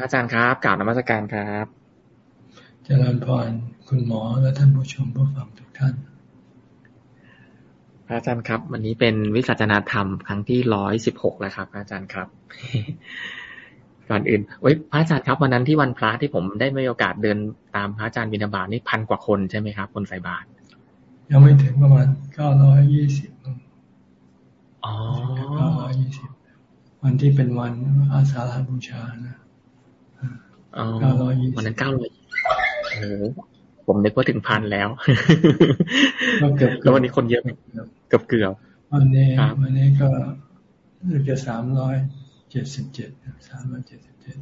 พระอาจารย์ครับกล่าวนมัสการครับเจริญพรคุณหมอและท่านผู้ชมผู้ฟังทุกท่าน พระอาจารย์ครับ วันนี้เป็นวิสัชนาธรรมครั้งที่ร้อยสิบหกแล้วครับ พระอาจารย์ครับก่อนอื่นเว้ยพระอาจารย์ครับวันนั้นที่วันพระที่ผมได้มีโอกาสเดินตามพระอาจารย์บินาบาตนี่พันกว่าคนใช่ไหมครับ คนใส่บาตรยังไม่ถึงประมาณเก้าร้อยยี่สิบอ๋อเก้าร้อยยี่สิบวันที่เป็นวันอาสาฬหบูชานะ เก้าร้อยยี่วันนั้นเก้าร้อยโอ้ผมนึกว่าถึงพันแล้วเกือบแล้ววันนี้คนเยอะเกือบเกือบวันนี้วันนี้ก็เกือบสามร้อยเจ็ดสิบเจ็ดสามร้อยเจ็ดสิบเจ็ด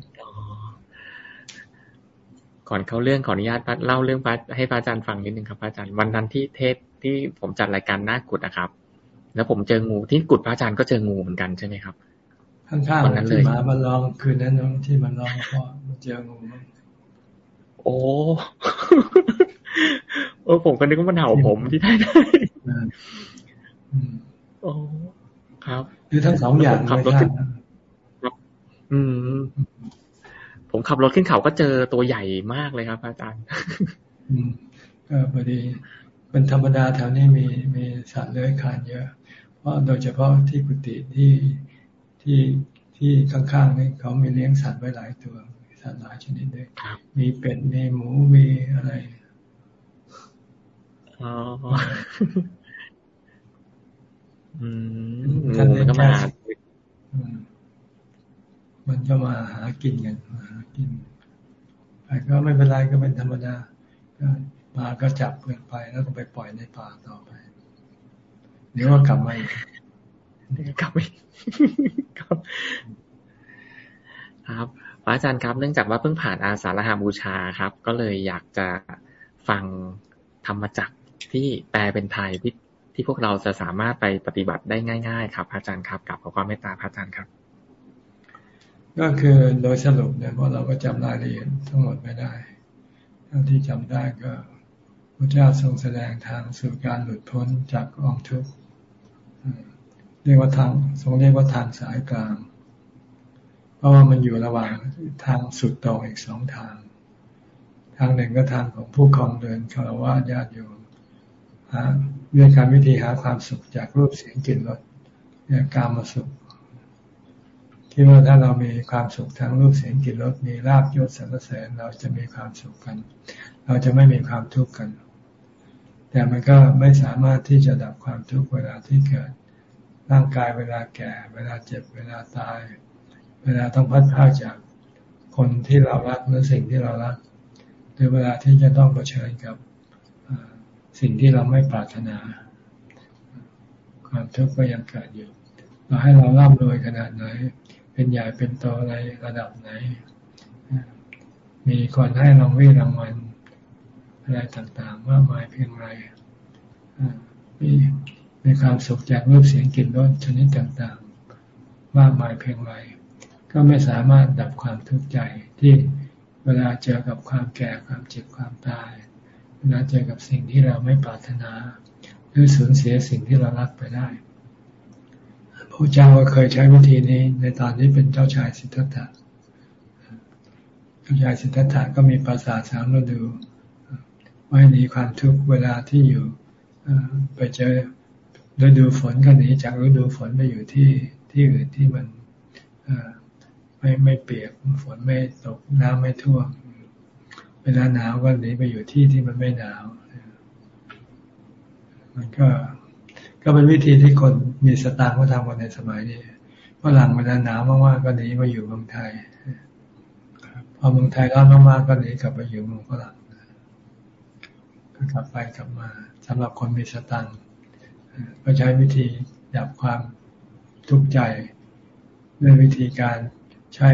ก่อนเข้าเรื่องขออนุญาตเล่าเรื่องให้พระอาจารย์ฟังนิดนึงครับพระอาจารย์วันนั้นที่เทศที่ผมจัดรายการหน้ากุดนะครับ แล้วผมเจองูที่กุดพระอาจารย์ก็เจองูเหมือนกันใช่ไหมครับข้างๆที่หมามันลองคืนนั้นน้องที่มันลองเพราะมัน เจองูโอ้เออผมก็นึกว่ามันเห่าผมที่ได้ได้โอ้ครับคือทั้งสองอย่างขับรถขึ้นอืม ผมขับรถขึ้นเขาก็เจอตัวใหญ่มากเลยครับ อาจารย์อืมก็พอดีเป็นธรรมดาแถวนี้มีมีสัตว์เลื้อยคลานเยอะ เพราะโดยเฉพาะที่กุฏิที่ที่ที่ข้างๆนี่เขามีเลี้ยงสัตว์ไว้หลายตัว สัตว์หลายชนิดเลยมีเป็ดมีหมูมีอะไรอ๋ออืมมันก็มามันก็มาหากินกันมาหากินไปก็ไม่เป็นไรก็เป็นธรรมดาก็มาก็จับเกินไปแล้วก็ไปปล่อยในป่าต่อไปเดี๋ยวก็กลับมาอีกกลับไปครับครับ พระอาจารย์ครับ เนื่องจากว่าเพิ่งผ่านอาสาฬหาบูชาครับ ก็เลยอยากจะฟังธรรมจักที่แปลเป็นไทยที่ที่พวกเราจะสามารถไปปฏิบัติได้ง่าย ๆ ครับพระอาจารย์ครับกับขอความเมตตาพระอาจารย์ครับ ก็คือโดยสรุปเนี่ยเพราะเราก็จำรายละเอียดทั้งหมดไม่ได้เท่าที่จำได้ก็พระเจ้าทรงแสดงทางสู่การหลุดพ้นจากกองทุกข์เรียกว่าทางทรงเรียกว่าทางสายกลาง เพราะว่ามันอยู่ระหว่างทางสุดต่ออีกสองทาง ทางหนึ่งก็ทางของผู้ครองเดินคารวะญาติโยมหาเรื่องการวิธีหาความสุขจากรูปเสียงกลิ่นรสเนี่ยการมาสุขคิดว่าถ้าเรามีความสุขทางรูปเสียงกลิ่นรสมีลาบยศสรรเสริญเราจะมีความสุขกัน เราจะไม่มีความทุกข์กัน แต่มันก็ไม่สามารถที่จะดับความทุกข์เวลาที่เกิดร่างกายเวลาแก่ เวลาเจ็บเวลาตาย เวลาต้องพัดพาจากคนที่เรารักหรือสิ่งที่เรารักหรือเวลาที่จะต้องเผชิญกับสิ่งที่เราไม่ปรารถนา ความทุกข์ก็ยังเกิดอยู่เราให้เราร่ำรวยขนาดไหน เป็นใหญ่เป็นโตอะไรระดับไหน มีคนให้รางวิรางวัลอะไรต่างๆว่ามายเพียงไรมีมีความสุขจากรูปเสียงกลิ่นรสชนิดต่างๆ มากมายเพียงไร ก็ไม่สามารถดับความทุกข์ใจที่เวลาเจอกับความแก่ความเจ็บความตาย เวลาเจอกับสิ่งที่เราไม่ปรารถนา หรือสูญเสียสิ่งที่เรารักไปได้พระเจ้าก็เคยใช้วิธีนี้ในตอนที่เป็นเจ้าชายสิทธัตถะเจ้าชายสิทธัตถะก็มีภาษาสามฤดูไว้หนีความทุกข์เวลาที่อยู่ไปเจอฤดูฝนก็หนีจากฤดูฝนไปอยู่ที่ที่อื่นที่มัน ไม่ไม่เปียกฝนไม่ตกน้ำไม่ท่วม เวลาหนาวก็หนีไปอยู่ที่ที่มันไม่หนาว มันก็ ก็เป็นวิธีที่คนมีสตางค์เขาทำกันในสมัยนี้ฝรั่งเวลาหนาวมากๆก็หนีมาอยู่เมืองไทยพอเมืองไทยร้อนมากๆก็หนีกลับไปอยู่เมืองฝรั่งก็กลับไปกลับมาสำหรับคนมีสตางค์ก็ใช้วิธีดับความทุกข์ใจด้วยวิธีการ ใช้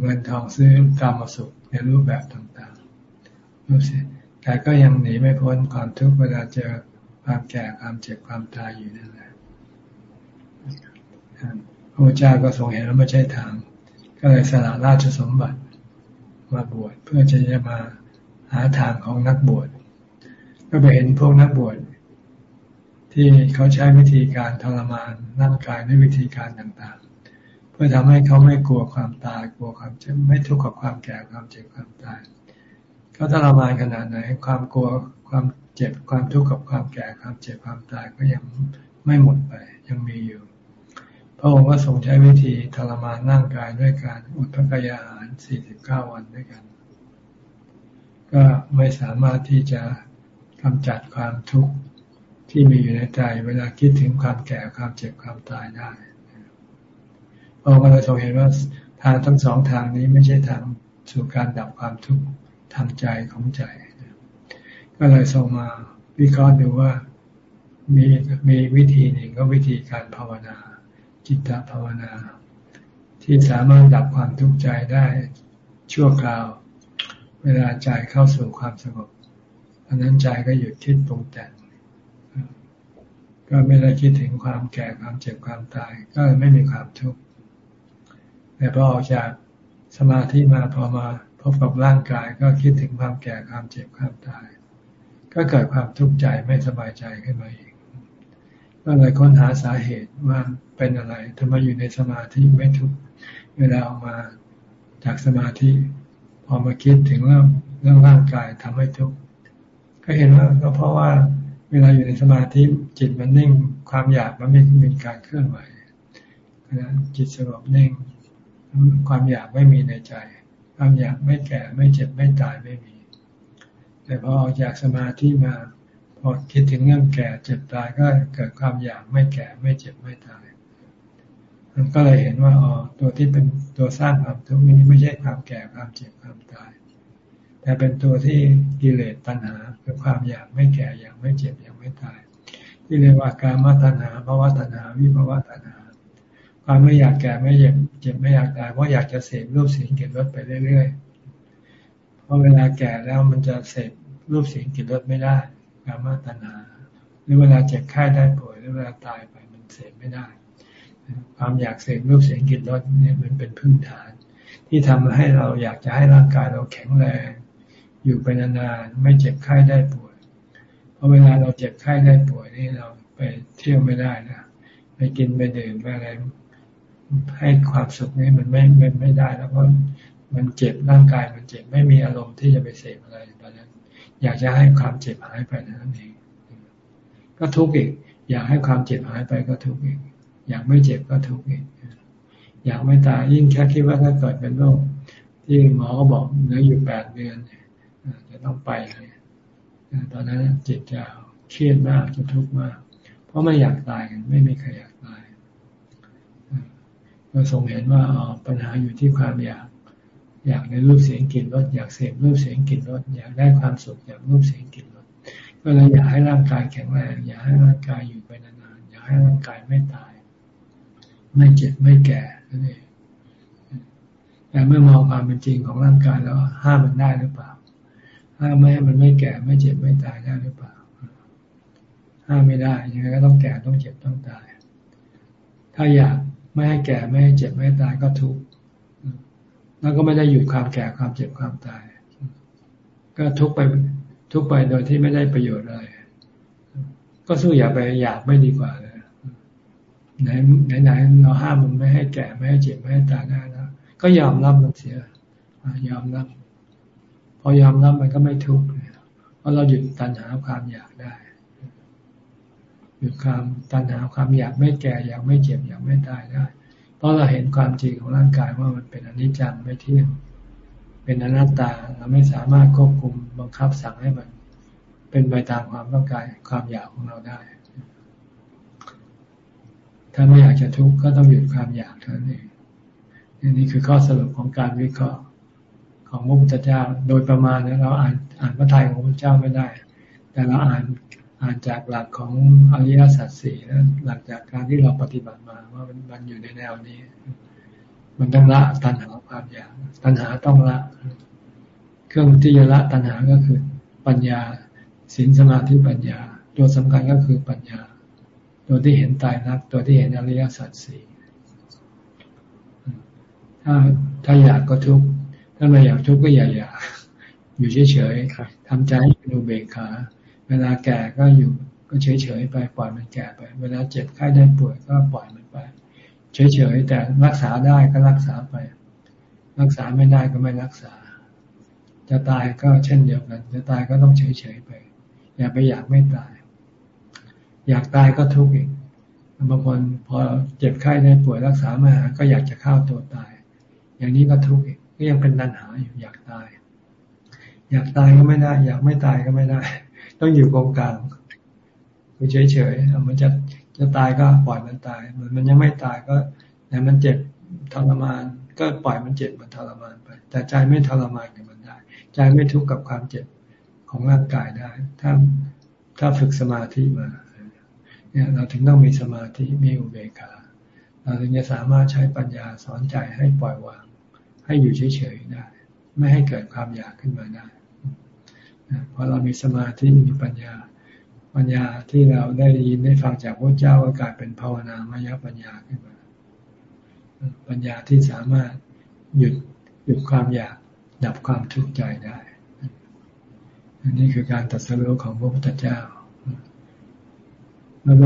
เงินทองซื้อกรรมสุขในรูปแบบต่างๆรู้สิแต่ก็ยังหนีไม่พ้นความทุกข์เวลาเจอความแก่ความเจ็บความตายอยู่นั่นแหละพระเจ้าก็ทรงเห็นว่าไม่ใช่ทาง ก็เลยสละราชสมบัติมาบวชเพื่อจะจะมาหาทางของนักบวช ก็ไปเห็นพวกนักบวชที่เขาใช้วิธีการทรมานร่างกายด้วยวิธีการต่างๆ พพื่อทำให้เขาไม่กลัวความตาย กลัวความเจ็บไม่ทุกข์กับความแก่ความเจ็บความตายเขาทรมานขนาดไหน ความกลัวความเจ็บความทุกข์กับความแก่ความเจ็บความตายก็ยังไม่หมดไปยังมีอยู่พระองค์ก็ทรงใช้วิธีทรมานร่างกายด้วยการอดพระกายอาหาร 49 วันด้วยกัน ก็ไม่สามารถที่จะกำจัดความทุกข์ที่มีอยู่ในใจ เวลาคิดถึงความแก่ความเจ็บความตายได้ พระองค์ก็เลยทรงเห็นว่าทางทั้งสองทางนี้ไม่ใช่ทางสู่การดับความทุกข์ทางใจของใจ ก็เลยทรงมาวิเคราะห์ดูว่ามีมีวิธีหนึ่งก็วิธีการภาวนา จิตตภาวนา ที่สามารถดับความทุกข์ใจได้ชั่วคราว เวลาใจเข้าสู่ความสงบอันนั้นใจก็หยุดคิดปรุงแต่งก็ไม่ได้คิดถึงความแก่ความเจ็บความตาย ก็ไม่มีความทุกข์ แต่พอออกจากสมาธิมาพอมาพบกับร่างกายก็คิดถึงความแก่ความเจ็บความตาย ก็เกิดความทุกข์ใจไม่สบายใจขึ้นมาอีกก็เลยค้นหาสาเหตุว่าเป็นอะไรทำไมอยู่ในสมาธิไม่ทุกเวลาออกมาจากสมาธิ พอมาคิดถึงเรื่องเรื่องร่างกายทำให้ทุกข์ก็เห็นว่าก็เพราะว่าเวลาอยู่ในสมาธิจิตมันนิ่งความอยากมันไม่มีการเคลื่อนไหวนะจิตสงบนิ่ง ความอยากไม่มีในใจ ความอยากไม่แก่ไม่เจ็บไม่ตายไม่มี แต่พอออกจากสมาธิมาพอคิดถึงเรื่องแก่เจ็บตายก็เกิดความอยากไม่แก่ไม่เจ็บไม่ตายมันก็เลยเห็นว่าอ๋อตัวที่เป็นตัวสร้างความทุกข์นี้ไม่ใช่ความแก่ความเจ็บความตาย แต่เป็นตัวที่กิเลสตัณหาคือความอยากไม่แก่อยากไม่เจ็บอยากไม่ตาย ที่เรียกว่าการมตัณหาภาวะตัณหาวิภาวะตัณหา ความไม่อยากแก่ไม่เจ็บเจ็บไม่อยากตายเพราะอยากจะเสพรูปเสียงกลิ่นรสไปเรื่อยๆเพราะเวลาแก่แล้วมันจะเสพรูปเสียงกลิ่นรสไม่ได้กามาตัณหาหรือเวลาเจ็บไข้ได้ป่วยหรือเวลาตายไปมันเสพไม่ได้ ความอยากเสพรูปเสียงกลิ่นรสเนี่ยมันเป็นพื้นฐาน ที่ทำให้เราอยากจะให้ร่างกายเราแข็งแรง อยู่ไปนานๆไม่เจ็บไข้ได้ป่วยเพราะเวลาเราเจ็บไข้ได้ป่วยนี่เราไปเที่ยวไม่ได้นะไปกินไปดื่มไปอะไร ให้ความสุขนี่มันไม่ไม่ไม่ได้ แล้วก็มันเจ็บร่างกายมันเจ็บไม่มีอารมณ์ที่จะไปเสพอะไรตอนนั้น อยากจะให้ความเจ็บหายไปนั่นเอง ก็ทุกข์อีก อยากให้ความเจ็บหายไปก็ทุกข์อีก อยากไม่เจ็บก็ทุกข์อีก อยากไม่ตายยิ่งแค่คิดว่าถ้าเกิดเป็นโรคที่หมอก็บอกเหลืออยู่แปดเดือนจะต้องไปเลยตอนนั้นจิตจะเครียดมากจะทุกข์มาก เพราะไม่อยากตายกันไม่มีใครอยาก เราทรงเห็นว่าปัญหาอยู่ที่ความอยาก อยากในรูปเสียงกลิ่นรสอยากเสพรูปเสียงกลิ่นรสอยากได้ความสุขอยากรูปเสียงกลิ่นรสก็เลยอยากให้ร่างกายแข็งแรงอยากให้ร่างกายอยู่ไปนานๆอยากให้ร่างกายไม่ตาย ไม่เจ็บไม่แก่นั่นเองแต่เมื่อมองความเป็นจริงของร่างกายแล้วห้ามมันได้หรือเปล่า ห้ามไม่ให้มันไม่แก่ไม่เจ็บไม่ตายได้หรือเปล่า ห้ามไม่ได้ยังไงก็ต้องแก่ต้องเจ็บต้องตาย ถ้าอยาก ไม่ให้แก่ไม่ให้เจ็บไม่ให้ตายก็ทุกข์แล้วก็ไม่ได้หยุดความแก่ความเจ็บความตาย ก็ทุกไปทุกไปโดยที่ไม่ได้ประโยชน์อะไร ก็สู้อย่าไปอยากไม่ดีกว่าเลยไหนไหนไหนเราห้ามมันไม่ให้แก่ไม่ให้เจ็บไม่ให้ตายได้แล้วก็ยอมรับมันเสียยอมรับ พอยอมรับมันก็ไม่ทุกข์เพราะเราหยุดตัณหาความอยากได้ หยุดความตัณหาความอยากไม่แก่อยากไม่เจ็บอยากไม่ตายได้ เพราะเราเห็นความจริงของร่างกายว่ามันเป็นอนิจจังไม่เที่ยง เป็นอนัตตาเราไม่สามารถควบคุมบังคับสั่งให้มัน เป็นไปตามความต้องการความอยากของเราได้ ถ้าไม่อยากจะทุกข์ก็ต้องหยุดความอยากเท่านั้นเองนี่คือข้อสรุปของการวิเคราะห์ของพระพุทธเจ้า โดยประมาณนะเราอ่านอ่านพระทัยของพระพุทธเจ้าไม่ได้ แต่เราอ่าน อ่านจากหลักของอริยสัจสี่นะหลักจากการที่เราปฏิบัติมาว่ามันมันอยู่ในแนวนี้ มันต้องละตัณหาความอยากตัณหาต้องละ เครื่องที่จะละตัณหาก็คือปัญญาศีลสมาธิปัญญา ตัวสำคัญก็คือปัญญา ตัวที่เห็นตายนัก ตัวที่เห็นอริยสัจสี่ถ้าถ้าอยากก็ทุกข์ถ้าไม่อยากทุกข์ก็อย่าอยากอยู่เฉยๆทำใจให้เป็นอุเบกขา เวลาแก่ก็อยู่ก็เฉยๆไปปล่อยมันแก่ไป เวลาเจ็บไข้ได้ป่วยก็ปล่อยมันไป เฉยๆแต่รักษาได้ก็รักษาไป รักษาไม่ได้ก็ไม่รักษา จะตายก็เช่นเดียวกันจะตายก็ต้องเฉยๆไป อย่าไปอยากไม่ตาย อยากตายก็ทุกข์อีกบางคนพอเจ็บไข้ได้ป่วยรักษามาก็อยากจะฆ่าตัวตาย อย่างนี้ก็ทุกข์อีกก็ยังเป็นดันหาอยู่อยากตาย อยากตายก็ไม่ได้ อยากไม่ตายก็ไม่ได้ ต้องอยู่ตรงกลางคือเฉยๆมันจะจะตายก็ปล่อยมันตายเหมือนมันยังไม่ตายก็แต่มันเจ็บทรมาน ก็ปล่อยมันเจ็บมันทรมานไป แต่ใจไม่ทรมานกับมันได้ ใจไม่ทุกข์กับความเจ็บของร่างกายได้ ถ้าถ้าฝึกสมาธิมาเนี่ยเราถึงต้องมีสมาธิมีอุเบกขาเราถึงจะสามารถใช้ปัญญาสอนใจให้ปล่อยวาง ให้อยู่เฉยๆได้ ไม่ให้เกิดความอยากขึ้นมาได้ พอเรามีสมาธิมีปัญญา ปัญญาที่เราได้ยินได้ฟังจากพระเจ้าก็กลายเป็นภาวนามายปัญญาขึ้นมา ปัญญาที่สามารถหยุดหยุดความอยากดับความทุกข์ใจได้ อันนี้คือการตัดสินของพระพุทธเจ้าแล้ว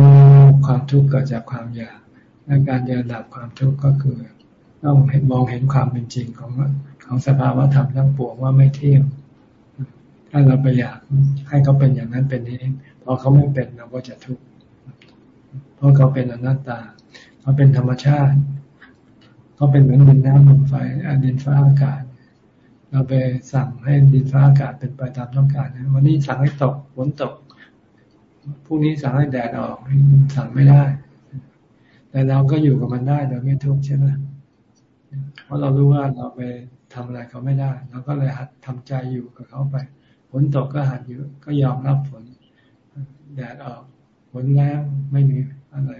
ความทุกข์เกิดจากความอยาก และการจะดับความทุกข์ก็คือ ต้องเห็นมองเห็นความเป็นจริงของของสภาวะธรรมทั้งปวงว่าไม่เที่ยง ถ้าเราไปอยากให้เขาเป็นอย่างนั้นเป็นนี้พอเขาไม่เป็นเราก็จะทุกข์เพราะเขาเป็นอนัตตา เขาเป็นธรรมชาติเขาเป็นเหมือนดินน้ำลมไฟดินฟ้าอากาศ เราไปสั่งให้ดินฟ้าอากาศเป็นไปตามต้องการวันนี้สั่งให้ตกฝนตกพรุ่งนี้สั่งให้แดดออกสั่งไม่ได้ แต่เราก็อยู่กับมันได้โดยไม่ทุกข์ใช่ไหมเพราะเรารู้ว่าเราไปทำอะไรเขาไม่ได้ เราก็เลยหัดทำใจอยู่กับเขาไป นตกก็หัดอยู่ก็ยอมรับฝนแดดออกฝนแรงไม่มีอะไร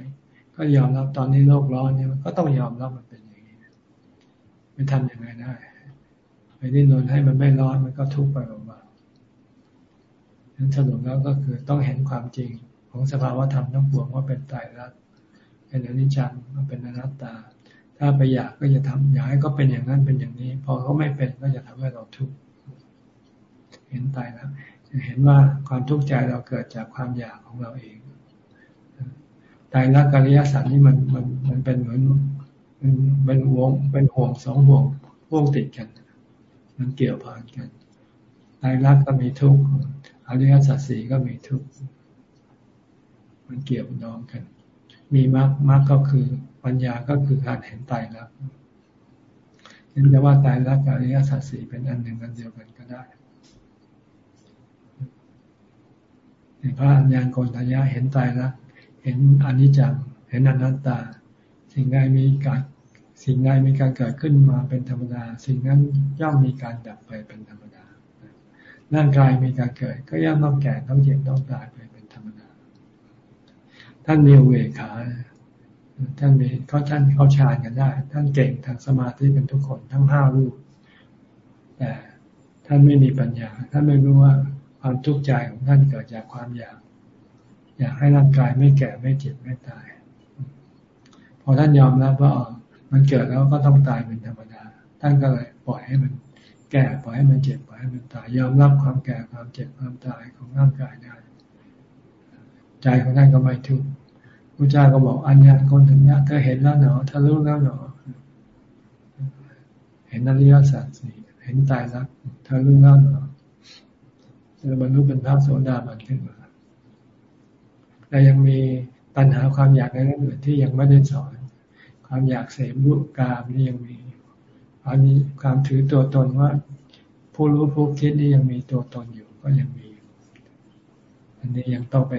ก็ยอมรับตอนนี้โลกร้อนเนี่ยก็ต้องยอมรับมันเป็นอย่างนี้ไม่ทำยังไงได้ไปดิ้นรนให้มันไม่ร้อนมันก็ทุกข์ไปเบานั้นสรุปแล้วก็คือต้องเห็นความจริงของสภาวะธรรมทั้งปวงว่าเป็นไตายรักษณ์เป็นอนิจจังเป็นอนัตตา ถ้าไปอยากก็จะทำอยากให้ก็เป็นอย่างนั้นเป็นอย่างนี้ พอเขาไม่เป็นก็จะทำให้เราทุกข์ เห็นตายแล้วเห็นว่าความทุกข์ใจเราเกิดจากความอยากของเราเองตายรักอริยสัจนี่มันมันมันเป็นเหมือนมันเป็นวงเป็นห่วงสองห่วงพ่วงติดกัน มันเกี่ยวพันกันตายรักก็มีทุกข์อริยสัจสี่ก็มีทุกข์มันเกี่ยวน้องกัน มีมรรคมรรคก็คือปัญญาก็คือการเห็นตายรักนั่นจะว่าตายรักอริยสัจสี่เป็นอันหนึ่งอันเดียวกันก็ได้ พระอัญญาณโกณทัญญาเห็นตายรักเห็นอนิจจัง เห็นอนัตตา สิ่งใดมีการสิ่งใดมีการเกิดขึ้นมาเป็นธรรมดา สิ่งนั้นย่อมมีการดับไปเป็นธรรมดาร่างกายมีการเกิด ก็ย่อมต้องแก่ต้องเจ็บต้องตายไปเป็นธรรมดา ท่านมีเวขาท่านมีเขาท่านเขาชานกันได้ ท่านเก่งทางสมาธิกันทุกคนทั้งห้ารูปแต่ท่านไม่มีปัญญา ท่านไม่รู้ว่า ความทุกข์ใจของท่านเกิดจากความอยาก อยากให้ร่างกายไม่แก่ไม่เจ็บไม่ตาย พอท่านยอมรับว่ามันเกิดแล้วก็ต้องตายเป็นธรรมดา ท่านก็เลยปล่อยให้มันแก่ปล่อยให้มันเจ็บปล่อยให้มันตายยอมรับความแก่ความเจ็บความตายของร่างกายได้ใจของท่านก็ไม่ทุกข์พระเจ้าก็บอกอัญญาคนถึงเนี้ยเธอเห็นแล้วหนอเธอรู้แล้วหนอเห็นอริยสัจสี่เห็นตายรักเธอรู้แล้วหนอ ธอบรรลุเป็นพระโสดาบันขึ้นมาแต่ยังมีปัญหาความอยากในเรื่องอื่นที่ยังไม่ได้สอน ความอยากเสพรูปกามนี่ยังมีความมีความถือตัวตนว่า ผู้รู้ผู้คิดนี่ยังมีตัวตนอยู่ก็ยังมี อันนี้ยังต้องไป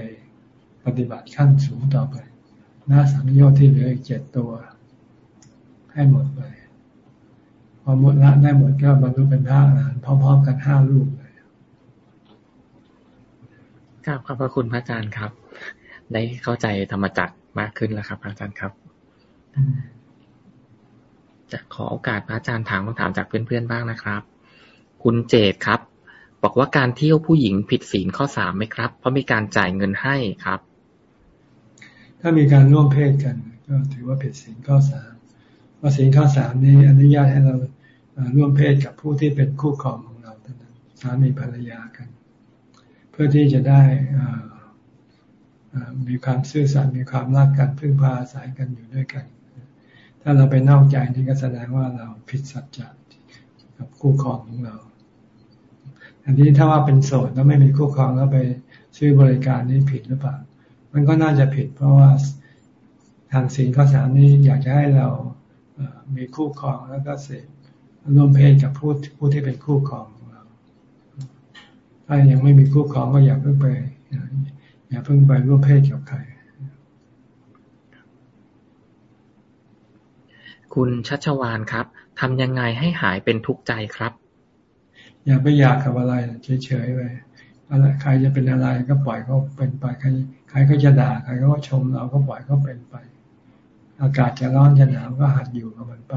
ปฏิบัติขั้นสูงต่อไปหน้าสังโยชน์ที่เหลืออีกเจ็ดตัว ให้หมดไปพอหมดละได้หมดก็บรรลุเป็นพระอรหันต์พร้อมๆกันห้าลูป กเลยครับขอบพระคุณพระอาจารย์ครับ ได้เข้าใจธรรมจักรมากขึ้นแล้วครับ อาจารย์ครับ จะขอโอกาสพระอาจารย์ถามคำถามจากเพื่อนๆบ้างนะครับ คุณเจตครับ บอกว่าการเที่ยวผู้หญิงผิดศีลข้อสามไหมครับ เพราะมีการจ่ายเงินให้ครับ ถ้ามีการร่วมเพศกัน ก็ถือว่าผิดศีลข้อสามเพราะศีลข้อสามนี้อนุญาตให้เราร่วมเพศกับผู้ที่เป็นคู่ครองของเราเท่านั้นสามีภรรยากัน พื่อที่จะได้มีความซื่อสัตย์มีความรักกันพึ่งพาอาศัยกันอยู่ด้วยกัน ถ้าเราไปนอกใจนี่ก็แสดงว่าเราผิดสัจจะกับคู่ครองของเรา อันนี้ถ้าว่าเป็นโสดแล้วไม่มีคู่ครองแล้วไปซื้อบริการนี้ผิดหรือเปล่า มันก็น่าจะผิด เพราะว่าทางศีลข้อสามนี้อยากจะให้เรามีคู่ครองแล้วก็เสพร่วมเพศกับผู้ผู้ที่เป็นคู่ครอง ถ้ายังไม่มีคู่ครองก็อย่าเพิ่งไปอย่าเพิ่งไปร่วมเพศกับใครคุณชัชวานครับทำยังไงให้หายเป็นทุกข์ใจครับ อย่าไปอยากกับอะไรเฉยๆไปอะไรใครจะเป็นอะไรก็ปล่อยเขาเป็นไปใครใครก็จะด่าใครก็ชมเราก็ปล่อยเขาเป็นไป อากาศจะร้อนจะหนาวก็หัดอยู่กับมันไป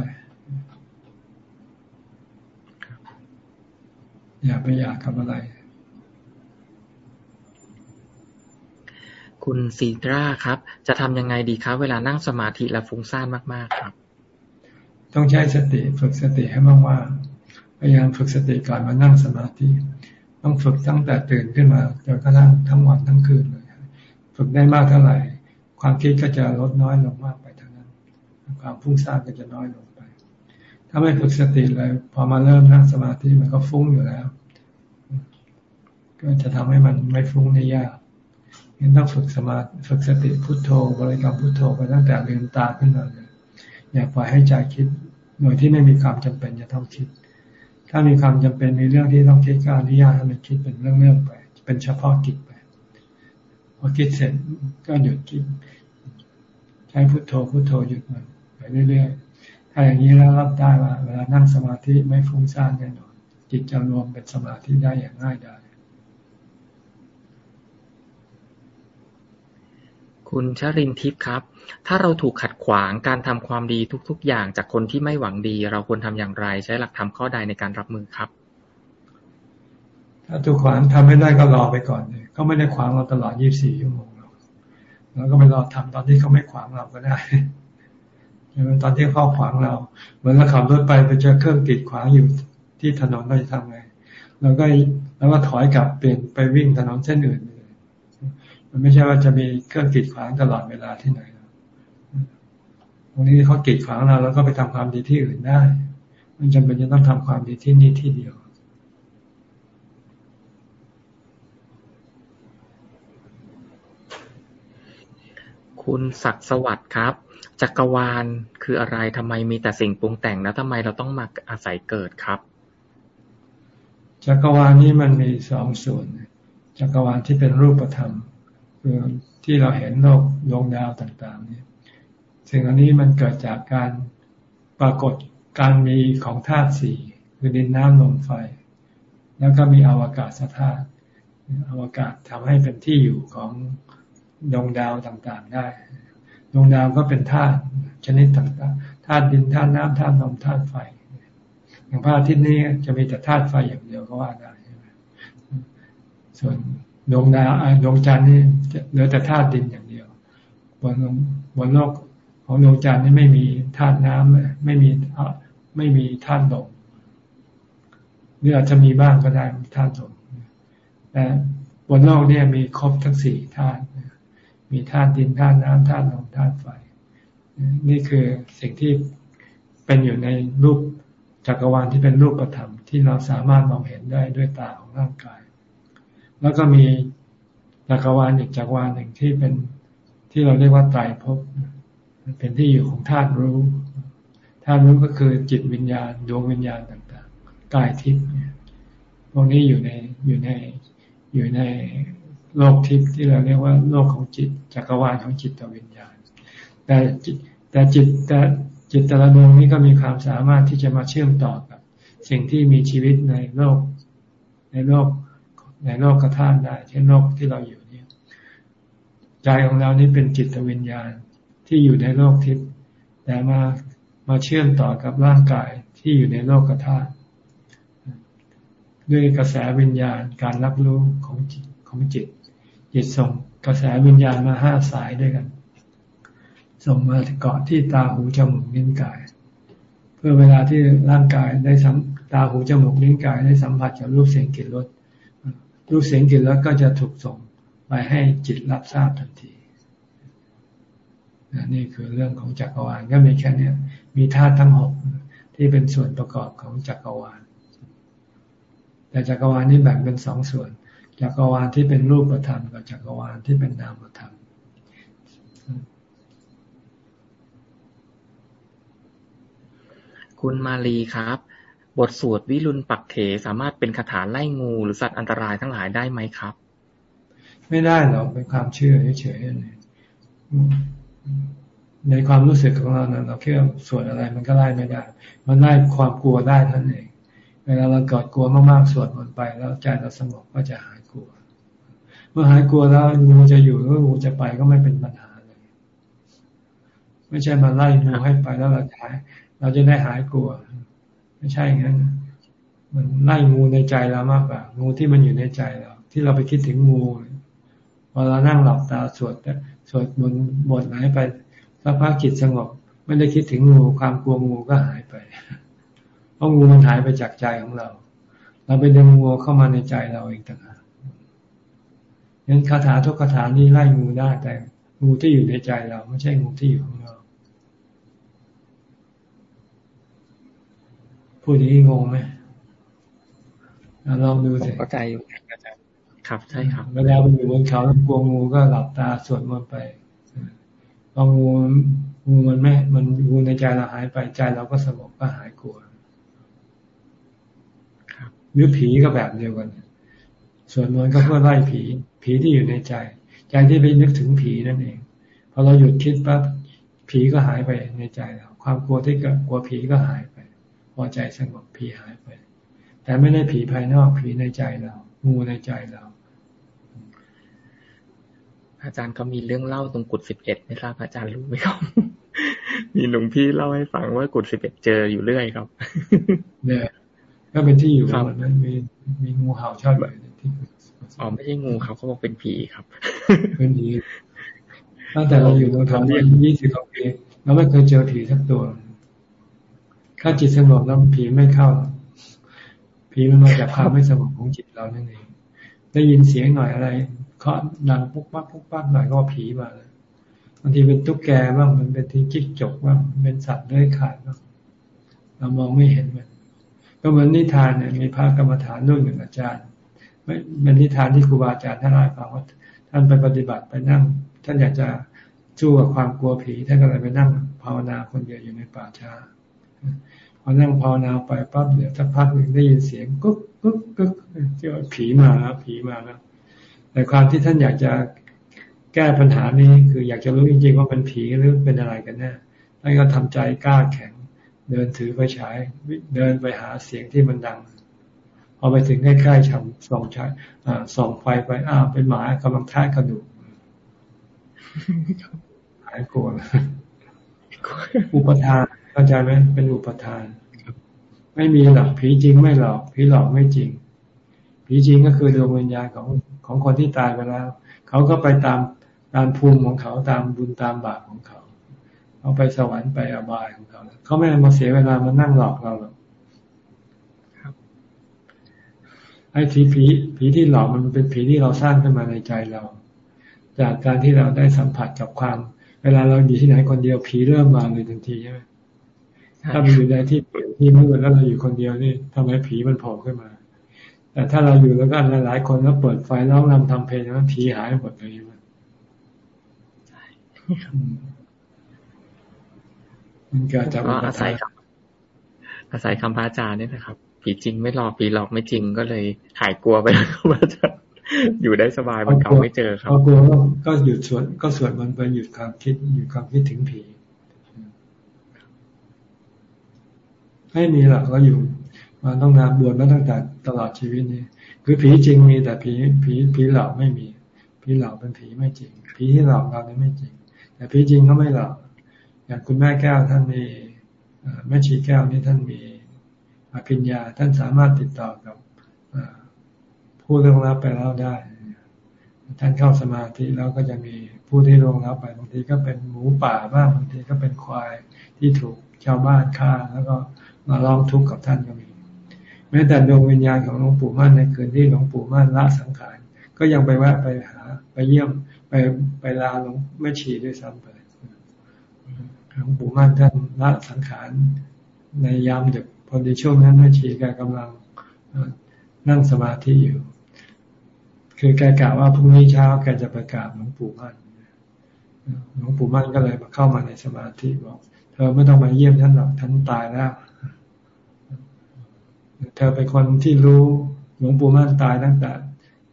อย่าไปอยากกับอะไร คุณซีตราครับ จะทำยังไงดีครับ เวลานั่งสมาธิและฟุ้งซ่านมาก ๆ ครับ ต้องใช้สติฝึกสติให้มากๆพยายามฝึกสติก่อนมานั่งสมาธิ ต้องฝึกตั้งแต่ตื่นขึ้นมาจนกระทั่งทั้งวันทั้งคืนเลยฝึกได้มากเท่าไหร่ ความคิดก็จะลดน้อยลงมากไปเท่านั้น ความฟุ้งซ่านก็จะน้อยลงไป ถ้าไม่ฝึกสติเลยพอมาเริ่มนั่งสมาธิมันก็ฟุ้งอยู่แล้ว ก็จะทำให้มันไม่ฟุ้งได้ยาก งั้นต้องฝึกสมาฝึกสติพุทโธบริกรรมพุทโธไปตั้งแต่ลืมตาขึ้นมาเลยอย่าปล่อยให้ใจคิดโดยที่ไม่มีความจำเป็นจะต้องคิด ถ้ามีความจำเป็นในเรื่องที่ต้องคิดก็อนุญาตให้มันคิดเป็นเรื่องๆไป เป็นเฉพาะกิจไปพอคิดเสร็จก็หยุดคิด ใช้พุทโธพุทโธหยุดมันไปเรื่อยๆ ถ้าอย่างนี้แล้วรับได้ว่า เวลานั่งสมาธิไม่ฟุ้งซ่านแน่นอนจิตจะรวมเป็นสมาธิได้อย่างง่ายดาย คุณชรินทิพย์ครับ ถ้าเราถูกขัดขวางการทำความดีทุก ๆ อย่างจากคนที่ไม่หวังดี เราควรทำอย่างไร ใช้หลักธรรมข้อใดในการรับมือครับ ถ้าถูกขวางทำไม่ได้ก็รอไปก่อนเลยเขาไม่ได้ขวางเราตลอด 24 ชั่วโมงหรอกเราก็ไปรอทำตอนที่เขาไม่ขวางเราก็ได้ตอนที่เขาขวางเรา เหมือนเราขับรถไปไปเจอเครื่องกีดขวางอยู่ที่ถนนเราจะทำไงเราก็เราก็ถอยกลับเปลี่ยนไปวิ่งถนนเส้นอื่น มันไม่ใช่ว่าจะมีเครื่องกีดขวางตลอดเวลาที่ไหนตรงนี้เขากีดขวางเราแล้วก็ไปทำความดีที่อื่นได้ มันจำเป็นจะต้องทำความดีที่นี่ที่เดียวคุณศักดิ์สวัสดิ์ครับ จักรวาลคืออะไรทำไมมีแต่สิ่งปรุงแต่งแล้วทำไมเราต้องมาอาศัยเกิดครับ จักรวาลนี้มันมีสองส่วน จักรวาลที่เป็นรูปธรรมคือ ที่เราเห็นโลกดวงดาวต่างๆนี่สิ่งอันนี้มันเกิดจากการปรากฏการมีของธาตุสี่คือดินน้ำลมไฟ แล้วก็มีอวกาศธาตุอวกาศทำให้เป็นที่อยู่ของดวงดาวต่างๆได้ดวงดาวก็เป็นธาตุชนิดต่างๆธาตุดินธาตุน้ำธาตุลมธาตุไฟ อย่างพระอาทิตย์นี้จะมีแต่ธาตุไฟอย่างเดียวก็ว่าได้ส่วน ดวงดาวดวงจันทร์นี่เหลือแต่ธาตุดินอย่างเดียว บนบนโลกของดวงจันทร์นี่ไม่มีธาตุน้ำไม่มีไม่มีธาตุลมหรืออาจจะมีบ้างก็ได้ธาตุลมแต่บนโลกเนี่ยมีครบทั้งสี่ธาตุมีธาตุดินธาตุน้ำธาตุลมธาตุไฟ นี่คือสิ่งที่เป็นอยู่ในรูปจักรวาลที่เป็นรูปธรรมที่เราสามารถมองเห็นได้ด้วยตาของร่างกาย แล้วก็มีจักรวาลอีกจักรวาลหนึ่งที่เป็นที่เราเรียกว่าไตรภพเป็นที่อยู่ของธาตุรู้ธาตุรู้ก็คือจิตวิญญาณดวงวิญญาณต่างๆกายทิพย์พวกนี้อยู่ในอยู่ในอยู่ในโลกทิพย์ที่เราเรียกว่าโลกของจิตจักรวาลของจิตตวิญญาณ แต่จิตแต่จิตแต่จิตแต่ละดวงนี้ก็มีความสามารถที่จะมาเชื่อมต่อกับ สิ่งที่มีชีวิตในโลกในโลก ในโลกกระทานได้ เช่นโลกที่เราอยู่นี่ใจของเรานี่เป็นจิตวิญญาณที่อยู่ในโลกทิพย์แต่มามาเชื่อมต่อกับร่างกายที่อยู่ในโลกกระทานด้วยกระแสวิญญาณการรับรู้ของจิตของจิต จิตส่งกระแสวิญญาณมาห้าสายด้วยกัน ส่งมาเกาะที่ตาหูจมูกนิ้วกาย เพื่อเวลาที่ร่างกายได้สัมตาหูจมูกนิ้วกายได้สัมผัสกับรูปเสียงกลิ่นรส รูปเสียงกลิ่นรสก็จะถูกส่งไปให้จิตรับทราบทันทีนี่คือเรื่องของจักรวาลก็มีแค่นี้มีธาตุทั้งหกที่เป็นส่วนประกอบของจักรวาล แต่จักรวาลนี้แบ่งเป็นสองส่วน จักรวาลที่เป็นรูปธรรมกับจักรวาลที่เป็นนามธรรมคุณมาลีครับ บทสวดวิรุณปักเขสามารถเป็นคาถาไล่งูหรือสัตว์อันตรายทั้งหลายได้ไหมครับ ไม่ได้หรอกเป็นความเชื่อเฉยๆในความรู้สึกของเราเนี่ยเราคิดว่าสวดอะไรมันก็ไล่ไม่ได้ มันไล่ความกลัวได้ท่านเอง เวลาเราเกิดกลัวมากๆสวดมันไป แล้วใจเราสงบก็จะหายกลัว เมื่อหายกลัวแล้วงูจะอยู่หรืองูจะไปก็ไม่เป็นปัญหาเลย ไม่ใช่มาไล่งูให้ไปแล้วเราหายเราจะได้หายกลัว ไม่ใช่งั้น มันไล่งูในใจเรามากกว่างูที่มันอยู่ในใจเรา ที่เราไปคิดถึงงูพอเรานั่งหลับตาสวดสวดบนบทไหนไปสักพักจิตสงบ ไม่ได้คิดถึงงูความกลัวงูก็หายไปเพราะงูมันหายไปจากใจของเรา เราไปดึงงูเข้ามาในใจเราเองต่างหากงั้นคาถาทุกคาถานี้ไล่งูได้แต่งูที่อยู่ในใจเรา ไม่ใช่งูที่อยู่ข้างนอก พูดอย่างนี้งงไหมลองดูสิเข้าใจอยู่อาจารย์ครับใช่ครับเวลาไปอยู่บนเขากลัวงูก็หลับตาสวดมนต์ไปพองูงูมันไม่มันงูในใจเราหายไปใจเราก็สงบก็หายกลัวหรือผีก็แบบเดียวกันส่วนมนต์ก็เพื่อไล่ผี ผีที่อยู่ในใจ ใจที่ไปนึกถึงผีนั่นเองพอเราหยุดคิดปั๊บผีก็หายไปในใจเราความกลัวที่กกลัวผีก็หายไปพ อใจสงบผีหายไป แต่ไม่ได้ผีภายนอกผีในใจเรา งูในใจเรา อาจารย์ก็มีเรื่องเล่าตรงกุดสิบเอ็ดไม่ทราบอาจารย์รู้ไหมครับ มีหลวงพี่เล่าให้ฟังว่ากุดสิบเอ็ดเจออยู่เรื่อยครับเนี่ยก็เป็นที่อยู่ของมันมีมีงูเห่าชอบแบบที่อ๋อไม่ใช่งูครับเขาบอกเป็นผีครับเป็นผีตั้งแต่เราอยู่ตรงทางนี้ยี่สิบกว่าปีเราไม่เคยเจอผีสักตัว ถ้าจิตสงบแล้วผีไม่เข้า ผีมันมาจากความไม่สงบของจิตเรานั่นเอง ได้ยินเสียงหน่อยอะไรเคาะดังปุ๊บปั๊บปุ๊บปั๊บหน่อยก็ผีมาเลยบางทีเป็นตุ๊กแกบ้างมันเป็นที่จิ๊กจกบ้างเป็นสัตว์เลื้อยคลานบ้างเรามองไม่เห็นมัน ก็เหมือนนิทานเนี่ยมีพระกรรมฐานรุ่นหนึ่งอาจารย์เป็นนิทานที่ครูบาอาจารย์ท่านเล่าฟังว่าท่านไปปฏิบัติไปนั่ง ท่านอยากจะสู้กับความกลัวผีท่านก็เลยไปนั่งภาวนาคนเดียวอยู่ในป่าช้า พอนั่งภาวนาไปปั๊บเดี๋ยวสักพักหนึ่งได้ยินเสียงกุ๊กกุ๊กกุ๊กเจอผีมาแล้วผีมาแล้วแต่ความที่ท่านอยากจะแก้ปัญหานี้คืออยากจะรู้จริงๆว่าเป็นผีหรือเป็นอะไรกันแน่ท่านก็ทำใจกล้าแข็ง เดินถือไฟฉายเดินไปหาเสียงที่มันดังพอไปถึงใกล้ๆฉ่ำส่องฉายส่องไฟไปอ้าวเป็นหมากำลังแทะกระดูกหายกลัวอุปทาน เข้าใจไหมเป็นอุปทานไม่มีหรอกผีจริงไม่หลอกผีหลอกไม่จริง ผีจริงก็คือดวงวิญญาณของของคนที่ตายไปแล้ว เขาก็ไปตามตามภูมิของเขาตามบุญตามบาปของเขาเขาไปสวรรค์ไปอบายของเขาเขาไม่มาเสียเวลามานั่งหลอกเราหรอกไอ้ผีผีผีที่หลอกมันเป็นผีที่เราสร้างขึ้นมาในใจเรา จากการที่เราได้สัมผัสกับความ เวลาเราอยู่ที่ไหนคนเดียวผีเริ่มมาเลยทันทีใช่ไหม ถ้ามันอยู่ในที่ที่มืดแล้วเราอยู่คนเดียวนี่ทำไมผีมันโผล่ขึ้นมา แต่ถ้าเราอยู่แล้วก็หลายๆคนแล้วเปิดไฟร้องรำทำเพลงแล้วผีหายหมดเลยมันมันเกิดจากอาศัยครับ อาศัยคำพระอาจารย์นี่นะครับ ผีจริงไม่หลอกผีหลอกไม่จริงก็เลยหายกลัวไปแล้วครับอาจารย์อยู่ได้สบายมันเก่าไม่เจอครับกลัวก็หยุดสวดก็สวดมันไปหยุดความคิดหยุดความคิดถึงผี ให้มีหลักก็อยู่ มาต้องนานบวชมาตั้งแต่ตลอดชีวิตนี้ คือผีจริงมีแต่ผีผีผีหลอกไม่มี ผีหลอกเป็นผีไม่จริง ผีที่หลอกเราเนี่ยไม่จริง แต่ผีจริงเขาไม่หลอก อย่างคุณแม่แก้วท่านมีแม่ชีแก้วนี่ท่านมีอภิญญาท่านสามารถติดต่อกับผู้ร่วงรับไปแล้วได้ ท่านเข้าสมาธิแล้วก็จะมีผู้ที่ร่วงรับไปบางทีก็เป็นหมูป่าบ้างบางทีก็เป็นควายที่ถูกชาวบ้านฆ่าแล้วก็ มาร้องทุกข์กับท่านก็มีแม้แต่ดวงวิญญาณของหลวงปู่มั่นในคืนที่หลวงปู่มั่นละสังขารก็ยังไปแวะไปหา ไปเยี่ยมไปไปลาหลวงแม่ชีด้วยซ้ำไปหลวงปู่มั่นท่านละสังขารในยามดึกพอดีช่วงนั้นแม่ชีแกกำลังนั่งสมาธิอยู่ คือแกกะว่าพรุ่งนี้เช้าแกจะประกาศหลวงปู่มั่นหลวงปู่มั่นก็เลยมาเข้ามาในสมาธิบอก เธอไม่ต้องมาเยี่ยมท่านหรอกท่านตายแล้ว เธอเป็นคนที่รู้หลวงปู่มั่นตายตั้งแต่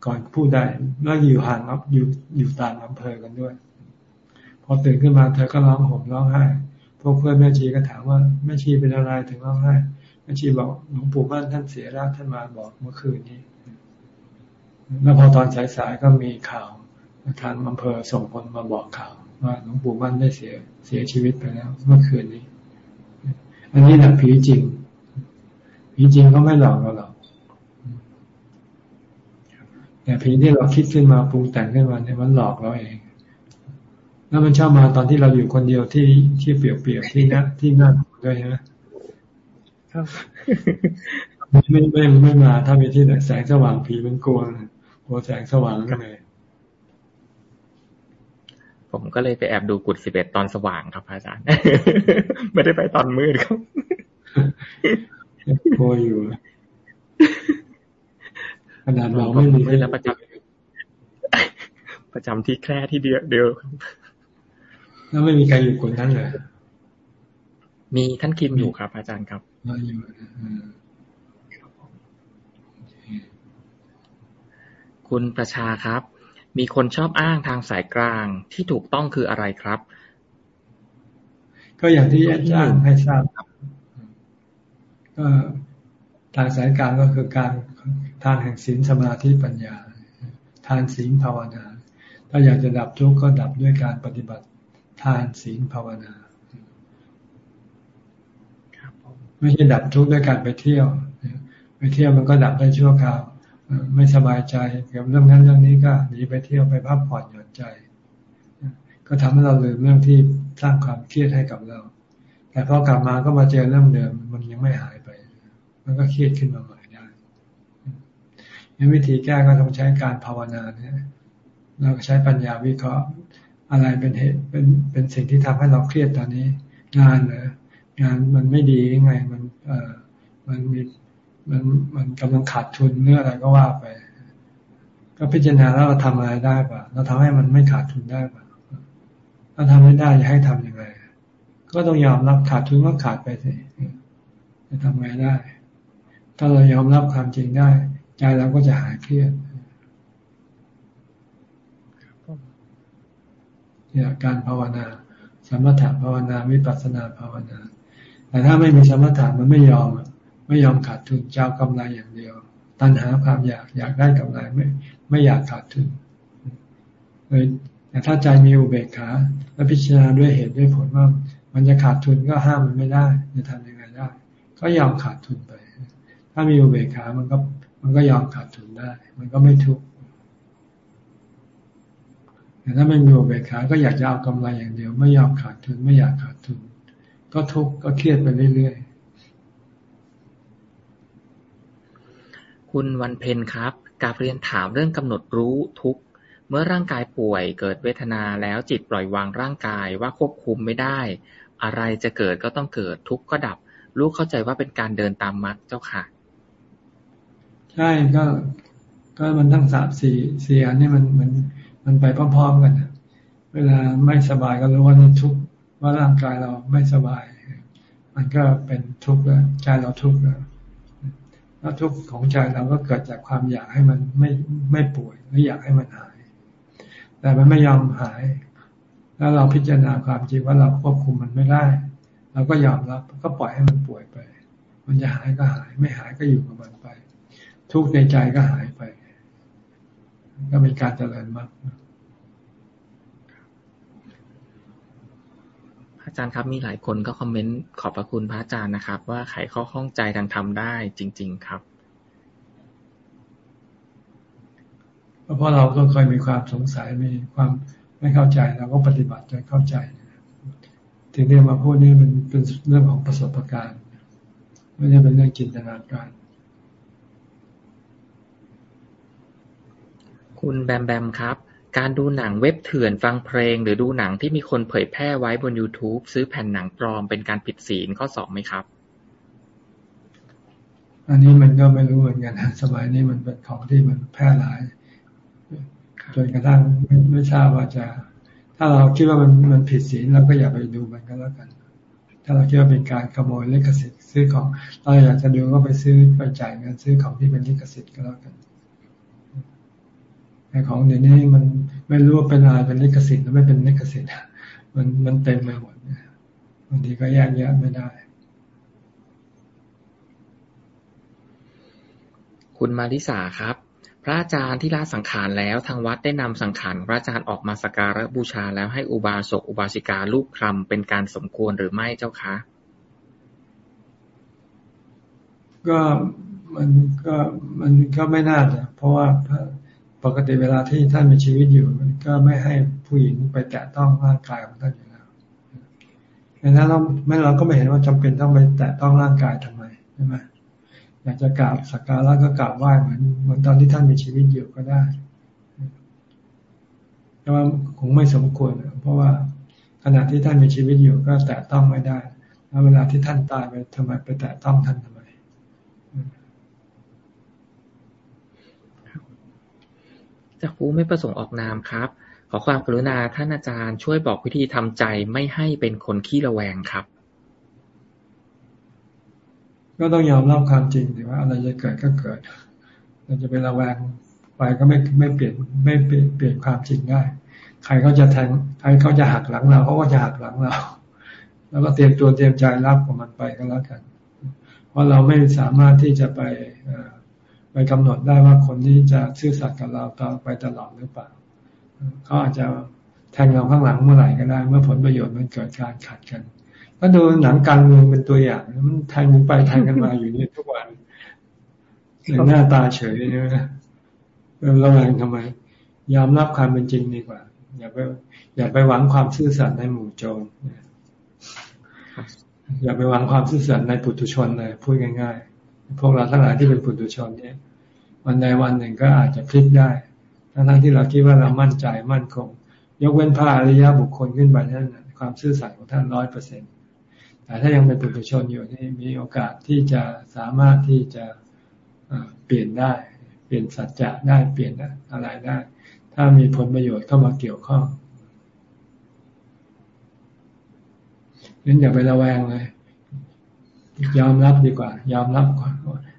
ก่อนผู้ใดแล้วอยู่ห่างอับอยู่อยู่ต่างอำเภอกันด้วย พอตื่นขึ้นมาเธอก็ร้องห่มร้องไห้พวกเพื่อนแม่ชีก็ถามว่าแม่ชีเป็นอะไรถึงร้องไห้แม่ชีบอกหลวงปู่มั่นท่านเสียแล้วท่านมาบอกเมื่อคืนนี้ แล้วพอตอนสายๆก็มีข่าวทางอำเภอส่งคนมาบอกข่าว ว่าหลวงปู่มั่นได้เสียเสียชีวิตไปแล้ว เมื่อคืนนี้ อันนี้แหละผีจริง ผีจริงเขาไม่หลอกเราหรอกแต่ผีที่เราคิดขึ้นมาปรุงแต่งขึ้นมาเนี่ยมันหลอกเราเอง แล้วมันชอบมาตอนที่เราอยู่คนเดียวที่ที่เปลี่ยวๆที่น่าที่น่าด้วยใช่ไหมไม่ไม่ไม่ไม่มา ถ้ามีที่แสงสว่างผีมันกลัวกลัวแสงสว่างก็เลยผมก็เลยไปแอบดูกุดสิบเอ็ดตอนสว่างครับอาจารย์ ไม่ได้ไปตอนมืดครับ กลัวอยู่ขนาดเราไม่มีแล้วประจำประจำที่แค่ที่เดียวเดียวครับแล้วไม่มีใครอยู่คนนั้นเลยมีท่านคิมอยู่ครับ อาจารย์ครับอยู่คุณประชาครับ มีคนชอบอ้างทางสายกลางที่ถูกต้องคืออะไรครับ ก็อย่างที่อาจารย์ให้ทราบครับ ก็ทางสายกลางก็คือการทานแห่งศีลสมาธิปัญญา ทานศีลภาวนา ถ้าอยากจะดับทุกข์ก็ดับด้วยการปฏิบัติทานศีลภาวนาไม่ใช่ดับทุกข์ด้วยการไปเที่ยวไปเที่ยวมันก็ดับได้ชั่วคราวไม่สบายใจเกี่ยวกับเรื่องนั้นเรื่องนี้ก็หนีไปเที่ยวไปพักผ่อนหย่อนใจ ก็ทำให้เราลืมเรื่องที่สร้างความเครียดให้กับเรา แต่พอกลับมาก็มาเจอเรื่องเดิมมันยังไม่หายไป มันก็เครียดขึ้นมาใหม่ได้ยังวิธีแก้ก็ต้องใช้การภาวนาเนี่ยเราก็ใช้ปัญญาวิเคราะห์อะไรเป็นเหตุเป็นเป็นสิ่งที่ทำให้เราเครียดตอนนี้ งานเหรองานมันไม่ดียังไงมันเออมันมีมันมันกำลังขาดทุนเรื่องอะไรก็ว่าไป ก็พิจารณาแล้วเราทำอะไรได้ปะเราทำให้มันไม่ขาดทุนได้ปะถ้าทำไม่ได้จะให้ทํำยังไงก็ต้องยอมรับขาดทุนก็ขาดไปสิจะทำไงได้ ถ้าเรายอมรับความจริงได้ใจเราก็จะหายเครียดเนี่ยการภาวนา สมถะภาวนาวิปัสนาภาวนา แต่ถ้าไม่มีสมถะมันไม่ยอม ไม่ยอมขาดทุนเจ้ากำไรอย่างเดียว ตัณหาความอยากอยากได้กำไรไม่ไม่อยากขาดทุนเลยแต่ถ้าใจมีอุเบกขาและพิจารณาด้วยเหตุด้วยผลว่า มันจะขาดทุนก็ห้ามมันไม่ได้จะทำยังไงได้ ก็ยอมขาดทุนไป ถ้ามีอุเบกขา มันก็ มันก็ยอมขาดทุนได้ มันก็ไม่ทุกข์แต่ถ้าไม่มีอุเบกขา ก็อยากจะเอากำไรอย่างเดียว ไม่ยอมขาดทุน ไม่อยากขาดทุน ก็ทุกข์ก็เครียดไปเรื่อยๆ คุณวันเพ็ญครับกาเรียนถามเรื่องกำหนดรู้ทุกเมื่อร่างกายป่วยเกิดเวทนาแล้วจิตปล่อยวางร่างกายว่าควบคุมไม่ได้ อะไรจะเกิดก็ต้องเกิดทุกข์ก็ดับ ลูกเข้าใจว่าเป็นการเดินตามมรรคเจ้าค่ะ ใช่ก็ก็มันทั้งสามสี่สี่อันนี้มันมันมันไปพร้อมๆกันเวลาไม่สบายก็รู้ว่านี่ทุกข์ว่าร่างกายเราไม่สบาย มันก็เป็นทุกข์แล้วใจเราทุกข์แล้วแล้วทุกข์ของใจเราก็เกิดจากความอยากให้มันไม่ไม่ป่วยไม่อยากให้มันหาย แต่มันไม่ยอมหาย แล้วเราพิจารณาความจริงว่าเราควบคุมมันไม่ได้เราก็ยอมรับก็ปล่อยให้มันป่วยไป มันจะหายก็หาย ไม่หายก็อยู่กับมัน ทุกข์ในใจก็หายไป ก็เป็นการเจริญมากอาจารย์ครับมีหลายคนก็คอมเมนต์ขอบพระคุณพระอาจารย์นะครับ ว่าไขข้อข้องใจทางธรรมได้จริง ๆ ครับเพราะเราก็เคยมีความสงสัยมีความไม่เข้าใจเราก็ปฏิบัติจนเข้าใจถึงเรียกมาพูดนี่มันเป็นเรื่องของประสบการณ์ ไม่ใช่เป็นเรื่องจินตนาการ คุณแบมแบมครับ การดูหนังเว็บเถื่อน ฟังเพลง หรือดูหนังที่มีคนเผยแพร่ไว้บน YouTube ซื้อแผ่นหนังปลอมเป็นการผิดศีลข้อสองไหมครับ อันนี้มันก็ไม่รู้เหมือนกันสมัยนี้มันเป็นของที่มันแพร่หลายจนกระทั่งไม่ไม่ทราบว่าจะ ถ้าเราคิดว่ามันมันผิดศีลเราก็อย่าไปดูมันก็แล้วกัน ถ้าเราคิดว่าเป็นการขโมยลิขสิทธิ์ซื้อของเราอยากจะดูก็ไปซื้อไปจ่ายเงินซื้อของที่เป็นลิขสิทธิ์ก็แล้วกัน แต่ของเดี๋ยวนี้มันไม่รู้ว่าเป็นอะไรเป็นลิขสิทธิ์หรือไม่เป็นลิขสิทธิ์มันมันเต็มไปหมดบางทีก็แยกแยะไม่ได้ คุณมาริสาครับ พระอาจารย์ที่ละสังขารแล้วทางวัดได้นำสังขารพระอาจารย์ออกมาสักการะบูชาแล้วให้อุบาสกอุบาสิกาลูกคลำเป็นการสมควรหรือไม่เจ้าคะ ก็มันก็มันก็ไม่น่าจะเพราะว่า ปกติเวลาที่ท่านมีชีวิตอยู่ ก็ไม่ให้ผู้หญิงไปแตะต้องร่างกายของท่านอยู่แล้วดังนั้นเราไม่เราก็ไม่เห็นว่าจำเป็นต้องไปแตะต้องร่างกายทำไมใช่ไหมอยากจะกราบสักการะก็กราบไหว้เหมือนเหมือนตอนที่ท่านมีชีวิตอยู่ก็ได้แต่ว่าคงไม่สมควร เพราะว่าขณะที่ท่านมีชีวิตอยู่ก็แตะต้องไม่ได้ แล้วเวลาที่ท่านตายไปทำไมไปแตะต้องท่านทำไม จากผู้ไม่ประสงค์ออกนามครับ ขอความกรุณาท่านอาจารย์ช่วยบอกวิธีทำใจไม่ให้เป็นคนขี้ระแวงครับ ก็ต้องยอมรับความจริงถือว่าอะไรจะเกิดก็เกิด เราจะไประแวงไปก็ไม่ไม่เปลี่ยนไม่เปลี่ยนเปลี่ยนความจริงได้ ใครเขาจะแทงใครเขาจะหักหลังเราเขาก็จะหักหลังเรา แล้วก็เตรียมตัวเตรียมใจรับกับมันไปก็แล้วกัน เพราะเราไม่สามารถที่จะไป ไปกำหนดได้ว่าคนนี้จะซื่อสัตย์กับเราต่อไปตลอดหรือเปล่าเขาอาจจะแทงเราข้างหลังเมื่อไหร่ก็ได้ เมื่อผลประโยชน์มันเกิดการขัดกัน ก็ดูหนังการเมืองเป็นตัวอย่างมันแทงไปแทงกันมาอยู่นี่ทุกวันหน้าตาเฉยเนี่ยนะระแวงทำไม ยอมรับความเป็นจริงดีกว่า อย่าไป อย่าไปหวังความซื่อสัตย์ในหมู่โจรอย่าไปหวังความซื่อสัตย์ในปุถุชนเลยพูดง่าย ๆ พวกเราทั้งหลายที่เป็นปุถุชนเนี่ย วันใดวันหนึ่งก็อาจจะพลิกได้ทั้งที่เราคิดว่าเรามั่นใจมั่นคง ยกเว้นพระอริยบุคคลขึ้นไปนั้นความซื่อสัตย์ของท่านร้อยเปอร์เซ็นตแต่ถ้ายังเป็นปุถุชนอยู่นี่มีโอกาสที่จะสามารถที่จะเปลี่ยนได้ เปลี่ยนสัจจะได้เปลี่ยนอะไรได้ ถ้ามีผลประโยชน์เข้ามาเกี่ยวข้องนั้นอย่าไประแวงเลย ยอมรับดีกว่า ยอมรับก่อน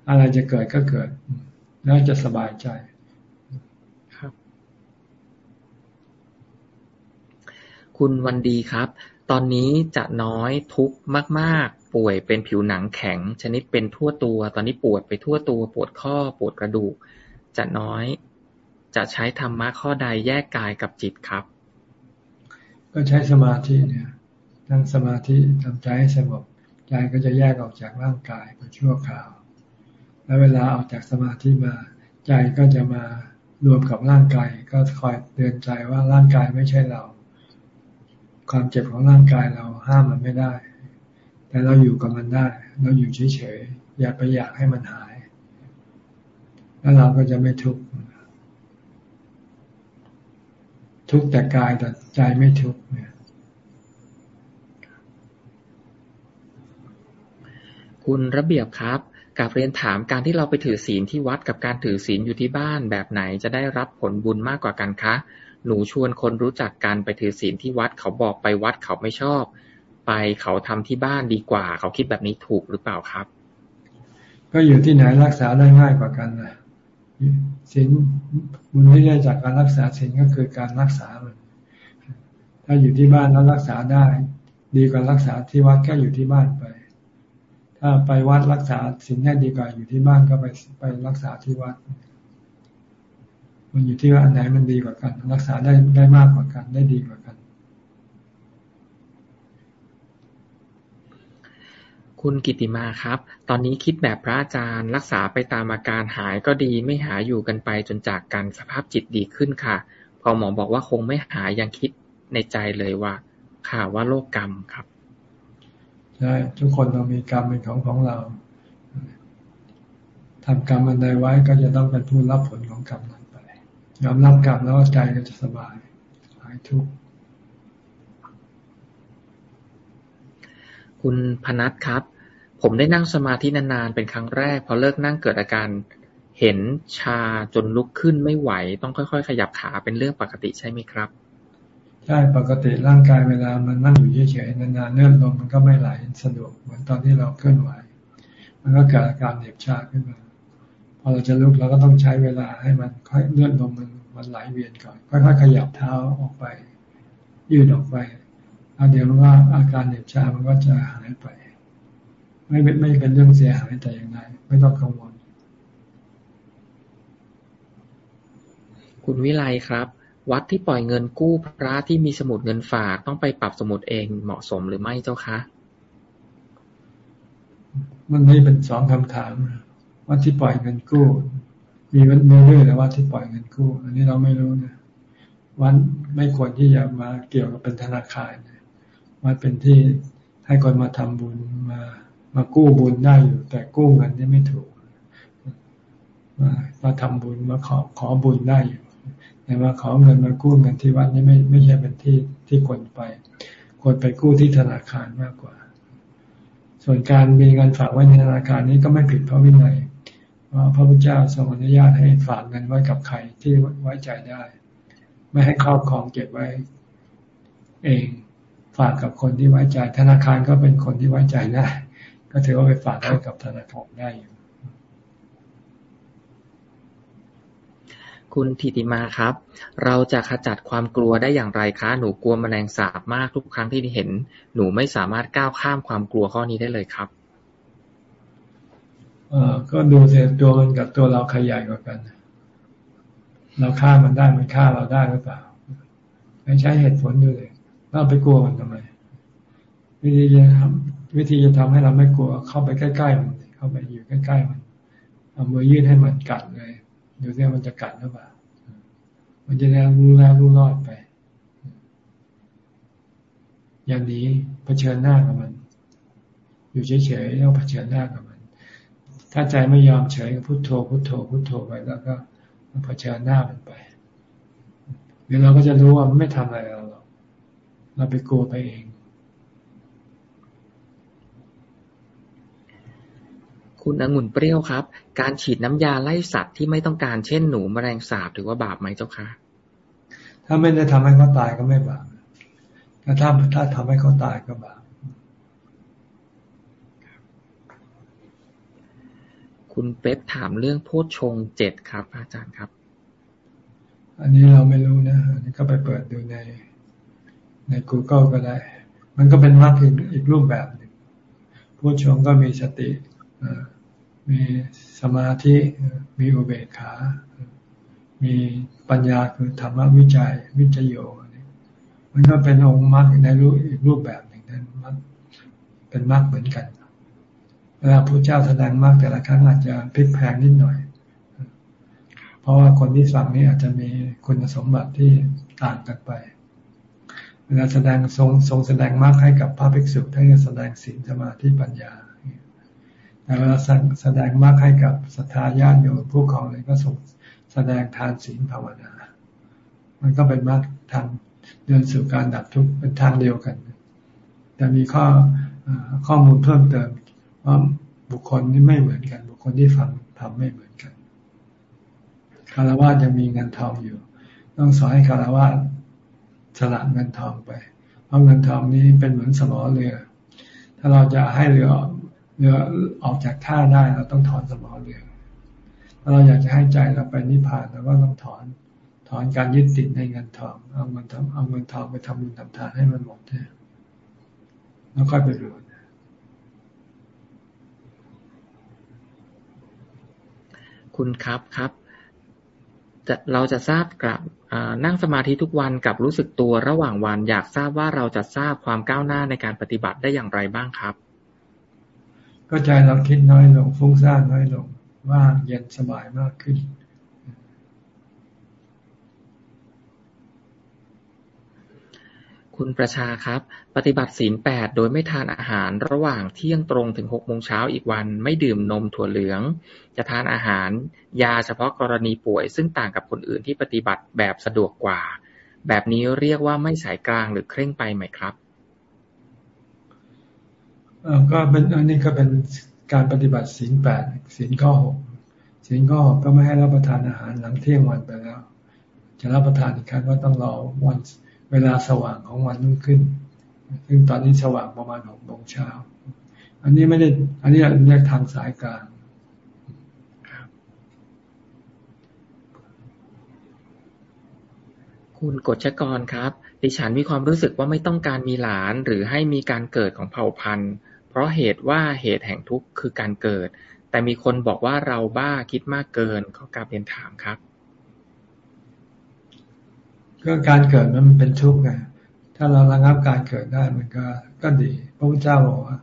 อะไรจะเกิดก็เกิด แล้วจะสบายใจครับ คุณวันดีครับ ตอนนี้จะน้อยทุกข์มาก ๆ ป่วยเป็นผิวหนังแข็ง ชนิดเป็นทั่วตัว ตอนนี้ปวดไปทั่วตัว ปวดข้อปวดกระดูก จะน้อย จะใช้ธรรมะข้อใดแยกกายกับจิตครับ ก็ใช้สมาธิเนี่ยนั่งสมาธิทำใจให้สงบ ใจก็จะแยกออกจากร่างกายไปชั่วคราว แล้วเวลาออกจากสมาธิมา ใจก็จะมารวมกับร่างกาย ก็คอยเตือนใจว่าร่างกายไม่ใช่เรา ความเจ็บของร่างกายเราห้ามมันไม่ได้ แต่เราอยู่กับมันได้ เราอยู่เฉยๆ อย่าไปอยากให้มันหาย แล้วเราก็จะไม่ทุกข์ ทุกแต่กายแต่ใจไม่ทุกข์เนี่ย คุณระเบียบครับกับเรียนถามการที่เราไปถือศีลที่วัดกับการถือศีลอยู่ที่บ้านแบบไหนจะได้รับผลบุญมากกว่ากันคะ หนูชวนคนรู้จักกันไปถือศีลที่วัดเขาบอกไปวัดเขาไม่ชอบ ไปเขาทำที่บ้านดีกว่า เขาคิดแบบนี้ถูกหรือเปล่าครับ ก็อยู่ที่ไหนรักษาได้ง่ายกว่ากันนะศีลบุญที่ได้จากการรักษาศีลก็คือการรักษามันถ้าอยู่ที่บ้านแล้วรักษาได้ ดีกว่ารักษาที่วัดก็อยู่ที่บ้านไป ถ้าไปวัดรักษาสิ่งได้ดีกว่าอยู่ที่บ้านก็ไปไปรักษาที่วัด มันอยู่ที่ว่าอันไหนมันดีกว่ากัน รักษาได้ได้มากกว่ากัน ได้ดีกว่ากัน คุณกิติมาครับ ตอนนี้คิดแบบพระอาจารย์รักษาไปตามอาการหายก็ดีไม่หายอยู่กันไปจนจากกันสภาพจิตดีขึ้นค่ะ พอหมอบอกว่าคงไม่หายยังคิดในใจเลยว่าข่าวว่าโรคกรรมครับ ใช่ทุกคนเรามีกรรมเป็นของของเราทำกรรมอันใดไว้ก็จะต้องเป็นผู้รับผลของกรรมนั้นไปยอมรับกรรมแล้วใจก็จะสบายหายทุกข์คุณพนัทครับ ผมได้นั่งสมาธินานๆเป็นครั้งแรก พอเลิกนั่งเกิดอาการเห็นชาจนลุกขึ้นไม่ไหว ต้องค่อย ๆ ขยับขาเป็นเรื่องปกติใช่ไหมครับ ใช่ปกติร่างกายเวลามันนั่งอยู่เฉยๆนานๆเลื่อนลมมันก็ไม่ไหลสะดวกเหมือนตอนที่เราเคลื่อนไหว มันก็เกิดอาการเหน็บชาขึ้นมาพอเราจะลุกเราก็ต้องใช้เวลาให้มันค่อยเลื่อนลมมันมันไหลเวียนก่อนค่อยๆขยับเท้าออกไป ยืดออกไปแล้วเดี๋ยวมันว่าอาการเหน็บชามันก็จะหายไป ไม่ไม่เป็นเรื่องเสียหายแต่อย่างไรไม่ต้องกังวล คุณวิไลครับ วัดที่ปล่อยเงินกู้พระที่มีสมุดเงินฝากต้องไปปรับสมุดเองเหมาะสมหรือไม่เจ้าคะ มันนี่เป็นสองคำถามวัดที่ปล่อยเงินกู้ มีวันมีเรื่องแต่วัดที่ปล่อยเงินกู้ อันนี้เราไม่รู้นะวัดไม่ควรที่จะมาเกี่ยวกับเป็นธนาคารวัดเป็นที่ให้คนมาทำบุญมามากู้บุญได้อยู่ แต่กู้เงินนี่ไม่ถูกมามาทำบุญมาขอขอบุญได้อยู่ แต่มาขอเงินมากู้เงินที่วัดนี่ไม่ไม่ใช่เป็นที่ที่ควรไป ควรไปกู้ที่ธนาคารมากกว่า ส่วนการมีเงินฝากไว้ในธนาคารนี้ก็ไม่ผิดพระวินัยเพราะพระพุทธเจ้าทรงอนุญาตให้ฝากเงินไว้กับใครที่ไว้ใจได้ ไม่ให้ครอบครองเก็บไว้ เองฝากกับคนที่ไว้ใจ ธนาคารก็เป็นคนที่ไว้ใจได้ ก็ถือว่าไปฝากไว้กับธนาคารได้อยู่ คุณธิติมาครับ เราจะขจัดความกลัวได้อย่างไรคะ หนูกลัวแมลงสาบมากทุกครั้งที่เห็น หนูไม่สามารถก้าวข้ามความกลัวข้อนี้ได้เลยครับเออก็ดูเสียตัวมันกับตัวเราใครใหญ่กว่ากัน เราฆ่ามันได้มันฆ่าเราได้หรือเปล่า ไม่ใช้เหตุผลดูเลยเราไปกลัวมันทำไม วิธีจะทำวิธีจะทำให้เราไม่กลัวเข้าไปใกล้ๆมันเข้าไปอยู่ใกล้ๆมันเอามือยื่นให้มันกัดเลย ดูเนี่ยมันจะกัดหรือเปล่า มันจะแล้รู้แล้วรู้รอดไป อย่างนี้เผชิญหน้ากับมัน อยู่เฉยๆแล้วเผชิญหน้ากับมัน ถ้าใจไม่ยอมเฉยก็พุโทโธพุโทโธพุโทโธไปแล้วก็เผชิญหน้ามันไปเดี๋ยวเราก็จะรู้ว่ามันไม่ทำอะไรเราหรอกเราไปกลัวไปเอง คุณองุ่นเปรี้ยวครับ การฉีดน้ำยาไล่สัตว์ที่ไม่ต้องการเช่นหนูแมลงสาบถือว่าบาปไหมเจ้าคะถ้าไม่ได้ทำให้เขาตายก็ไม่บาปถ้าถ้าถ้าทำให้เขาตายก็บาปคุณเป๊ปถามเรื่องโพชฌงเจ็ดครับ อาจารย์ครับ อันนี้เราไม่รู้นะอันนี้ก็ไปเปิดดูในใน Google ก็ได้ มันก็เป็นมรรคอีกรูปแบบหนึ่งโพชฌงก็มีสติ มีสมาธิ มีอุเบกขา มีปัญญาคือธรรมวิจัยวิจโยมันก็เป็นองค์มรรคในรูปอีกรูปแบบหนึ่งนั้นมันเป็นมรรคเหมือนกันเวลาพระเจ้าแสดงมรรคแต่ละครั้งอาจจะพลิกแพงนิดหน่อย เพราะว่าคนที่ฟังนี้อาจจะมีคุณสมบัติที่ต่างกันไป เวลาแสดงทรงทรงแสดงมรรคให้กับพระภิกษุท่านจะแสดงศีลสมาธิปัญญา แต่เวลาแสดงมากให้กับศรัทธาญาติโยมผู้ของเลยก็ส่งแสดงทานศีลภาวนา มันก็เป็นมากทางเดินสู่การดับทุกข์เป็นทางเดียวกัน แต่มีข้อข้อมูลเพิ่มเติมว่าบุคคลนี่ไม่เหมือนกัน บุคคลที่ฟังทำไม่เหมือนกันคารวะยังมีเงินทองอยู่ ต้องสอนให้คารวะสละเงินทองไป เพราะเงินทองนี้เป็นเหมือนสมอเรือ ถ้าเราจะให้เรือ เรือออกจากท่าได้เราต้องถอนสมอเรือถ้าเราอยากจะให้ใจเราไปนิพพานเราก็ต้องถอน ถอนการยึดติดในเงินทองเอาเงินทำเอาเงินทองไปทำบุญทำทานให้มันหมดเนี่ยแล้วค่อยไปรวยคุณครับครับจะเราจะทราบกับนั่งสมาธิทุกวันกับรู้สึกตัวระหว่างวัน อยากทราบว่าเราจะทราบความก้าวหน้าในการปฏิบัติได้อย่างไรบ้างครับ ก็ใจเราคิดน้อยลง ฟุ้งซ่านน้อยลง ว่างเย็นสบายมากขึ้น คุณประชาครับ ปฏิบัติศีลแปดโดยไม่ทานอาหารระหว่างเที่ยงตรงถึงหกโมงเช้าอีกวัน ไม่ดื่มนมถั่วเหลือง จะทานอาหารยาเฉพาะกรณีป่วย ซึ่งต่างกับคนอื่นที่ปฏิบัติแบบสะดวกกว่า แบบนี้เรียกว่าไม่สายกลางหรือเคร่งไปไหมครับ ก็เป็นอันนี้ก็เป็นการปฏิบัติศีลแปดศีลข้อหกศีลข้อหกก็ไม่ให้รับประทานอาหารหลังเที่ยงวันไปแล้ว จะรับประทานอีกครั้งก็ต้องรอวันเวลาสว่างของวันรุ่งขึ้น ซึ่งตอนนี้สว่างประมาณหกโมงเช้า อันนี้ไม่ได้ อันนี้เรียกทางสายกลางคุณกฎชกรครับ ดิฉันมีความรู้สึกว่าไม่ต้องการมีหลานหรือให้มีการเกิดของเผ่าพันธุ์เพ ราะเหตุว่าเหตุแห่งทุกข์คือการเกิด แต่มีคนบอกว่าเราบ้าคิดมากเกินขอกราบเรียนถามครับ ก็การเกิดมันเป็นทุกข์ไง ถ้าเราระงับการเกิดได้มันก็ก็ดี พระพุทธเจ้าบอกว่า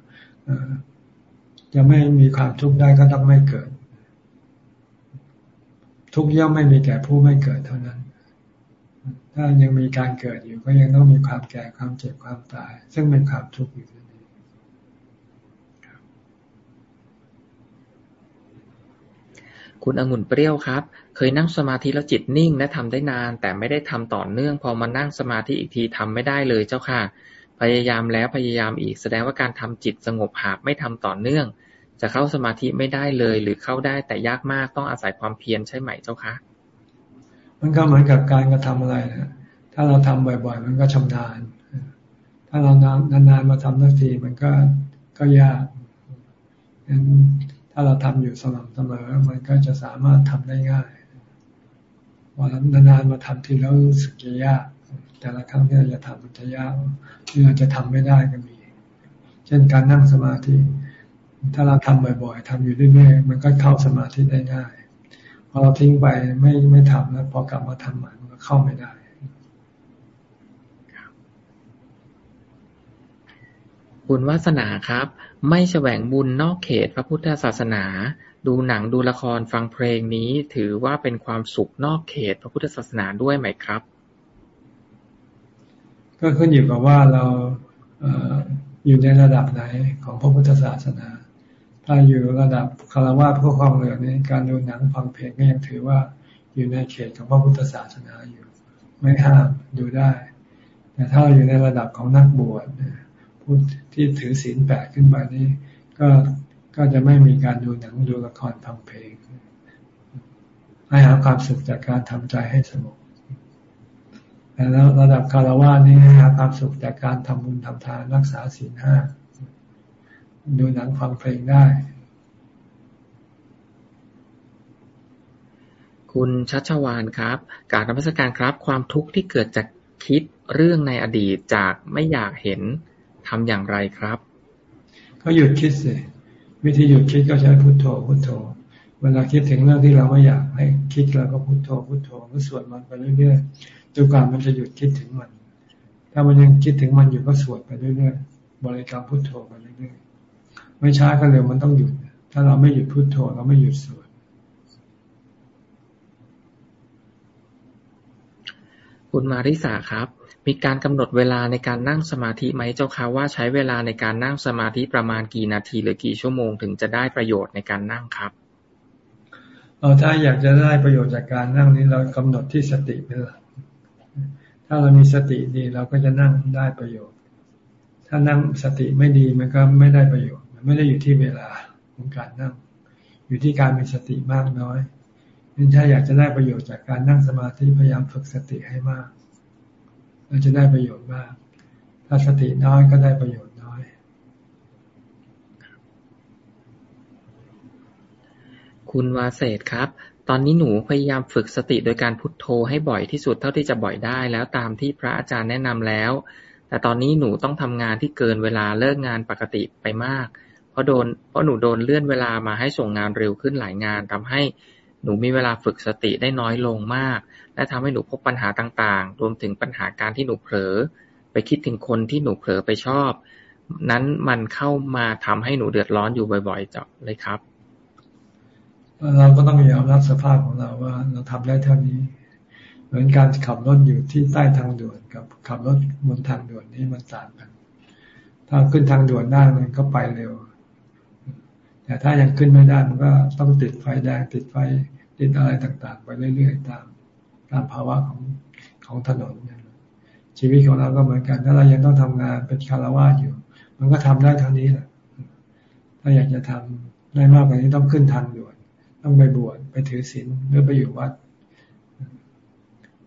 จะไม่มีความทุกข์ได้ก็ต้องไม่เกิด ทุกย่อมไม่มีแก่ผู้ไม่เกิดเท่านั้น ถ้ายังมีการเกิดอยู่ ก็ยังต้องมีความแก่ความเจ็บความตาย ซึ่งเป็นความทุกข์อยู่ คุณองุ่นเปรี้ยวครับ เคยนั่งสมาธิแล้วจิตนิ่งและทำได้นาน แต่ไม่ได้ทำต่อเนื่องพอมานั่งสมาธิอีกทีทำไม่ได้เลยเจ้าค่ะ พยายามแล้วพยายามอีกแสดงว่าการทำจิตสงบหากไม่ทำต่อเนื่อง จะเข้าสมาธิไม่ได้เลย หรือเข้าได้แต่ยากมากต้องอาศัยความเพียรใช่ไหมเจ้าคะมันก็เหมือนกับการกระทำอะไรนะถ้าเราทำบ่อย ๆ มันก็ชำนาญ ถ้าเรานานๆมาทำทักทีมันก็ก็ยาก ถ้าเราทำอยู่สม่ำเสมอ มันก็จะสามารถทำได้ง่ายวันนานๆมาทำทีแล้วรู้สึกจะยาก แต่ละครั้งที่เราจะทำมันจะยากหรืออาจจะทำไม่ได้ก็มี เช่นการนั่งสมาธิ ถ้าเราทำบ่อยๆทำอยู่เรื่อยๆ มันก็เข้าสมาธิได้ง่าย พอเราทิ้งไปไม่ไม่ทำแล้วพอกลับมาทำใหม่มันก็เข้าไม่ได้ บุญวาสนาครับ ไม่แสวงบุญนอกเขตพระพุทธศาสนา ดูหนังดูละครฟังเพลงนี้ ถือว่าเป็นความสุขนอกเขตพระพุทธศาสนาด้วยไหมครับ ก็ขึ้นอยู่กับว่าเราอยู่ในระดับไหนของพระพุทธศาสนา ถ้าอยู่ระดับคารวะผู้ครองเรือนนี้การดูหนังฟังเพลงก็ยังถือว่าอยู่ในเขตของพระพุทธศาสนาอยู่ ไม่ห้ามดูได้ แต่ถ้าเราอยู่ในระดับของนักบวช ผู้ที่ถือศีลแปดขึ้นไปนี่ก็ก็จะไม่มีการดูหนังดูละครฟังเพลงให้หาความสุขจากการทำใจให้สงบแล้วระดับคารวะนี่ให้หาความสุขจากการทำบุญทำทานรักษาศีลห้าดูหนังฟังเพลงได้ คุณชัชวานครับ การรัชการครับ ความทุกข์ที่เกิดจากคิดเรื่องในอดีตจากไม่อยากเห็น ทำอย่างไรครับ ก็หยุดคิดสิวิธีหยุดคิดก็ใช้พุโทโธพุโทโธ เวลาคิดถึงเรื่องที่เราไม่อยากให้คิดเราก็พุโทโธพุโทโธก็สวดมันไปเรื่อยๆจนกว่ามันจะหยุดคิดถึงมัน ถ้ามันยังคิดถึงมันอยู่ก็สวดไปเรื่อยๆบริกรรมพุโทโธไปเรื่อยๆไม่ช้าก็เร็วมันต้องหยุด ถ้าเราไม่หยุดพุโทโธเราไม่หยุดสวดคุณมาริสาครับ มีการกำหนดเวลาในการนั่งสมาธิไหมเจ้าคะว่าใช้เวลาในการนั่งสมาธิประมาณกี่นาทีหรือกี่ชั่วโมงถึงจะได้ประโยชน์ในการนั่งครับเออถ้าอยากจะได้ประโยชน์จากการนั่งนี้เรากำหนดที่สติเป็นหลักถ้าเรามีสติดีเราก็จะนั่งได้ประโยชน์ ถ้านั่งสติไม่ดีมันก็ไม่ได้ประโยชน์ มันไม่ได้อยู่ที่เวลาของการนั่ง อยู่ที่การมีสติมากน้อยถ้าอยากจะได้ประโยชน์จากการนั่งสมาธิพยายามฝึกสติให้มาก เราจะได้ประโยชน์มาก ถ้าสติน้อยก็ได้ประโยชน์น้อย คุณวาเศษครับ ตอนนี้หนูพยายามฝึกสติโดยการพุทโธให้บ่อยที่สุดเท่าที่จะบ่อยได้ แล้วตามที่พระอาจารย์แนะนำแล้ว แต่ตอนนี้หนูต้องทำงานที่เกินเวลาเลิกงานปกติไปมาก เพราะโดนเพราะหนูโดนเลื่อนเวลามาให้ส่งงานเร็วขึ้นหลายงานทำให้ หนูมีเวลาฝึกสติได้น้อยลงมาก และทำให้หนูพบปัญหาต่าง ๆ รวมถึงปัญหาการที่หนูเผลอ ไปคิดถึงคนที่หนูเผลอไปชอบ นั้นมันเข้ามาทำให้หนูเดือดร้อนอยู่บ่อยๆจ้ะเลยครับ เราก็ต้องยอมรับสภาพของเราว่า เราทำได้เท่านี้ เหมือนการขับรถอยู่ที่ใต้ทางด่วนกับขับรถบนทางด่วนนี้มันต่างกัน ถ้าขึ้นทางด่วนได้มันก็ไปเร็ว แต่ถ้ายังขึ้นไม่ได้มันก็ต้องติดไฟแดงติดไฟติดอะไรต่างๆ ไปเรื่อยๆตามตามภาวะของของถนนชีวิตของเราก็เหมือนกัน ถ้าเรายังต้องทำงานเป็นคารวะอยู่ มันก็ทำได้เท่านี้แหละถ้าอยากจะทำได้มากกว่านี้ต้องขึ้นทางด่วนต้องไปบวชไปถือศีลหรือไปอยู่วัด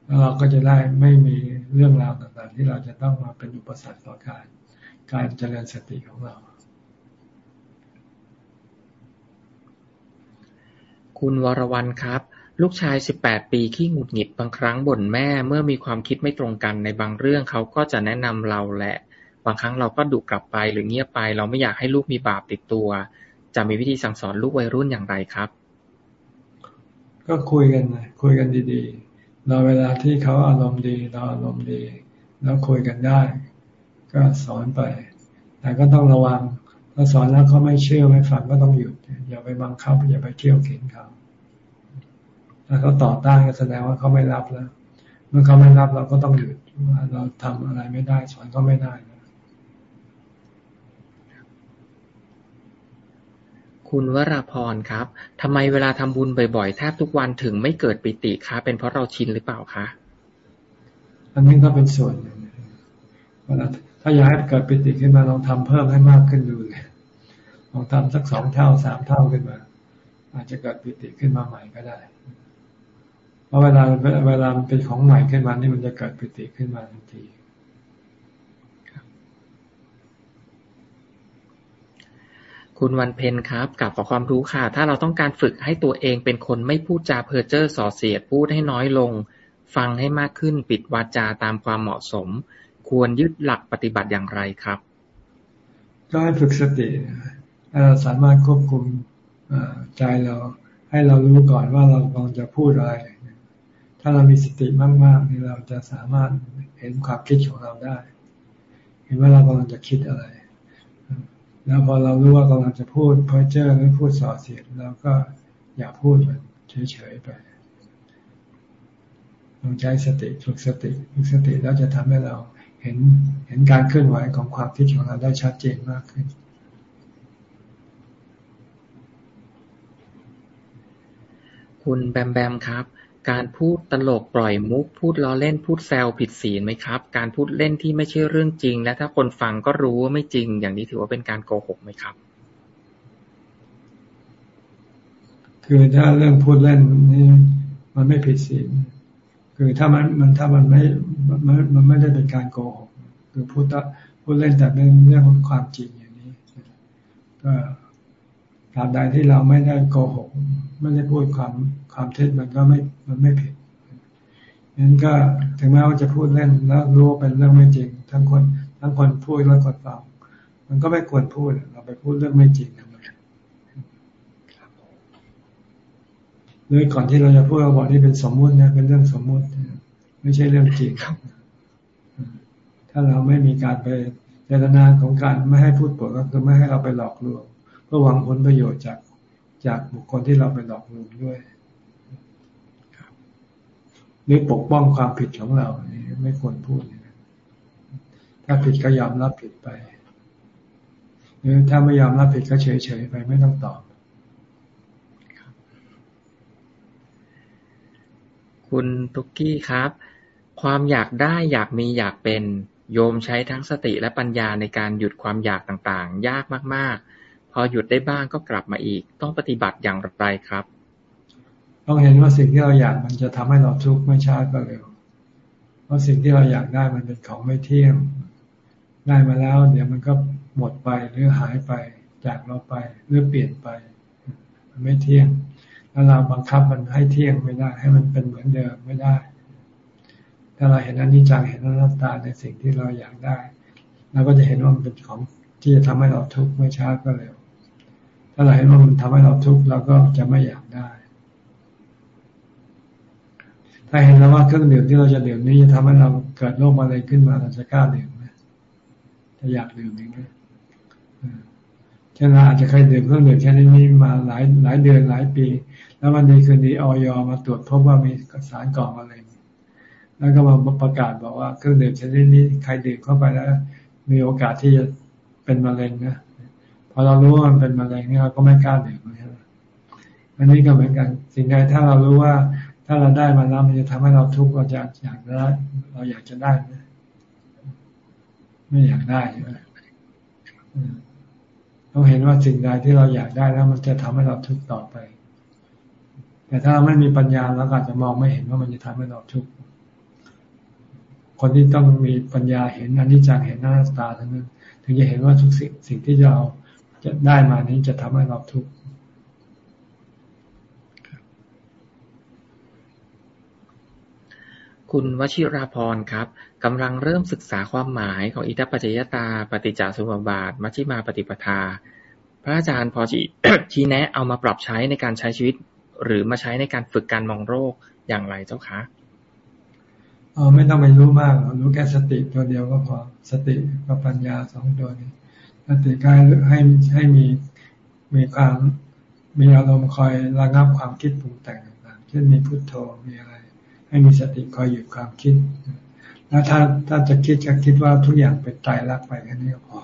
แล้วเราก็จะได้ไม่มีเรื่องราวต่างๆ ที่เราจะต้องมาเป็นอุปสรรคต่อการการเจริญสติของเรา คุณวรวรรณครับ ลูกชายสิบแปดปีขี้หงุดหงิดบางครั้งบ่นแม่ เมื่อมีความคิดไม่ตรงกันในบางเรื่องเขาก็จะแนะนำเราแหละ บางครั้งเราก็ดุกลับไปหรือเงียบไป เราไม่อยากให้ลูกมีบาปติดตัว จะมีวิธีสั่งสอนลูกวัยรุ่นอย่างไรครับ ก็คุยกันคุยกันดีๆเราเวลาที่เขาอารมณ์ดีเราอารมณ์ดี แล้วคุยกันได้ ก็สอนไป แต่ก็ต้องระวัง ถ้าสอนแล้วเขาไม่เชื่อไม่ฟังก็ต้องหยุดอย่าไปบังคับ อย่าไปเที่ยวเข็นเขาถ้าเขาต่อต้านก็แสดงว่าเขาไม่รับแล้ว เมื่อเขาไม่รับเราก็ต้องหยุดว่าเราทำอะไรไม่ได้ สอนก็ไม่ได้คุณวราพรครับทำไมเวลาทำบุญบ่อยๆแทบทุกวันถึงไม่เกิดปิติคะเป็นเพราะเราชินหรือเปล่าคะอันนี้ก็เป็นส่วนหนึ่งเวลาถ้าอยากให้เกิดปิติขึ้นมาลองทำเพิ่มให้มากขึ้นดูเลย ลองทำสักสองเท่าสามเท่าขึ้นมา อาจจะเกิดปิติขึ้นมาใหม่ก็ได้ เพราะเวลาเวลามันเป็นของใหม่ขึ้นมานี่มันจะเกิดปิติขึ้นมาทันทีคุณวันเพ็ญครับกับขอความรู้ค่ะ ถ้าเราต้องการฝึกให้ตัวเองเป็นคนไม่พูดจาเพ้อเจ้อส่อเสียดพูดให้น้อยลง ฟังให้มากขึ้นปิดวาจาตามความเหมาะสม ควรยึดหลักปฏิบัติอย่างไรครับ ก็ให้ฝึกสติ ให้เราสามารถควบคุมใจเรา ให้เรารู้ก่อนว่าเรากำลังจะพูดอะไร ถ้าเรามีสติมากๆนี่เราจะสามารถเห็นความคิดของเราได้ เห็นว่าเรากำลังจะคิดอะไร แล้วพอเรารู้ว่ากำลังจะพูดเพ้อเจ้อหรือพูดส่อเสียดเราก็อย่าพูดมันเฉยๆไปลองใช้สติฝึกสติฝึกสติแล้วจะทำให้เราเห็นเห็นการเคลื่อนไหวของความคิดของเราได้ชัดเจนมากขึ้น คุณแบมแบมครับ การพูดตลกปล่อยมุก พูดล้อเล่นพูดแซวผิดศีลไหมครับ การพูดเล่นที่ไม่ใช่เรื่องจริง และถ้าคนฟังก็รู้ว่าไม่จริง อย่างนี้ถือว่าเป็นการโกหกไหมครับ คือถ้าเรื่องพูดเล่นนี่มันไม่ผิดศีลคือถ้ามันมันถ้ามันไม่มันมันไม่ได้เป็นการโกหกคือพูดพูดเล่นแต่เป็นเรื่องความจริงอย่างนี้ก็ ตราบใดที่เราไม่ได้โกหก ไม่ได้พูดความความเท็จมันก็ไม่มันไม่ผิดนั้นก็ถึงแม้ว่าจะพูดเล่นแล้วรู้เป็นเรื่องไม่จริง ทั้งคนทั้งคนพูดและคนฟังมันก็ไม่ควรพูดเราไปพูดเรื่องไม่จริงทำไมหรือก่อนที่เราจะพูดเราบอกนี่เป็นสมมุตินะเป็นเรื่องสมมุติ ไม่ใช่เรื่องจริงถ้าเราไม่มีการไปเจตนาของการไม่ให้พูดปดก็คือไม่ให้เราไปหลอกลวง เพื่อหวังผลประโยชน์จากจากบุคคลที่เราไปหลอกลวงด้วยหรือปกป้องความผิดของเราไม่ควรพูดถ้าผิดก็ยอมรับผิดไปหรือถ้าไม่ยอมรับผิดก็เฉยๆไปไม่ต้องตอบ คุณตุกกี้ครับ ความอยากได้อยากมีอยากเป็นโยมใช้ทั้งสติและปัญญาในการหยุดความอยากต่างๆ ยากมากๆ พอหยุดได้บ้างก็กลับมาอีก ต้องปฏิบัติอย่างไรครับ ต้องเห็นว่าสิ่งที่เราอยากมันจะทำให้เราทุกข์ไม่ช้าก็เร็ว เพราะสิ่งที่เราอยากได้มันเป็นของไม่เที่ยง ได้มาแล้ว เดี๋ยวมันก็หมดไปหรือหายไปจากเราไปหรือเปลี่ยนไป มันไม่เที่ยง แล้วเราบังคับมันให้เที่ยงไม่ได้ ให้มันเป็นเหมือนเดิมไม่ได้ ถ้าเราเห็นอนิจจังเห็นอนัตตาในสิ่งที่เราอยากได้เราก็จะเห็นว่ามันเป็นของที่จะทำให้เราทุกข์ไม่ช้าก็เร็ว ถ้าเราเห็นว่ามันทำให้เราทุกข์เราก็จะไม่อยากได้ ถ้าเห็นแล้วว่าเครื่องดื่มที่เราจะดื่มนี้จะทำให้เราเกิดโรคอะไรขึ้นมาเราจะกล้าดื่มไหมจะอยากดื่มอย่างนี้เช่นเราอาจจะเคยดื่มเครื่องดื่มแค่นี้มาหลายหลายเดือนหลายปี แล้ววันนี้คืนนี้ออยมาตรวจพบว่ามีสารก่อมะเร็งแล้วก็มาประกาศบอกว่าเครื่องดื่มชนิดนี้ใครดื่มเข้าไปแล้ว มีโอกาสที่จะเป็นมะเร็งนะ อเรารู้ว่ามันเป็นมะเร็งเนี่ยเราก็ไม่กล้าดื่มใช่ไหมอันนี้ก็เหมือนกันสิ่งใดถ้าเรารู้ว่า ถ้าเราได้มาแล้วมันจะทำให้เราทุกข์เราจะอยากได้เราอยากจะได้ไหมไม่อยากได้ใช่ไหมต้องเห็นว่าสิ่งใดที่เราอยากได้แล้วมันจะทำให้เราทุกข์ต่อไป แต่ถ้าเราไม่มีปัญญาเราอาจจะมองไม่เห็นว่ามันจะทำให้เราทุกข์คนที่ต้องมีปัญญาเห็นอนิจจังเห็นหน้าตาทั้งนั้น ถึงจะเห็นว่าทุกสิ่งสิ่งที่เรา จะได้มานี้จะทำให้เราทุกข์คุณวชิราพรครับกำลังเริ่มศึกษาความหมายของอิทัปปัจจยตา ปฏิจจสมุปบาท มัชฌิมาปฏิปทา พระอาจารย์พอชี้แนะเอามาปรับใช้ในการใช้ชีวิต หรือมาใช้ในการฝึกการมองโรคอย่างไรเจ้าคะอ๋อไม่ต้องไปรู้มากรู้แค่สติตัวเดียวก็พอสติกับปัญญาสองตัวนี้ สติกายให้ให้มีมีความมีอารมณ์คอยระงับความคิดปรุงแต่งต่างๆ เช่นมีพุทโธมีอะไร ให้มีสติคอยหยุดความคิด แล้วถ้าถ้าจะคิดก็คิดว่าทุกอย่างเป็นตายรักไปแค่นี้ก็พอ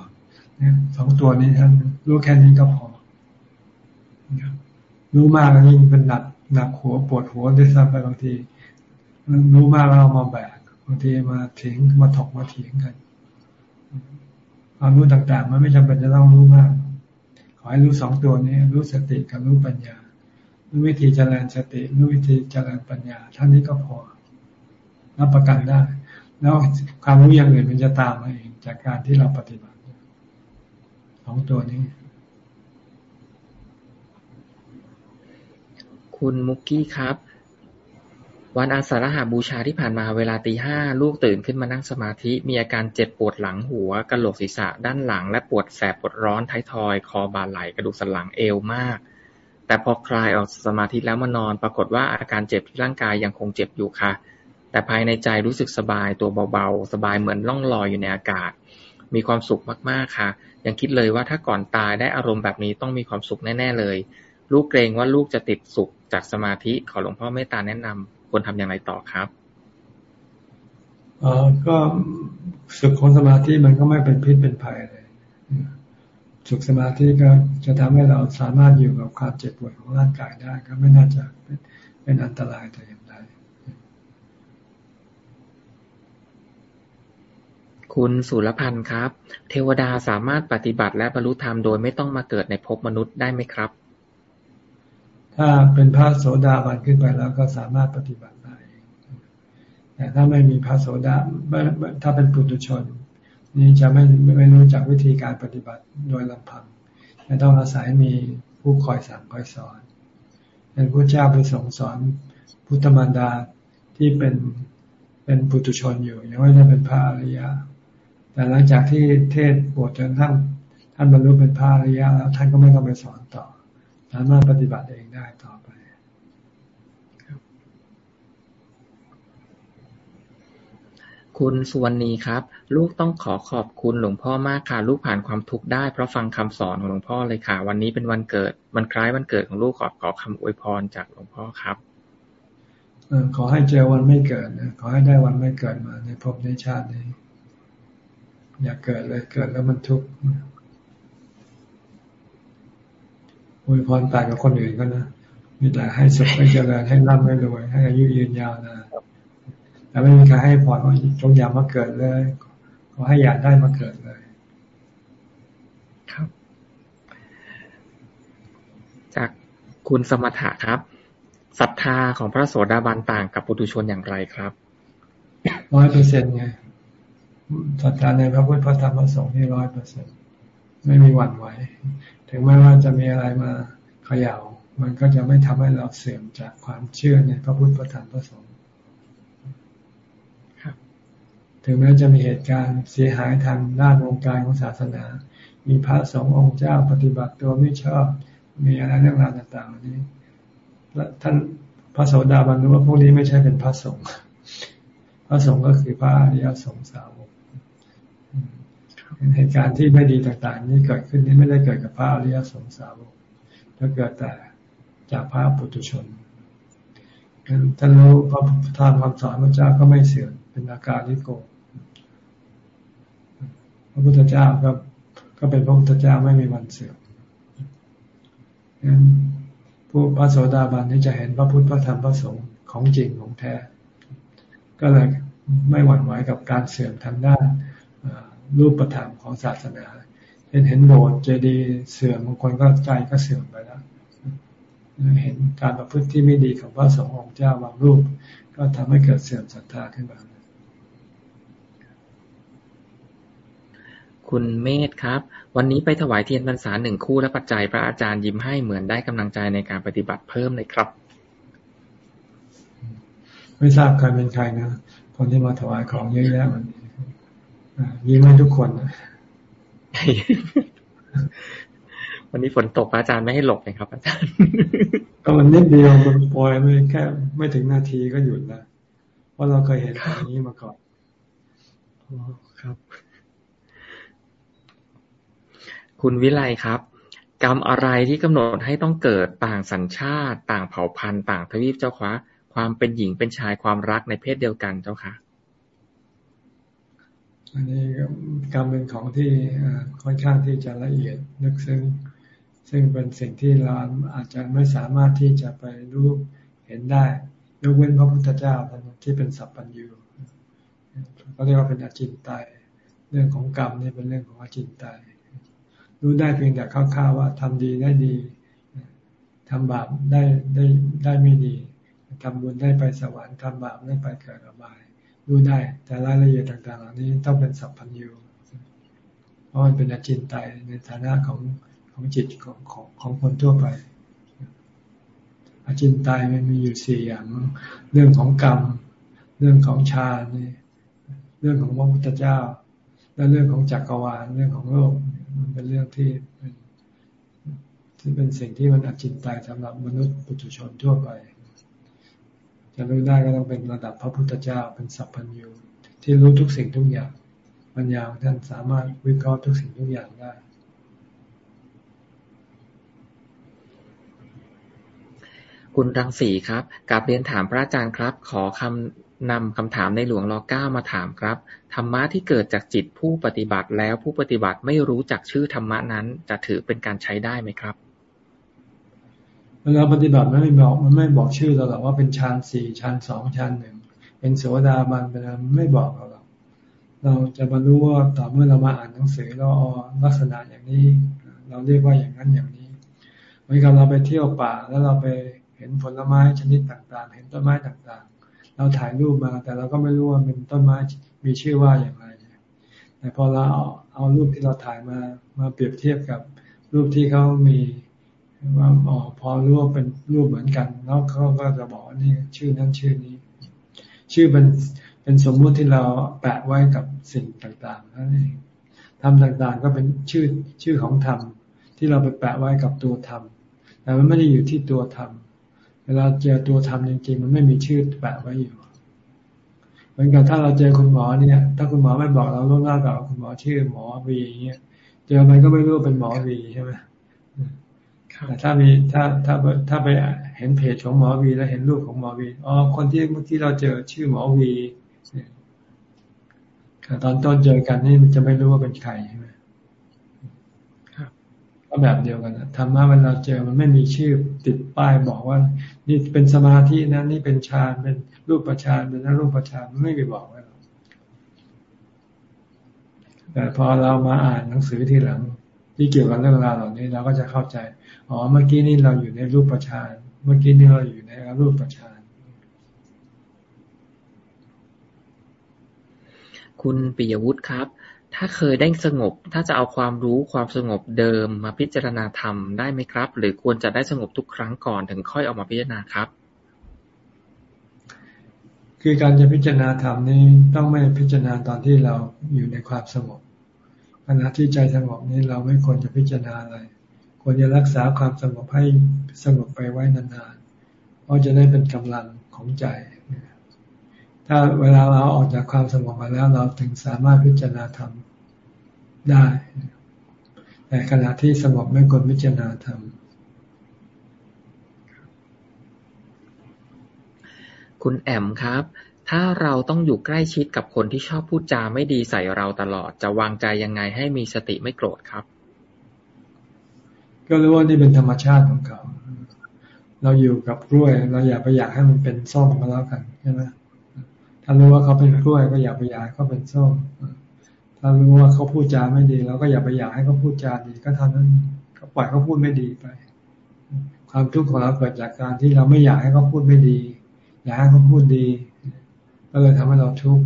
สองตัวนี้ท่านรู้แค่นี้ก็พอ รู้มากแล้วยิ่งเป็นหนักหนักหัวปวดหัวด้วยซ้ำไปบางที รู้มากแล้วมาแบกบางทีมาถึงมาถกมาเถียงกัน ความรู้ต่างๆ มันไม่จำเป็นจะต้องรู้มาก ขอให้รู้สองตัวนี้ รู้สติกับรู้ปัญญา รู้วิธีเจริญสติ รู้วิธีเจริญปัญญาท่านนี้ก็พอ รับประกันได้ แล้วความรู้อย่างอื่นมันจะตามมาเองจากการที่เราปฏิบัติสองตัวนี้ คุณมุกกี้ครับ วันอาสาฬหาบูชาที่ผ่านมาเวลาตีห้าลูกตื่นขึ้นมานั่งสมาธิ มีอาการเจ็บปวดหลังหัวกระโหลกศีรษะด้านหลัง และปวดแสบปวดร้อนท้ายทอย คอบาไหล่กระดูกสันหลังเอวมาก แต่พอคลายออกสมาธิแล้วมานอน ปรากฏว่าอาการเจ็บที่ร่างกายยังคงเจ็บอยู่ค่ะ แต่ภายในใจรู้สึกสบายตัวเบาๆ สบายเหมือนล่องลอยอยู่ในอากาศ มีความสุขมากๆค่ะ ยังคิดเลยว่าถ้าก่อนตายได้อารมณ์แบบนี้ต้องมีความสุขแน่ ๆเลย ลูกเกรงว่าลูกจะติดสุขจากสมาธิขอหลวงพ่อเมตตาแนะนำ ควรทำอย่างไรต่อครับอ๋อก็สุขของสมาธิมันก็ไม่เป็นพิษเป็นภัยเลยสุขสมาธิก็จะทำให้เราสามารถอยู่กับความเจ็บปวดของร่างกายได้ ก็ไม่น่าจะเป็นอันตรายแต่อย่างใดคุณสุรพันธ์ครับ เทวดาสามารถปฏิบัติและบรรลุธรรมโดยไม่ต้องมาเกิดในภพมนุษย์ได้ไหมครับ ถ้าเป็นพระโสดาบันขึ้นไปแล้วก็สามารถปฏิบัติได้ แต่ถ้าไม่มีพระโสดาถ้าเป็นปุถุชน นี่จะไม่ไม่รู้จักวิธีการปฏิบัติโดยลำพังจะต้องอาศัยมีผู้คอยสั่งคอยสอนเป็นพระเจ้าไปส่งสอนพุทธมารดาที่เป็นเป็นปุถุชนอยู่ ยังไม่ได้เป็นพระอริยะ แต่หลังจากที่เทศบวชจนท่านท่านบรรลุเป็นพระอริยะแล้วท่านก็ไม่ต้องไปสอนต่อ สามารถปฏิบัติเองได้ต่อไปคุณสุวรรณีครับ ลูกต้องขอขอบคุณหลวงพ่อมากค่ะ ลูกผ่านความทุกข์ได้เพราะฟังคำสอนของหลวงพ่อเลยค่ะ วันนี้เป็นวันเกิด มันคล้ายวันเกิดของลูกขอขอคำอวยพรจากหลวงพ่อครับขอให้เจอวันไม่เกิดนะขอให้ได้วันไม่เกิดมาในภพในชาตินี้ อย่าเกิดเลยเกิดแล้วมันทุกข์ อวยพรต่างกับคนอื่นก็นะมีแต่ให้สุขให้เจริญให้ร่ำให้รวยให้อายุยืนยาวนะแต่ไม่มีใครให้พรว่าจงอย่ามาเกิดเลยขอให้อยากได้มาเกิดเลย ครับ จากคุณสมถะครับศรัทธาของพระโสดาบันต่างกับปุถุชนอย่างไรครับร้อยเปอร์เซ็นต์ไงศรัทธาในพระพุทธพระธรรมพระสงฆ์นี่ร้อยเปอร์เซ็นต์ไม่มีหวั่นไหว ถึงแม้ว่าจะมีอะไรมาเขยา่า มันก็จะไม่ทำให้เราเสื่อมจากความเชื่อในพระพุทธพระธรรมพระสงฆ์ถึงแม้จะมีเหตุการณ์เสียหายทางด้านวงการของศาสนา มีพระสงฆ์องค์เจ้าปฏิบัติตัวไม่ชอบ มีอะไรเรื่องราวต่างๆนี้ และท่านพระโสดาบันรู้ว่าพวกนี้ไม่ใช่เป็นพระสงฆ์ พระสงฆ์ก็คือพระอริยสงฆ์สาวก เหตุการณ์ที่ไม่ดีต่างๆ นี้เกิดขึ้นนี้ไม่ได้เกิดกับพระอริยสงสาวกถ้าเกิดแต่จากพระปุถุชนท่านรู้พระธรรมคำสอนพระเจ้าก็ไม่เสื่อมเป็นอาการลิโกพระพุทธเจ้าก็ก็เป็นพระพุทธเจ้าไม่มีวันเสื่อมงั้นผู้พระโสดาบันที่จะเห็นพระพุทธพระธรรมพระสงฆ์ของจริงของแท้ ก็เลยไม่หวั่นไหวกับการเสื่อมทางด้าน รูปธรรมของศาสนาเห็นเห็นโบสถ์เจดีย์เสื่อมบางคนก็ใจก็เสื่อมไปแล้วเห็นการประพฤติที่ไม่ดีของพระสงฆ์องค์เจ้าบางรูป ก็ทำให้เกิดเสื่อมศรัทธาขึ้นมา คุณเมธครับ วันนี้ไปถวายเทียนพรรษาหนึ่งคู่และปัจจัยพระอาจารย์ยิ้มให้เหมือนได้กำลังใจในการปฏิบัติเพิ่มเลยครับ ไม่ทราบใครเป็นใครนะคนที่มาถวายของเยอะแยะวันนี้ ยิ้มให้ทุกคนวันนี้ฝนตกอาจารย์ไม่ให้หลบเลยครับ อาจารย์ก็มันนิดเดียวมันปล่อยไม่แค่ไม่ถึงนาทีก็หยุดแล้วเพราะเราเคยเห็นแบบนี้มาก่อนครับ คุณวิไลครับ กรรมอะไรที่กำหนดให้ต้องเกิดต่างสัญชาติ ต่างเผ่าพันธุ์ต่างทวีปเจ้าคะความเป็นหญิงเป็นชายความรักในเพศเดียวกันเจ้าคะ อันนี้กรรมเป็นของที่ค่อนข้างที่จะละเอียดนึกซึ้งซึ่งเป็นสิ่งที่เราอาจจะไม่สามารถที่จะไปรู้เห็นได้ ยกเว้นพระพุทธเจ้าที่เป็นสัพพัญญูเขาเรียกว่าเป็นอจินไตยเรื่องของกรรมนี่เป็นเรื่องของอจินไตยรู้ได้เพียงแต่คร่าวๆว่าทำดีได้ดีทำบาปได้ได้ได้ไม่ดีทำบุญได้ไปสวรรค์ทำบาปได้ไปเกิดอบาย รู้ได้ แต่รายละเอียดต่าง ๆ เหล่านี้ต้องเป็นสัพพัญญูเพราะมันเป็นอจินไตยในฐานะของของจิตของของของคนทั่วไปอาจินไตยมันมีอยู่สี่อย่าง เรื่องของกรรม เรื่องของฌานนี่เรื่องของพระพุทธเจ้า และเรื่องของจักรวาลเรื่องของโลก มันเป็นเรื่องที่เป็นที่เป็นสิ่งที่มันอาจินไตยสำหรับมนุษย์ปุถุชนทั่วไป จะรู้ได้ก็ต้องเป็นระดับพระพุทธเจ้าเป็นสัพพัญญูที่รู้ทุกสิ่งทุกอย่างปัญญาท่านสามารถวิเคราะห์ทุกสิ่งทุกอย่างได้ คุณรังสีครับกลับเรียนถามพระอาจารย์ครับ ขอคำนำคำถามในหลวงรอเก้ามาถามครับธรรมะที่เกิดจากจิตผู้ปฏิบัติแล้วผู้ปฏิบัติไม่รู้จักชื่อธรรมะนั้น จะถือเป็นการใช้ได้ไหมครับ เวลาปฏิบัติมันไม่บอกมันไม่บอกชื่อเราหรอกว่าเป็นฌานสี่ฌานสองฌานหนึ่งเป็นโสดาบันเป็นไรไม่บอกเราหรอกเราจะมารู้ว่าต่อเมื่อเรามาอ่านหนังสือเราอ๋อลักษณะอย่างนี้ เราเรียกว่าอย่างนั้นอย่างนี้เหมือนกับเราไปเที่ยวป่าแล้วเราไปเห็นผลไม้ชนิดต่างๆ เห็นต้นไม้ต่างๆ เราถ่ายรูปมาแต่เราก็ไม่รู้ว่าเป็นต้นไม้มีชื่อว่าอย่างไรแต่พอเราเอาเอารูปที่เราถ่ายมามาเปรียบเทียบกับรูปที่เขามี ว่าอ๋อพอรู้ว่าเป็นรูปเหมือนกันแล้วเขาก็จะบอกว่านี่ชื่อนั้นชื่อนี้ ชื่อเป็นเป็นสมมุติที่เราแปะไว้กับสิ่งต่างๆนั่นเองธรรมต่างๆ ก็เป็นชื่อชื่อของธรรมที่เราไปแปะไว้กับตัวธรรมแต่มันไม่ได้อยู่ที่ตัวธรรมเวลาเจอตัวธรรมจริงๆ มันไม่มีชื่อแปะไว้อยู่เหมือนกับถ้าเราเจอคุณหมอเนี่ย ถ้าคุณหมอไม่บอกเราล่วงหน้ากับคุณหมอชื่อหมอวีอย่างเงี้ยเจอมันก็ไม่รู้เป็นหมอวีใช่ไหม แต่ถ้ามีถ้าถ้าถ้าไปเห็นเพจของหมอวี แล้วเห็นรูปของหมอวีอ๋อคนที่เมื่อกี้เราเจอชื่อหมอวีตอนต้นเจอกันนี่จะไม่รู้ว่าเป็นใครใช่ไหมก็แบบเดียวกันธรรมะเวลาเจอมันไม่มีชื่อติดป้ายบอกว่า นี่เป็นสมาธินะนี่เป็นฌานเป็นรูปประฌานเป็นนรูปประฌานไม่มีบอกไว้หรอกแต่พอเรามาอ่านหนังสือทีหลัง ที่เกี่ยวกับเรื่องราวเหล่านี้เราก็จะเข้าใจ อ๋อ เมื่อกี้นี่เราอยู่ในรูปประฌาน เมื่อกี้นี่เราอยู่ในรูปประฌาน คุณปิยวุฒิครับ ถ้าเคยได้สงบ ถ้าจะเอาความรู้ความสงบเดิมมาพิจารณาธรรมได้ไหมครับ หรือควรจะได้สงบทุกครั้งก่อนถึงค่อยออกมาพิจารณาครับ คือการจะพิจารณาธรรมนี้ต้องไม่พิจารณาตอนที่เราอยู่ในความสงบ ขณะที่ใจสงบนี้เราไม่ควรจะพิจารณาอะไร ควรจะรักษาความสงบให้สงบไปไว้นานๆ เพราะจะได้เป็นกำลังของใจ ถ้าเวลาเราออกจากความสงบมาแล้ว เราถึงสามารถพิจารณาธรรมได้ แต่ขณะที่สงบไม่ควรพิจารณาธรรมคุณแอมครับ ถ้าเราต้องอยู่ใกล้ชิดกับคนที่ชอบพูดจาไม่ดีใส่เราตลอด จะวางใจยังไงให้มีสติไม่โกรธครับ ก็รู้ว่านี่เป็นธรรมชาติของเขา เราอยู่กับกล้วย เราอย่าไปอยากให้มันเป็นส้มก็แล้วกันใช่ไหมถ้ารู้ว่าเขาเป็นกล้วยก็อย่าไปอยากเขาเป็นส้มถ้ารู้ว่าเขาพูดจาไม่ดีเราก็อย่าไปอยากให้เขาพูดจาดี ก็ทำนั้นก็ปล่อยเขาพูดไม่ดีไป ความทุกข์ของเราเกิดจากการที่เราไม่อยากให้เขาพูดไม่ดี อยากให้เขาพูดดี ก็เลยทำให้เราทุกข์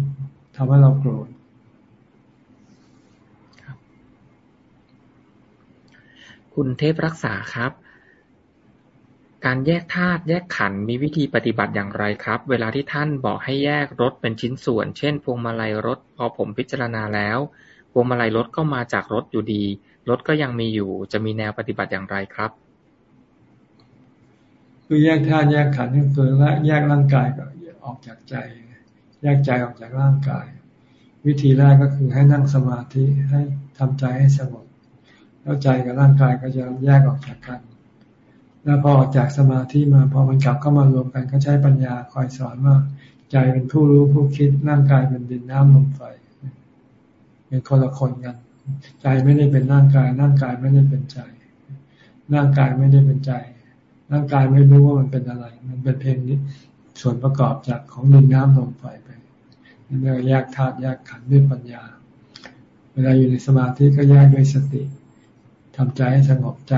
ทำให้เราโกรธคุณเทพรักษาครับ การแยกธาตุแยกขันธ์มีวิธีปฏิบัติอย่างไรครับ เวลาที่ท่านบอกให้แยกรถเป็นชิ้นส่วน เช่น พวงมาลัยรถ พอผมพิจารณาแล้ว พวงมาลัยรถก็มาจากรถอยู่ดี รถก็ยังมีอยู่ จะมีแนวปฏิบัติอย่างไรครับ คือแยกธาตุแยกขันธ์ก็คือแยกร่างกายก็ออกจากใจแยกใจออกจากร่างกาย วิธีแรกก็คือให้นั่งสมาธิให้ทำใจให้สงบแล้วใจกับร่างกายก็จะแยกออกจากกัน แล้วพอออกจากสมาธิมาพอมันกลับเข้ามารวมกันก็ใช้ปัญญาคอยสอนว่า ใจเป็นผู้รู้ผู้คิดร่างกายเป็นดินน้ำลมไฟเป็นคนละคนกัน ใจไม่ได้เป็นร่างกาย ร่างกายไม่ได้เป็นใจ ร่างกายไม่ได้เป็นใจ ร่างกายไม่รู้ว่ามันเป็นอะไร มันเป็นเพียงนี้ส่วนประกอบจากของดินน้ำลมไฟ เรียกแยกธาตุแยกขันธ์ด้วยปัญญา เวลาอยู่ในสมาธิก็แยกด้วยสติทำใจให้สงบใจ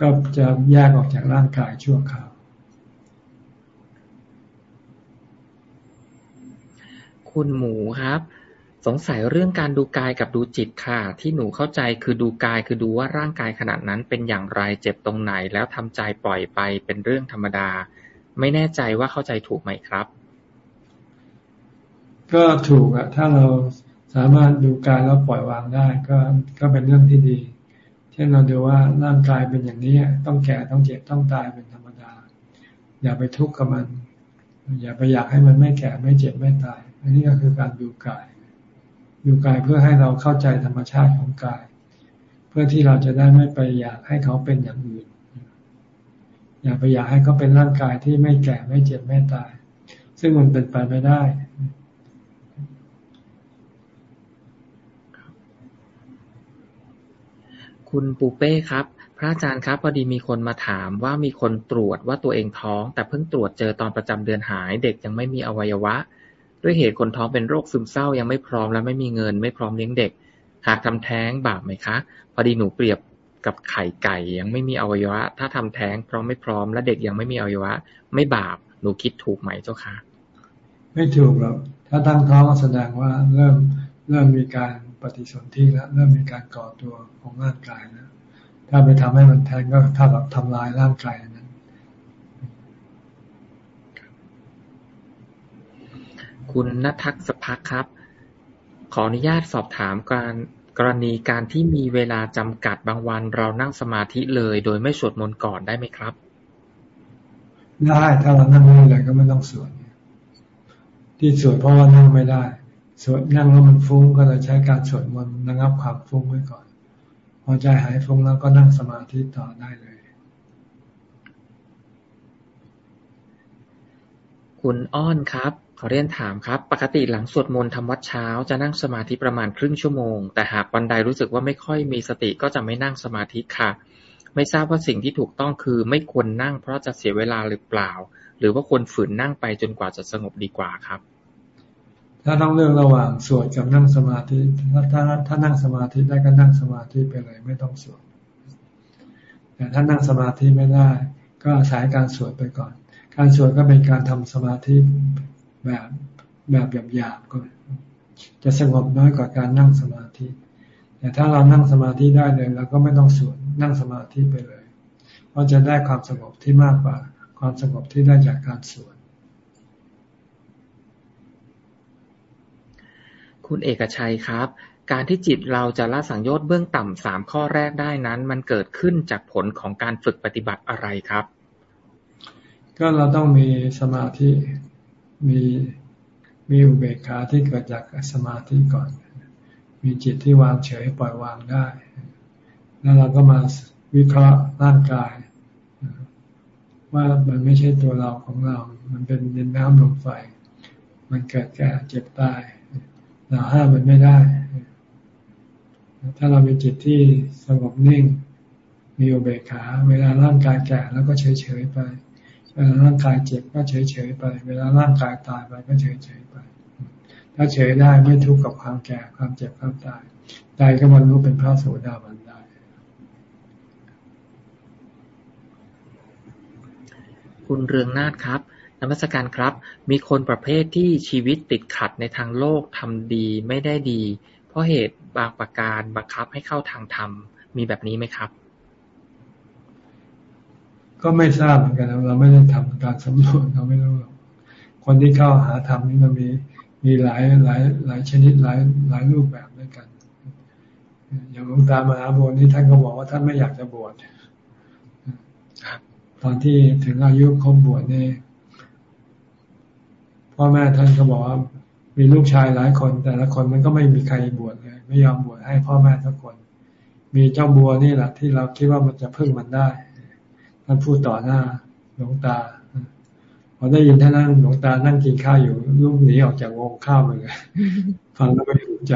ก็จะแยกออกจากร่างกายชั่วคราว คุณหมูครับ สงสัยเรื่องการดูกายกับดูจิตค่ะ ที่หนูเข้าใจคือดูกายคือดูว่าร่างกายขนาดนั้นเป็นอย่างไรเจ็บตรงไหนแล้วทำใจปล่อยไปเป็นเรื่องธรรมดา ไม่แน่ใจว่าเข้าใจถูกไหมครับ ก็ถูกอะถ้าเราสามารถดูกายแล้วปล่อยวางได้ ก็ก็เป็นเรื่องที่ดี เช่นเราดูว่าร่างกายเป็นอย่างนี้ต้องแก่ต้องเจ็บต้องตายเป็นธรรมดา อย่าไปทุกข์กับมัน อย่าไปอยากให้มันไม่แก่ไม่เจ็บไม่ตาย อันนี้ก็คือการดูกาย ดูกายเพื่อให้เราเข้าใจธรรมชาติของกาย เพื่อที่เราจะได้ไม่ไปอยากให้เขาเป็นอย่างอื่น อย่าไปอยากให้เขาเป็นร่างกายที่ไม่แก่ไม่เจ็บไม่ตาย ซึ่งมันเป็นไปไม่ได้ คุณปูเป้ครับ พระอาจารย์ครับ พอดีมีคนมาถามว่ามีคนตรวจว่าตัวเองท้อง แต่เพิ่งตรวจเจอตอนประจำเดือนหาย เด็กยังไม่มีอวัยวะ ด้วยเหตุคนท้องเป็นโรคซึมเศร้ายังไม่พร้อมและไม่มีเงิน ไม่พร้อมเลี้ยงเด็ก หากทำแท้งบาปไหมคะ พอดีหนูเปรียบกับไข่ไก่ยังไม่มีอวัยวะ ถ้าทำแท้งพร้อมไม่พร้อม และเด็กยังไม่มีอวัยวะ ไม่บาปหนูคิดถูกไหมเจ้าคะไม่ถูกหรอกถ้าตั้งท้องแสดงว่าเริ่มเริ่มมีการ ปฏิสนธิแล้วเริ่มมีการก่อตัวของร่างกายแล้วถ้าไปทำให้มันแทงก็เท่ากับทำลายร่างกายนั้น คุณนัทักษพักครับ ขออนุญาตสอบถามการกรณีการที่มีเวลาจำกัดบางวันเรานั่งสมาธิเลย โดยไม่สวดมนต์ก่อนได้ไหมครับ ได้ถ้าเรานั่งไม่เลยก็ไม่ต้องสวดที่สวดเพราะว่านั่งไม่ได้ สวดนั่งแล้วมันฟุ้งก็เลยใช้การสวดมนต์ระงับความฟุ้งไว้ก่อน พอใจหายฟุ้งแล้วก็นั่งสมาธิต่อได้เลย คุณอ้อนครับขอเรียนถามครับ ปกติหลังสวดมนต์ทำวัดเช้าจะนั่งสมาธิประมาณครึ่งชั่วโมง แต่หากวันใดรู้สึกว่าไม่ค่อยมีสติก็จะไม่นั่งสมาธิค่ะ ไม่ทราบว่าสิ่งที่ถูกต้องคือไม่ควรนั่งเพราะจะเสียเวลาหรือเปล่า หรือว่าควรฝืนนั่งไปจนกว่าจะสงบดีกว่าครับ ถ้าต้องเลือกระหว่างสวดกับนั่งสมาธิถ้าถ้าถ้านั่งสมาธิได้ก็นั่งสมาธิไปเลยไม่ต้องสวดแต่ถ้านั่งสมาธิไม่ได้ ก็อาศัยการสวดไปก่อน การสวดก็เป็นการทำสมาธิแบบแบบหยาบๆก็จะสงบน้อยกว่าการนั่งสมาธิ แต่ถ้าเรานั่งสมาธิได้เลยเราก็ไม่ต้องสวดนั่งสมาธิไปเลย เพราะจะได้ความสงบที่มากกว่า ความสงบที่ได้จากการสวด คุณเอกชัยครับ การที่จิตเราจะละสังโยชน์เบื้องต่ำสามข้อแรกได้นั้น มันเกิดขึ้นจากผลของการฝึกปฏิบัติอะไรครับ ก็เราต้องมีสมาธิมีมีอุเบกขาที่เกิดจากสมาธิก่อน มีจิตที่วางเฉยปล่อยวางได้ แล้วเราก็มาวิเคราะห์ร่างกาย ว่ามันไม่ใช่ตัวเราของเรา มันเป็นดินน้ำลมไฟ มันเกิดแก่เจ็บตาย เราห้ามมันไม่ได้ ถ้าเรามีจิตที่สงบนิ่ง มีอุเบกขา เวลาร่างกายแก่แล้วก็เฉยเฉยไป เวลาร่างกายเจ็บก็เฉยเฉยไป เวลาร่างกายตายไปก็เฉยเฉยไป ถ้าเฉยได้ไม่ทุกข์กับความแก่ความเจ็บความตายใจก็บรรลุเป็นพระโสดาบันได้คุณเรืองนาถครับ นมัสการครับ มีคนประเภทที่ชีวิตติดขัดในทางโลกทำดีไม่ได้ดี เพราะเหตุบางประการบังคับให้เข้าทางธรรม มีแบบนี้ไหมครับ ก็ไม่ทราบเหมือนกันเราไม่ได้ทำการสำรวจเราไม่รู้คนที่เข้าหาธรรมนี่มันมีมีหลายหลายหลายชนิดหลายหลายรูปแบบด้วยกัน อย่างหลวงตามหาบัวนี่ท่านก็บอกว่าท่านไม่อยากจะบวชตอนที่ถึงอายุครบบวชนี่ พ่อแม่ท่านก็บอกว่ามีลูกชายหลายคน แต่ละคนมันก็ไม่มีใครบวชเลย ไม่ยอมบวชให้พ่อแม่ทุกคน มีเจ้าบัวนี่แหละที่เราคิดว่ามันจะพึ่งมันได้ท่านพูดต่อหน้าหลวงตาพอได้ยินท่านนั่งหลวงตานั่งกินข้าวอยู่ลูกหนีออกจากวงข้าวเลยฟังแล้วไม่ถูกใจ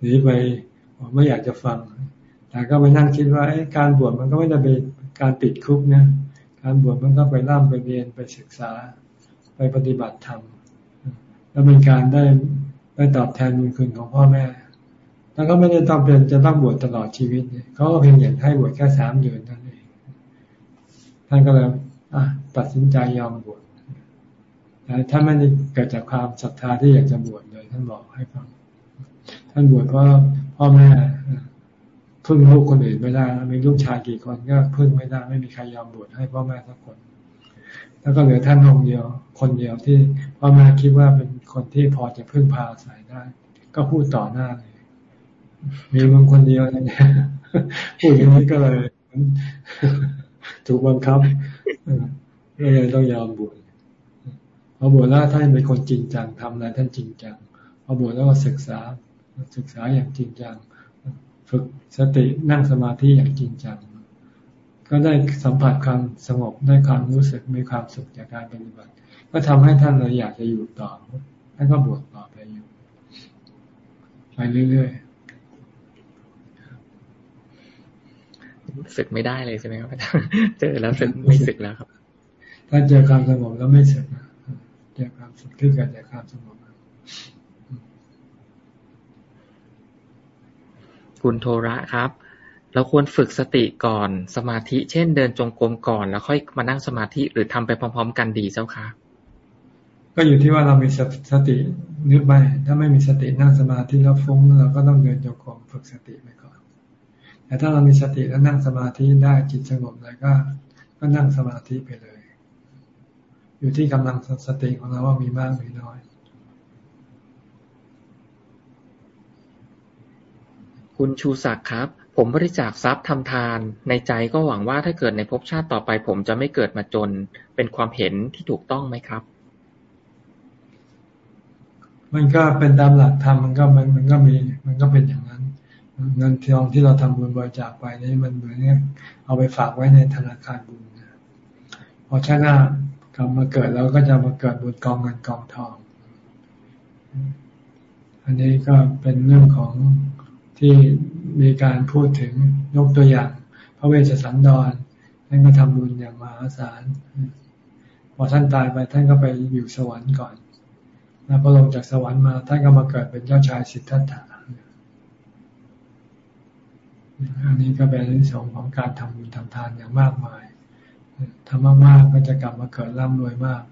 หนีไปไม่อยากจะฟัง แต่ก็ไปนั่งคิดว่าการบวชมันก็ไม่ได้เป็นการติดคุกนะการบวชมันก็ไปร่ำไปเรียนไปศึกษา ไปปฏิบัติธรรมแล้วเป็นการได้ได้ตอบแทนบุญคุณของพ่อแม่แล้วก็ไม่ได้ต้องเป็นจะต้องบวชตลอดชีวิตเนี่ยเขาก็เพียงอยากให้บวชแค่สามเดือนนั่นเองท่านก็เลยตัดสินใจยอมบวชท่านไม่ได้เกิดจากความศรัทธาที่อยากจะบวชเลย ท่านบอกให้ฟัง ท่านบวชเพราะพ่อแม่พึ่งลูกคนอื่นไม่ได้มีลูกชายกี่คนก็พึ่งไม่ได้ ไม่มีใครยอมบวชให้พ่อแม่สักคน แล้วก็เหลือท่านองค์เดียว คนเดียวที่พ่อแม่คิดว่าเป็นคนที่พอจะพึ่งพาอาศัยได้ ก็พูดต่อหน้าเลย มีมึงคนเดียวเนี่ยพูดอย่างนี้ก็เลยถูกบังคับก็เลยต้องยอมบวชพอบวชแล้วท่านเป็นคนจริงจังทำอะไรท่านจริงจังพอบวชแล้วก็ศึกษาศึกษาอย่างจริงจังฝึกสตินั่งสมาธิอย่างจริงจังก็ได้สัมผัสความสงบได้ความรู้สึกมีความสุขจากการปฏิบัติ ก็ทำให้ท่านเลยอยากจะอยู่ต่อท่านก็บวชต่อไปอยู่ไปเรื่อยๆศึกไม่ได้เลยใช่ไหมครับเจอแล้วศึกไม่ศึกแล้วครับ ถ้าเจอความสงบแล้วไม่ศึกนะเจอความสุขที่เกิดจากความสงบคุณโทระครับ เราควรฝึกสติก่อนสมาธิ เช่น เดินจงกรมก่อน แล้วค่อยมานั่งสมาธิหรือทำไปพร้อม ๆ กันดีเจ้าคะ ก็อยู่ที่ว่าเรามีสติหรือไม่ถ้าไม่มีสตินั่งสมาธิแล้วฟุ้งเราก็ต้องเดินจงกรมฝึกสติไปก่อน แต่ถ้าเรามีสติแล้วนั่งสมาธิได้จิตสงบเลยก็ ก็นั่งสมาธิไปเลย อยู่ที่กำลังสติของเราว่ามีมากหรือน้อยคุณชูศักดิ์ครับ ผมบริจาคทรัพย์ทำทาน ในใจก็หวังว่าถ้าเกิดในภพชาติต่อไป ผมจะไม่เกิดมาจน เป็นความเห็นที่ถูกต้องไหมครับ มันก็เป็นตามหลักธรรมมันก็มันมันก็มี มันก็เป็นอย่างนั้น เงินทองที่เราทำบุญบริจาคไปนี่มันเหมือนเนี่ยเอาไปฝากไว้ในธนาคารบุญพอชาติหน้ากลับมาเกิดแล้วก็จะมาเกิดบุญกองเงินกองทอง อันนี้ก็เป็นเรื่องของที่มีการพูดถึงยกตัวอย่าง พระเวชสันดรท่านก็ทำบุญอย่างมหาศาลพอท่านตายไปท่านก็ไปอยู่สวรรค์ก่อน แล้วพอลงจากสวรรค์มาท่านก็มาเกิดเป็นเจ้าชายสิทธัตถะอันนี้ก็เป็นเรื่องสองของการทำบุญทำทานอย่างมากมายทำมากๆก็จะกลับมาเกิดร่ำรวยมาก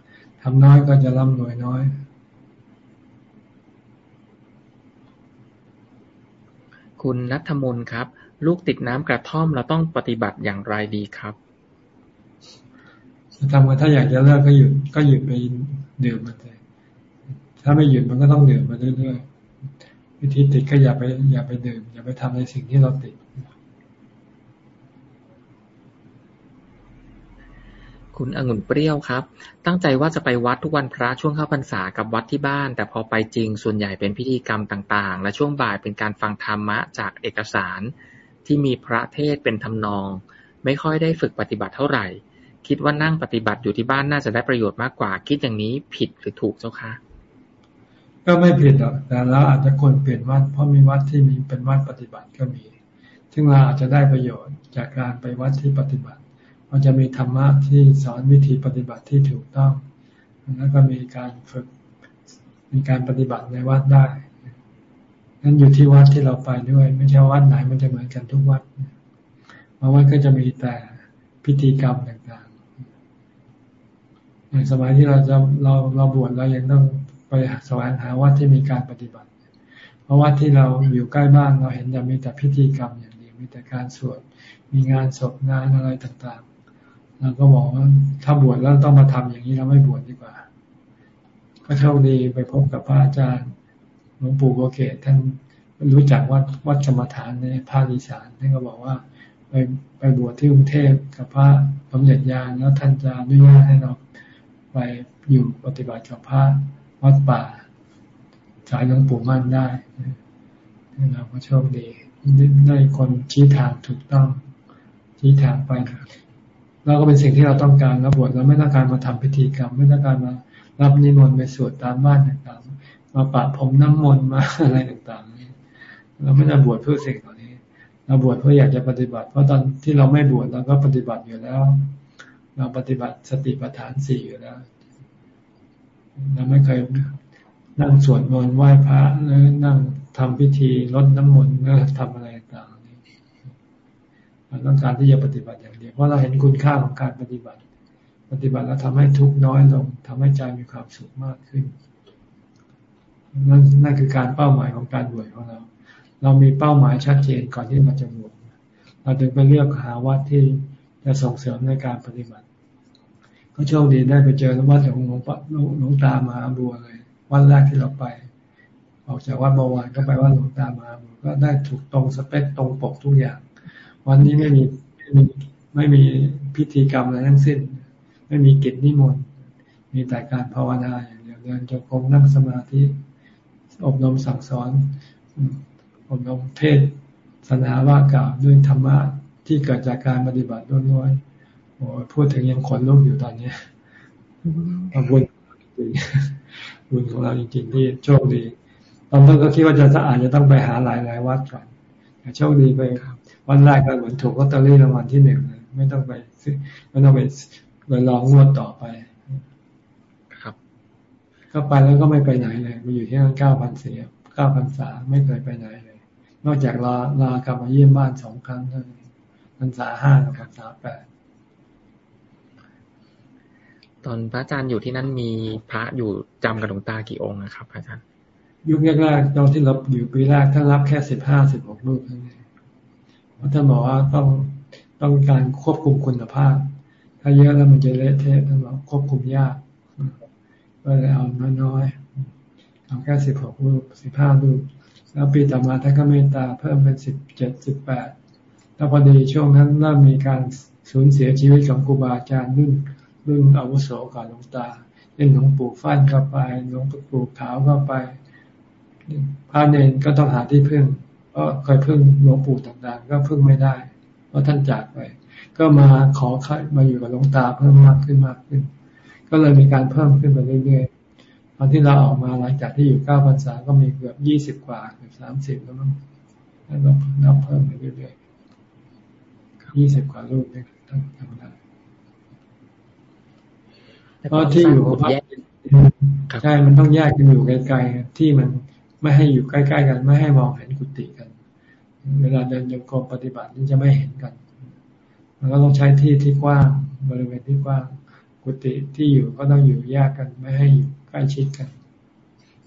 ทำน้อยก็จะร่ำรวยน้อยคุณนัทมนครับ ลูกติดน้ำกระท่อมเราต้องปฏิบัติอย่างไรดีครับจะทำกันถ้าอยากจะเลิกก็หยุดก็หยุดไปดื่มมันเลย ถ้าไม่หยุดมันก็ต้องดื่มมาเรื่อยๆวิธีติดก็อย่าไปอย่าไปดื่มอย่าไปทำในสิ่งที่เราติด คุณองุ่นเปรี้ยวครับ ตั้งใจว่าจะไปวัดทุกวันพระช่วงเข้าพรรษากับวัดที่บ้าน แต่พอไปจริงส่วนใหญ่เป็นพิธีกรรมต่างๆ และช่วงบ่ายเป็นการฟังธรรมะจากเอกสารที่มีพระเทศเป็นทำนอง ไม่ค่อยได้ฝึกปฏิบัติเท่าไหร่ คิดว่านั่งปฏิบัติอยู่ที่บ้านน่าจะได้ประโยชน์มากกว่า คิดอย่างนี้ผิดหรือถูกเจ้าคะ ก็ไม่ผิดหรอก แต่เราอาจจะควรเปลี่ยนวัด เพราะมีวัดที่มีเป็นวัดปฏิบัติก็มี ซึ่งเราอาจจะได้ประโยชน์จากการไปวัดที่ปฏิบัติมันจะมีธรรมะที่สอนวิธีปฏิบัติที่ถูกต้อง แล้วก็มีการฝึก มีการปฏิบัติในวัดได้นั้นอยู่ที่วัดที่เราไปด้วย ไม่ใช่วัดไหนมันจะเหมือนกันทุกวัดบางวัดก็จะมีแต่พิธีกรรมต่างๆในสมัยที่เราจะเราเราบวชเรายังต้อง ไปแสวงหาวัดที่มีการปฏิบัติ เพราะวัดที่เราอยู่ใกล้บ้านเราเห็นจะมีแต่พิธีกรรมอย่างเดียวมีแต่การสวดมีงานศพงานอะไรต่างๆเราก็บอกว่าถ้าบวชแล้วต้องมาทำอย่างนี้เราไม่บวชดีกว่า ก็โชคดีไปพบกับพระอาจารย์หลวงปู่โกเกตท่านรู้จักวัดวัดกรรมฐานในภาคอีสานท่านก็บอกว่าไปไปบวชที่กรุงเทพกับพระสมเด็จยานแล้วท่านจะอนุญาตให้เราไปอยู่ปฏิบัติกับพระ วัดป่าสายหลวงปู่มั่นได้เราก็โชคดีได้คนชี้ทางถูกต้อง ชี้ทางไปเราก็เป็นสิ่งที่เราต้องการเราบวชเราไม่ต้องการมาทำพิธีกรรม ไม่ต้องการมารับนิมนต์ไปสวดตามบ้านต่างๆมาปะผมน้ำมนต์มาอะไรต่างๆนี่เราไม่ได้บวชเพื่อสิ่งเหล่านี้ เราบวชเพื่ออยากจะปฏิบัติ เพราะตอนที่เราไม่บวชเราก็ปฏิบัติอยู่แล้ว เราปฏิบัติสติปัฏฐานสี่อยู่แล้ว เราไม่เคยนั่งสวดมนต์ไหว้พระหรือนั่งทำพิธีลดน้ำมนต์หรือทำอะไรต่างๆนี้เราต้องการที่จะปฏิบัติอย่างเดียวเพราะเราเห็นคุณค่าของการปฏิบัติ ปฏิบัติแล้วทำให้ทุกข์น้อยลงทำให้ใจมีความสุขมากขึ้นนั่นนั่นคือการเป้าหมายของการบวชของเรา เรามีเป้าหมายชัดเจนก่อนที่มันจะบวชเราถึงไปเลือกหาวัดที่จะส่งเสริมในการปฏิบัติ ก็โชคดีได้ไปเจอวัดของหลวงหลวงตามหาบัวเลยวันแรกที่เราไป ออกจากวัดบวรก็ไปวัดหลวงตามหาบัวก็ได้ถูกตรงสเปคตรงปกทุกอย่าง วันนี้ไม่มีไม่มีไม่มีพิธีกรรมอะไรทั้งสิ้น ไม่มีกิจนิมนต์มีแต่การภาวนาอย่างเดียวเดินจงกรมนั่งสมาธิอบรมสั่งสอนอบรมเทศสนาว่ากล่าวด้วยธรรมะที่เกิดจากการปฏิบัติล้วนๆ โอ้พูดถึงยังขนลุกอยู่ตอนนี้บุญบุญของเราจริงๆที่โชคดี ตอนต้นก็คิดว่าจะอาจจะต้องไปหาหลายๆวัดก่อนแต่โชคดีไปวันแรกก็เหมือนถูกลอตเตอรี่รางวัลที่หนึ่งไม่ต้องไปไม่ต้องไปไปลองงวดต่อไป ครับ ก็ไปแล้วก็ไม่ไปไหนเลยมาอยู่ที่นั่นเก้าพันสี่เก้าพันสาไม่เคยไปไหนเลย นอกจากลาลากลับมาเยี่ยมบ้านสองครั้งเท่านั้นพรรษาห้ากับพรรษาแปด ตอนพระอาจารย์อยู่ที่นั่นมีพระอยู่จำกับหลวงตากี่องค์นะครับพระอาจารย์ ยุคแรกๆตอนที่เราอยู่ปีแรกท่านรับแค่สิบห้าสิบหกรูปเท่านั้นเพราะท่านบอกว่าต้องต้องการควบคุมคุณภาพ ถ้าเยอะแล้วมันจะเละเทะท่านบอกควบคุมยากก็เลยเอาน้อยๆเอาแค่สิบหกรูปสิบห้ารูป แล้วปีต่อมาท่านก็เมตตาเพิ่มเป็นสิบเจ็ดสิบแปดแล้วพอดีช่วงนั้นเริ่มมีการสูญเสียชีวิตของครูบาอาจารย์รุ่น รุ่นอาวุโสก่อนหลวงตาเช่นหลวงปู่ฟั่นก็ไปหลวงปู่ขาวก็ไปพระเนนก็ต้องหาที่พึ่งเพราะเคยพึ่งหลวงปู่ต่างๆ ก็พึ่งไม่ได้ เพราะท่านจากไป ก็มาขอมาอยู่กับหลวงตาเพิ่มมากขึ้นมากขึ้น ก็เลยมีการเพิ่มขึ้นไปเรื่อยๆตอนที่เราออกมาหลังจากที่อยู่เก้าพรรษาก็มีเกือบยี่สิบกว่าเกือบสามสิบแล้วมั้งแล้วก็นับเพิ่มไปเรื่อยๆยี่สิบกว่ารูปเนี่ยต้องทำได้ เพราะที่อยู่ของพระใช่มันต้องแยกกันอยู่ไกลๆที่มันไม่ให้อยู่ใกล้ๆกัน ไม่ให้มองเห็นกุฏิกัน เวลาเดินโยกปฏิบัตินี่จะไม่เห็นกันมันก็ต้องใช้ที่ที่กว้างบริเวณที่กว้างกุฏิที่อยู่ก็ต้องอยู่แยกกัน ไม่ให้อยู่ใกล้ชิดกัน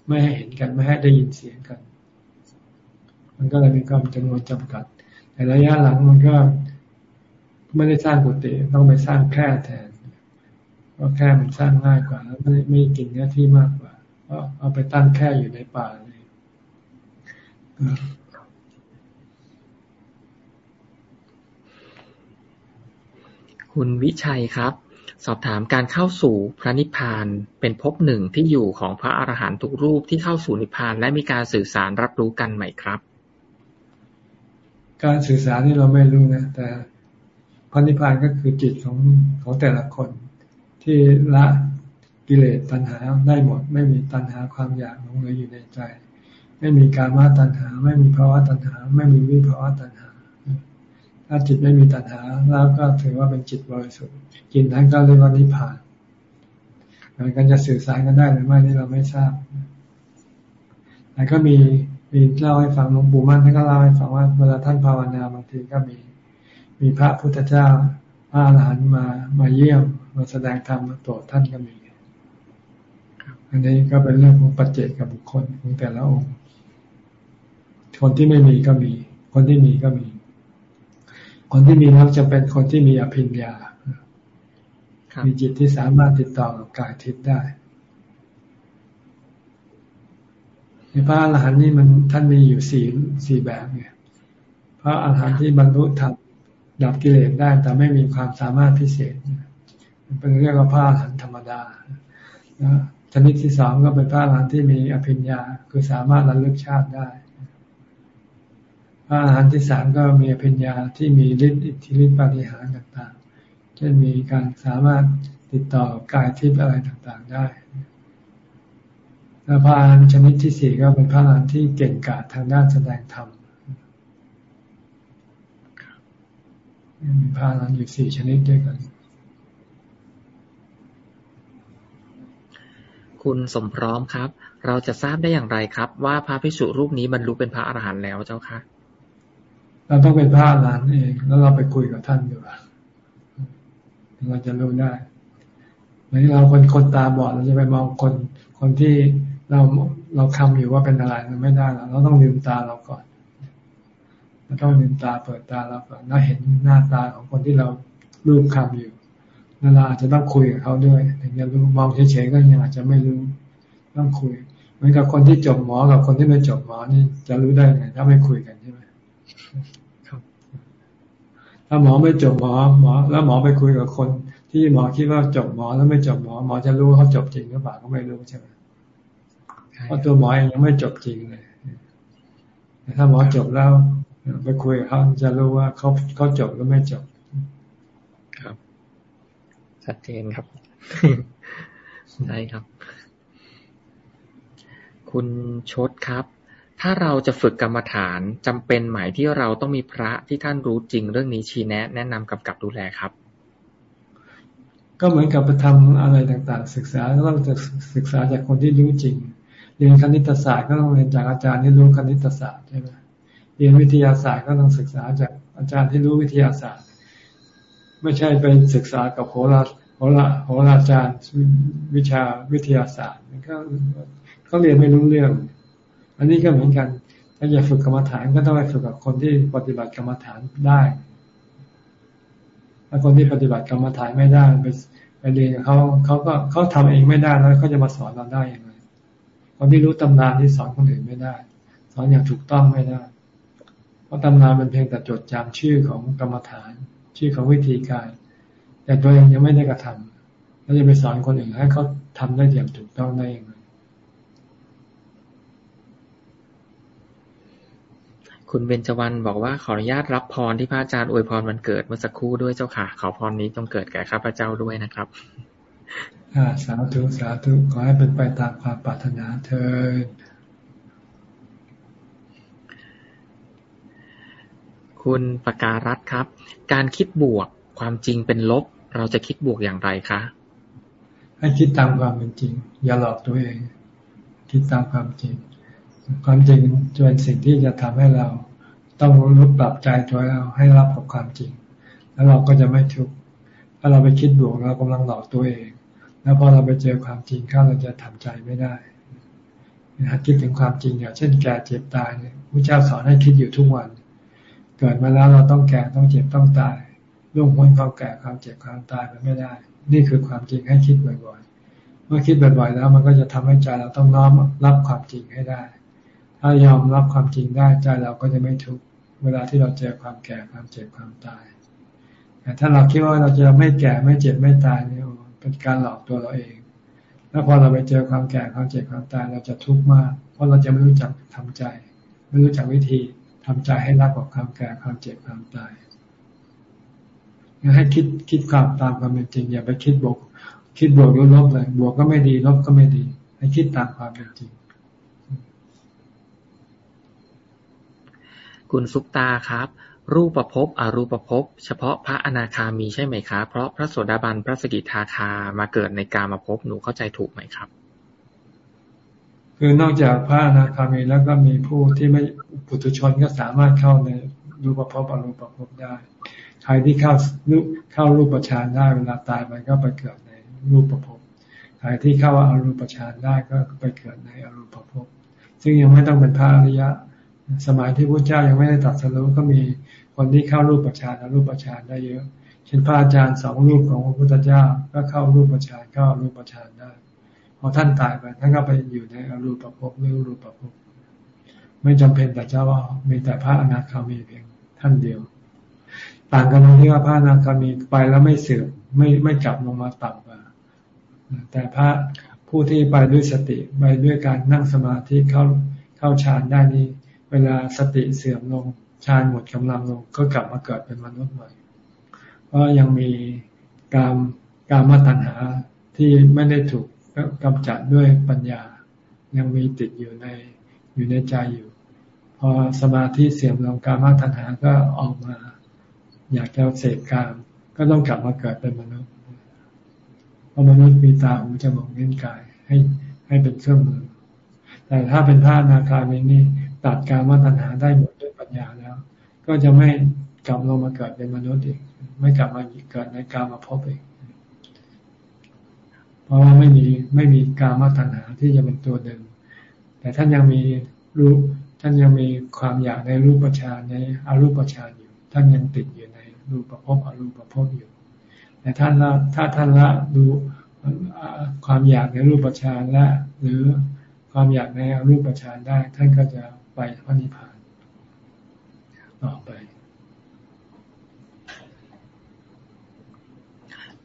ไม่ให้เห็นกันไม่ให้ได้ยินเสียงกัน มันก็เลยมีความจำนวนจำกัด แต่ระยะหลังมันก็ไม่ได้สร้างกุฏิต้องไปสร้างแค่แทน เพราะแค่มันสร้างง่ายกว่าแล้วไม่ไม่กินเนื้อที่มากกว่าเพราะเอาไปตั้งแค่อยู่ในป่าคุณวิชัยครับ สอบถามการเข้าสู่พระนิพพานเป็นภพหนึ่งที่อยู่ของพระอรหันตุกรูปที่เข้าสู่นิพพานและมีการสื่อสารรับรู้กันไหมครับ การสื่อสารนี่เราไม่รู้นะ แต่ภระนิพพานก็คือจิตของของแต่ละคน ที่ละกิเลสตัณหาได้หมด ไม่มีตัณหาความอยากหลงเหลืออยู่ในใจ ไม่มีการมาตัณหา ไม่มีภาวะตัณหา ไม่มีวิภาวะตัณหา ถ้าจิตไม่มีตัณหาแล้วก็ถือว่าเป็นจิตบริสุทธิ์จิตนั้นก็เรียกว่านิพพานมันกันจะสื่อสารกันได้หรือไม่นี่เราไม่ทราบแต่ก็มีมีเล่าให้ฟังหลวงปู่มั่นท่านก็เล่าให้ฟังว่าเวลาท่านภาวนาบางทีก็มี มีพระพุทธเจ้าพระอรหันต์มามาเยี่ยม มาแสดงธรรมมาตรวจท่านก็มีอันนี้ก็เป็นเรื่องของปัจเจกกับบุคคลของแต่ละองค์ คนที่ไม่มีก็มี คนที่มีก็มี คนที่มีนั้นจะเป็นคนที่มีอภิญญา มีจิตที่สามารถติดต่อกับกายทิพย์ได้ในพระอรหันต์นี่มันท่านมีอยู่สี่สี่แบบไงพระอรหันต์ที่บรรลุธรรมดับกิเลสได้แต่ไม่มีความสามารถพิเศษ เป็นเรียกว่าพระอรหันต์ธรรมดานะชนิดที่สองก็เป็นพระอรหันต์ที่มีอภิญญา คือสามารถระลึกชาติได้ พระอรหันต์ที่สามก็มีอภิญญาที่มีฤทธิ์อิทธิฤทธิปฏิหารต่างๆเช่นมีการสามารถติดต่อกายทิพย์อะไรต่างๆได้แล้วพระอรหันต์ชนิดที่สี่ก็เป็นพระอรหันต์ที่เก่งกาจทางด้านแสดงธรรมมีพระอรหันต์อยู่สี่ชนิดด้วยกัน คุณสมพร้อมครับ เราจะทราบได้อย่างไรครับ ว่าพระภิกษุรูปนี้บรรลุเป็นพระอรหันต์แล้วเจ้าคะเราต้องเป็นพระอรหันต์เองแล้วเราไปคุยกับท่านดูเราจะรู้ได้เหมือนเราคนคนตาบอดเราจะไปมองคนคนที่เราเราคำอยู่ว่าเป็นอะไรมันไม่ได้เราต้องลืมตาเราก่อนเราต้องลืมตาเปิดตาเราก่อนแล้วเห็นหน้าตาของคนที่เรารูปคำอยู่ เราอาจจะต้องคุยกับเขาด้วยถึงจะรู้มองเฉยๆก็ยังอาจจะไม่รู้ต้องคุยเหมือนกับคนที่จบหมอกับคนที่ไม่จบหมอนี่จะรู้ได้ไงถ้าไม่คุยกันใช่ไหมถ้าหมอไม่จบหมอหมอ แล้วหมอไปคุยกับคน ที่หมอคิดว่าจบหมอแล้วไม่จบหมอ หมอจะรู้เขาจบจริงหรือเปล่าก็ไม่รู้ใช่ไหมเพราะตัวหมอเองยังไม่จบจริงเลยแต่ถ้าหมอจบแล้วไปคุยกับเขาจะรู้ว่าเขาเขาจบหรือไม่จบ ชัดเจนครับใช่ครับ คุณชดครับ ถ้าเราจะฝึกกรรมฐานจำเป็นหมายที่เราต้องมีพระที่ท่านรู้จริงเรื่องนี้ชี้แนะ แนะนำกำกับดูแลครับ ก็เหมือนกับไปทำอะไรต่าง ๆ ศึกษาก็ต้องศึกษาจากคนที่รู้จริง เรียนคณิตศาสตร์ก็ต้องเรียนจากอาจารย์ที่รู้คณิตศาสตร์ใช่ไหมเรียนวิทยาศาสตร์ก็ต้องศึกษาจากอาจารย์ที่รู้วิทยาศาสตร์ ไม่ใช่ไปศึกษากับโหราโหราโหราจารย์วิชาวิทยาศาสตร์ก็ก็เขาเรียนไม่รู้เรื่อง อันนี้ก็เหมือนกันถ้าอยากฝึกกรรมฐานก็ต้องไปฝึกกับคนที่ปฏิบัติกรรมฐานได้ถ้าคนที่ปฏิบัติกรรมฐานไม่ได้ไปไปเรียนเขาเขาก็เขาทำเองไม่ได้แล้วเขาจะมาสอนเราได้ย่างไรคนที่รู้ตำนานที่สอนคนอื่นไม่ได้ สอนอย่างถูกต้องไม่ได้ เพราะตำนานเป็นเพียงแต่จดจำชื่อของกรรมฐาน ชื่อของวิธีการ แต่ตัวเองยังไม่ได้กระทำแล้วจะไปสอนคนอื่นให้เขาทำได้อย่างถูกต้องได้ยังไงคุณเบญจวรรณบอกว่าขออนุญาตรับพรที่พระอาจารย์อวยพรวันเกิดเมื่อสักครู่ด้วยเจ้าค่ะ ขอพรนี้จงเกิดแก่ข้าพเจ้าด้วยนะครับสาธุสาธุขอให้เป็นไปตามความปรารถนาเธอ คุณปการัตครับ การคิดบวกความจริงเป็นลบ เราจะคิดบวกอย่างไรคะ ให้คิดตามความเป็นจริง อย่าหลอกตัวเอง คิดตามความจริง ความจริงจะเป็นสิ่งที่จะทำให้เราต้องรู้ปรับใจตัวเราให้รับกับความจริง แล้วเราก็จะไม่ทุกข์ถ้าเราไปคิดบวกเรากำลังหลอกตัวเอง แล้วพอเราไปเจอความจริงเข้าเราจะทำใจไม่ได้นะคิดถึงความจริงอย่างเช่นแก่เจ็บตายเนี่ยพระเจ้าสอนให้คิดอยู่ทุกวัน เกิดมาแล้วเราต้องแก่ต้องเจ็บต้องตายล่วงพ้นความแก่ความเจ็บความตายไปไม่ได้ นี่คือความจริงให้คิดบ่อยๆ เมื่อคิดบ่อยๆแล้ว มันก็จะทำให้ใจเราต้องน้อมรับความจริงให้ได้ ถ้ายอมรับความจริงได้ใจเราก็จะไม่ทุกข์เวลาที่เราเจอความแก่ความเจ็บความตายแต่ถ้าเราคิดว่าเราจะไม่แก่ไม่เจ็บไม่ตายเนี่ยเป็นการหลอกตัวเราเอง แล้วพอเราไปเจอความแก่ความเจ็บความตายเราจะทุกข์มาก เพราะเราจะไม่รู้จักทำใจ ไม่รู้จักวิธี ทำใจให้รับกับความแก่ความเจ็บความตายให้คิดคิดความตามความเป็นจริง อย่าไปคิดบวก คิดบวกหรือลบเลยบวกก็ไม่ดีลบก็ไม่ดี ให้คิดตามความเป็นจริง คุณซุปตาครับ รูปประพบอรูปประพบเฉพาะพระอนาคามีใช่ไหมครับเพราะพระโสดาบันพระสกิทาคามาเกิดในกามาพบหนูเข้าใจถูกไหมครับ คือนอกจากพระอนาคามีแล้วก็มีผู้ที่ไม่ปุถุชนก็สามารถเข้าในรูปภพอรูปภพได้ ใครที่เข้ารูปเข้ารูปฌานได้เวลาตายไปก็ไปเกิดในรูปภพ ใครที่เข้าอารูปฌานได้ก็ไปเกิดในอรูปภพ ซึ่งยังไม่ต้องเป็นพระอริยะ สมัยที่พระเจ้ายังไม่ได้ตัดสรุปก็มีคนที่เข้ารูปฌานอรูปฌานได้เยอะ เช่นพระอาจารย์สองรูปของพระพุทธเจ้าก็เข้ารูปฌานเข้ารูปฌานได้ อท่านตายไปท่านก็ไปอยู่ในอรูปภพหรือรูปภพไม่จำเป็นแต่เจ้าว่ามีแต่พระอนาคามีเพียงท่านเดียว ต่างกันตรงที่ว่าพระอนาคามีไปแล้วไม่เสื่อมไม่ไม่กลับลงมาต่ำกว่าแต่พระผู้ที่ไปด้วยสติไปด้วยการนั่งสมาธิเข้าเข้าฌานได้นี้ เวลาสติเสื่อมลงฌานหมดกำลังลงก็กลับมาเกิดเป็นมนุษย์ใหม่ เพราะยังมีการการมาตัญหาที่ไม่ได้ถูก กำจัดด้วยปัญญา ยังมีติดอยู่ในอยู่ในใจอยู่ พอสมาธิเสื่อมลงการมาตัญหาก็ออกมา อยากจะเสพกามก็ต้องกลับมาเกิดเป็นมนุษย์ เพราะมนุษย์มีตาหูจมูกเล่นกายให้ให้เป็นเครื่องมือ แต่ถ้าเป็นพระนาคามีนี่ตัดการมาตัญหาได้หมดด้วยปัญญาแล้ว ก็จะไม่กลับลงมาเกิดเป็นมนุษย์อีก ไม่กลับมาเกิดในกามาพบอีก เพราะว่าไม่มีไม่มีกามตัณหาที่จะเป็นตัวเดิมแต่ท่านยังมีรูปท่านยังมีความอยากในรูปฌานในอรูปฌานอยู่ ท่านยังติดอยู่ในรูปภพอรูปภพอยู่ แต่ท่านละถ้าท่านละดูความอยากในรูปฌานละ หรือความอยากในอรูปฌานได้ ท่านก็จะไปพระนิพพานต่อไป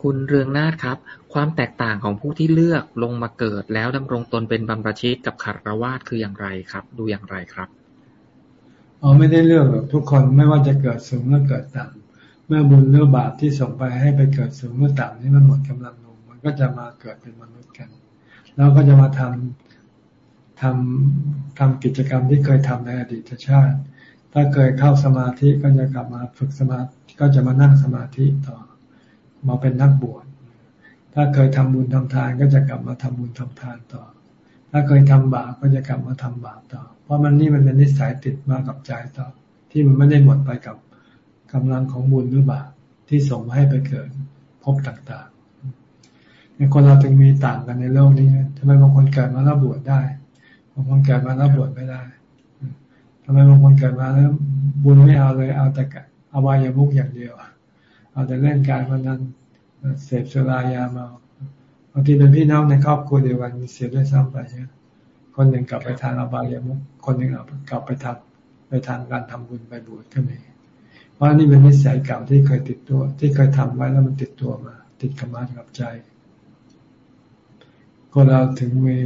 คุณเรืองนาถครับ ความแตกต่างของผู้ที่เลือกลงมาเกิดแล้วดำรงตนเป็นบรรพชิตกับคารวาสคืออย่างไรครับ ดูอย่างไรครับอ๋อไม่ได้เลือกหรอกทุกคนไม่ว่าจะเกิดสูงหรือเกิดต่ำเมื่อบุญหรือบาปที่ส่งไปให้ไปเกิดสูงหรือต่ำนี่มันหมดกำลังลงมันก็จะมาเกิดเป็นมนุษย์กัน แล้วก็จะมาทำทำทำกิจกรรมที่เคยทำในอดีตชาติ ถ้าเคยเข้าสมาธิก็จะกลับมาฝึกสมาธิก็จะมานั่งสมาธิต่อ มาเป็นนักบวช ถ้าเคยทำบุญทำทานก็จะกลับมาทำบุญทำทานต่อ ถ้าเคยทำบาปก็จะกลับมาทำบาปต่อ เพราะมันนี่มันเป็นนิสัยติดมากับใจต่อ ที่มันไม่ได้หมดไปกับกำลังของบุญหรือบาปที่ส่งให้ไปเกิดพบต่างๆในคนเราจึงมีต่างกันในโลกนี้ทำไมบางคนเกิดมาแล้วบวชได้บางคนเกิดมาแล้วบวชไม่ได้ทำไมบางคนเกิดมาแล้วบุญไม่เอาเลยเอาแต่อวัยมุกอย่างเดียวเอาแต่เล่นการพนัน เสพสุรายาเมาบางทีเป็นพี่น้องในครอบครัวเดียวกันมีเสียด้วยซ้ำไปใช่คนหนึ่งกลับไปทางอบายามุกคนหนึ่งกลับไปทำไปทางการทำบุญไปบวชก็มีเพราะนี่เป็นนิสัยเก่าที่เคยติดตัว ที่เคยทำไว้แล้วมันติดตัวมา ติดกับมากับใจคนเราถึงมี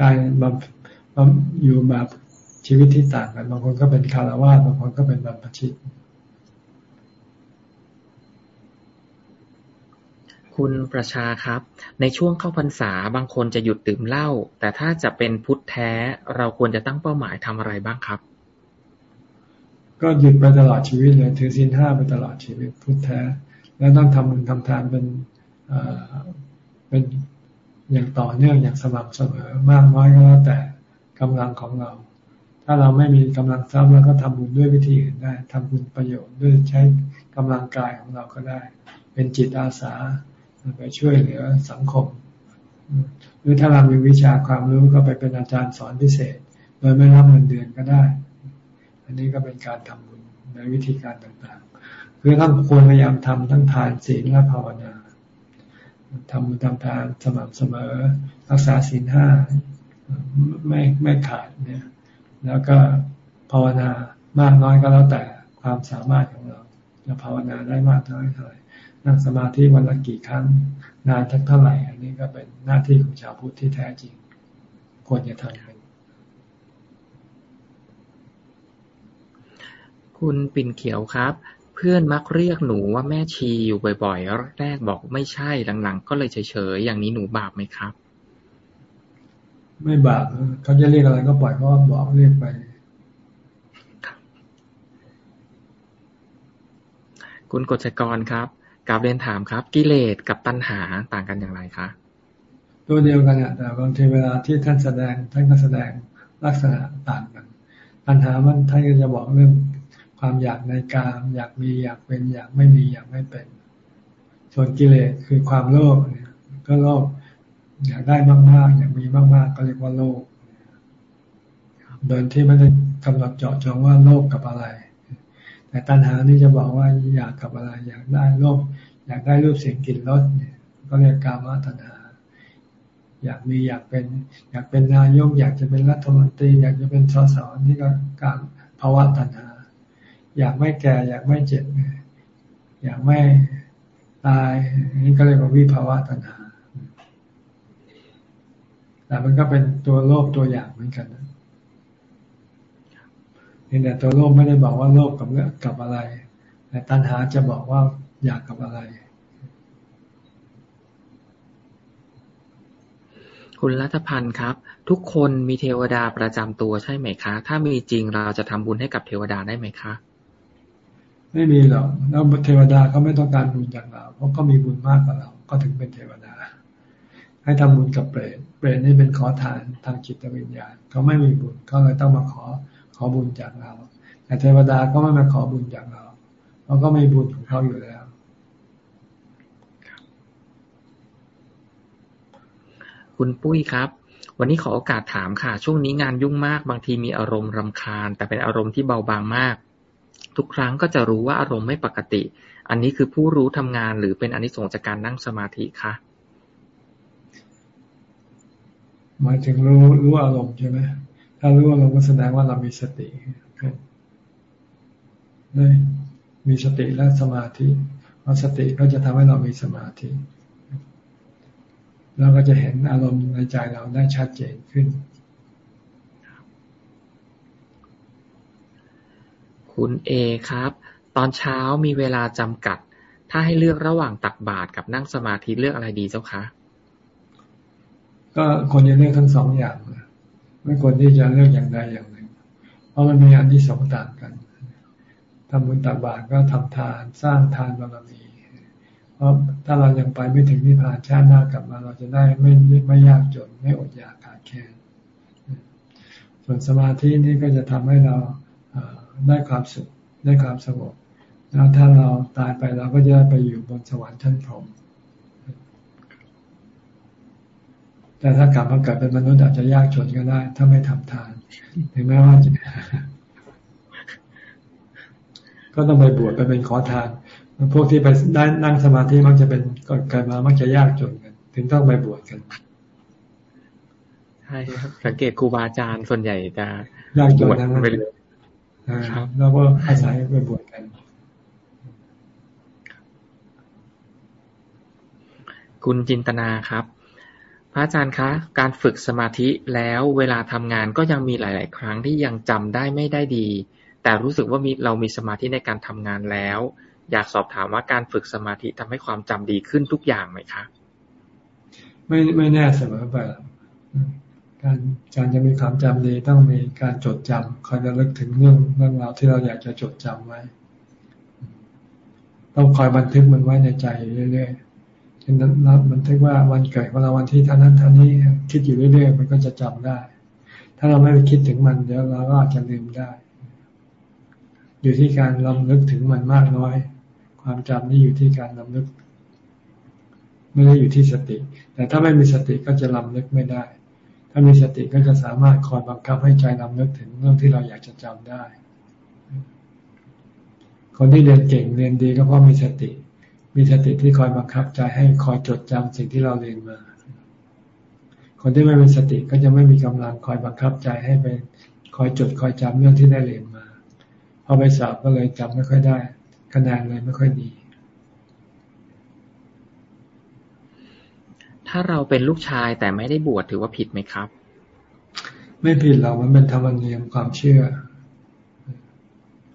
การบบอยู่แบบชีวิตที่ต่างกันบางคนก็เป็นคารวะบางคนก็เป็นบรรพชิต คุณประชาครับ ในช่วงเข้าพรรษาบางคนจะหยุดดื่มเหล้าแต่ถ้าจะเป็นพุทธแท้ เราควรจะตั้งเป้าหมายทำอะไรบ้างครับ ก็หยุดไปตลอดชีวิตเลยถือศีลห้าไปตลอดชีวิตพุทธแท้ แล้วต้องทำบุญทำทานเป็นเป็นอย่างต่อเนื่องอย่างสม่ำเสมอมากน้อยก็แล้วแต่กำลังของเรา ถ้าเราไม่มีกำลังทรัพย์เราก็ทำบุญด้วยวิธีอื่นได้ทำบุญประโยชน์ด้วยใช้กำลังกายของเราก็ได้ เป็นจิตอาสา ไปช่วยเหลือสังคม หรือถ้าเรามีวิชาความรู้ก็ไปเป็นอาจารย์สอนพิเศษ โดยไม่รับเงินเดือนก็ได้ อันนี้ก็เป็นการทำบุญในวิธีการต่างๆ คือต้องควรพยายามทำทั้งทานศีลและภาวนาทำบุญทำทานสม่ำเสมอ รักษาศีลห้าไม่ไม่ขาดเนี่ย แล้วก็ภาวนามากน้อยก็แล้วแต่ความสามารถของเรา จะภาวนาได้มากน้อยเท่าไหร่ นั่งสมาธิวันละกี่ครั้ง นานทักเท่าไหร่ อันนี้ก็เป็นหน้าที่ของชาวพุทธที่แท้จริง ควรจะทำกันคุณปิ่นเขียวครับเเพื่อนมักเรียกหนูว่าแม่ชีอยู่บ่อยๆ แรกบอกไม่ใช่หลังๆ ก็เลยเฉยๆ อย่างนี้หนูบาปไหมครับ ไม่บาปเขาจะเรียกอะไรก็ปล่อยเขาบอกเรียกไปคุณกฤษกรครับ กราบเรียนถามครับ กิเลสกับตัณหาต่างกันอย่างไรคะตัวเดียวกันอะแต่บางทีเวลาที่ท่านแสดงท่านก็แสดงลักษณะต่างกันตัณหามันท่านก็จะบอกเรื่องความอยากในกามอยากมีอยากเป็นอยากไม่มีอยากไม่เป็น ส่วนกิเลสคือความโลภเนี่ยก็โลภอยากได้มากๆ อยากมีมากๆ ก็เรียกว่าโลภโดยที่ไม่ได้กำหนดเจาะจงว่าโลภกับอะไร แต่ตัณหานี่จะบอกว่าอยากกับอะไร อยากได้โลภ อยากได้รูปเสียงกลิ่นรสเนี่ย ก็เรียกกามตัณหา อยากมีอยากเป็น อยากเป็นนายก อยากจะเป็นรัฐมนตรี อยากจะเป็นสสนี่ก็การภาวะตัณหา อยากไม่แก่ อยากไม่เจ็บ อยากไม่ตายนี่ก็เรียกว่าวิภาวะตัณหาแต่มันก็เป็นตัวโลภตัวอย่างเหมือนกันนะนี่แต่ตัวโลภไม่ได้บอกว่าโลภกับเรื่องกับอะไร แต่ตัณหาจะบอกว่า อยากกับอะไร คุณรัตพันธ์ครับ ทุกคนมีเทวดาประจำตัวใช่ไหมคะ ถ้ามีจริงเราจะทำบุญให้กับเทวดาได้ไหมคะ ไม่มีหรอกแล้วเทวดาเขาไม่ต้องการบุญจากเราเพราะเขามีบุญมากกว่าเรา ก็ถึงเป็นเทวดา ให้ทำบุญกับเปรตเปรตนี่เป็นขอทานทางจิตวิญญาณเขาไม่มีบุญเขาเลยต้องมาขอขอบุญจากเราแต่เทวดาก็ไม่มาขอบุญจากเราเพราะก็ไม่บุญของเขาอยู่แล้ว คุณปุ้ยครับ วันนี้ขอโอกาสถามค่ะ ช่วงนี้งานยุ่งมาก บางทีมีอารมณ์รำคาญ แต่เป็นอารมณ์ที่เบาบางมาก ทุกครั้งก็จะรู้ว่าอารมณ์ไม่ปกติ อันนี้คือผู้รู้ทำงานหรือเป็นอนิสงส์จากการนั่งสมาธิคะหมายถึงรู้รู้อารมณ์ใช่ไหมถ้ารู้อารมณ์ก็แสดงว่าเรามีสติได้มีสติและสมาธิเพราะสติก็จะทำให้เรามีสมาธิ เราก็จะเห็นอารมณ์ในใจเราได้ชัดเจนขึ้น คุณเอครับ ตอนเช้ามีเวลาจำกัด ถ้าให้เลือกระหว่างตักบาตรกับนั่งสมาธิเลือกอะไรดีเจ้าคะก็ควรจะเลือกทั้งสองอย่างไม่ควรที่จะเลือกอย่างใดอย่างหนึ่ง เพราะมันมีอันที่สองต่างกันทำบุญตักบาตรก็ทำทานสร้างทานบารมี เพราะถ้าเรายังไปไม่ถึงนิพพานชาติหน้ากลับมา เราจะได้ไม่ไม่ยากจนไม่อดอยากขาดแคลนส่วนสมาธินี่ก็จะทำให้เราได้ความสุขได้ความสงบแล้วถ้าเราตายไปเราก็จะไปอยู่บนสวรรค์ชั้นพรหมแต่ถ้ากลับมาเกิดเป็นมนุษย์อาจจะยากจนก็ได้ ถ้าไม่ทำทานถึงแม้ว่าจะก็ต้องไปบวชไปเป็นขอทาน พวกที่ไปได้นั่งสมาธิมักจะเป็นก่อนเกิดมามักจะยากจนกัน ถึงต้องไปบวชกันใช่ครับสังเกตครูบาอาจารย์ส่วนใหญ่จะยากจนนะไปเลยแล้วก็อาศัยไปบวชกัน คุณจินตนาครับ พระอาจารย์คะ การฝึกสมาธิแล้วเวลาทำงานก็ยังมีหลาย ๆ ครั้งที่ยังจำได้ไม่ได้ดี แต่รู้สึกว่ามีเรามีสมาธิในการทำงานแล้ว อยากสอบถามว่าการฝึกสมาธิทำให้ความจำดีขึ้นทุกอย่างไหมคะ ไม่ไม่แน่เสมอไปการการจะมีความจำดีต้องมีการจดจำคอยระลึกถึงเรื่องเรื่องราวที่เราอยากจะจดจำไว้ ต้องคอยบันทึกมันไว้ในใจเรื่อยๆเช่นนั้นนับบันทึกว่าวันเกิดของเราวันที่ท่านั้นท่านี้คิดอยู่เรื่อยๆ มันก็จะจำได้ ถ้าเราไม่ไปคิดถึงมันเดี๋ยวเราก็อาจจะลืมได้ อยู่ที่การลำลึกถึงมันมากน้อย ความจำนี่อยู่ที่การลำลึก ไม่ได้อยู่ที่สติ แต่ถ้าไม่มีสติก็จะลำลึกไม่ได้ ถ้ามีสติก็จะสามารถคอยบังคับให้ใจลำลึกถึงเรื่องที่เราอยากจะจำได้ คนที่เรียนเก่งเรียนดีก็เพราะมีสติ มีสติที่คอยบังคับใจให้คอยจดจำสิ่งที่เราเรียนมา คนที่ไม่มีสติก็จะไม่มีกำลังคอยบังคับใจให้ไปคอยจดคอยจำเรื่องที่ได้เรียนมาพอไปสอบก็เลยจำไม่ค่อยได้ คะแนนเลยไม่ค่อยดี ถ้าเราเป็นลูกชายแต่ไม่ได้บวชถือว่าผิดไหมครับ ไม่ผิดเรามันเป็นธรรมเนียมความเชื่อ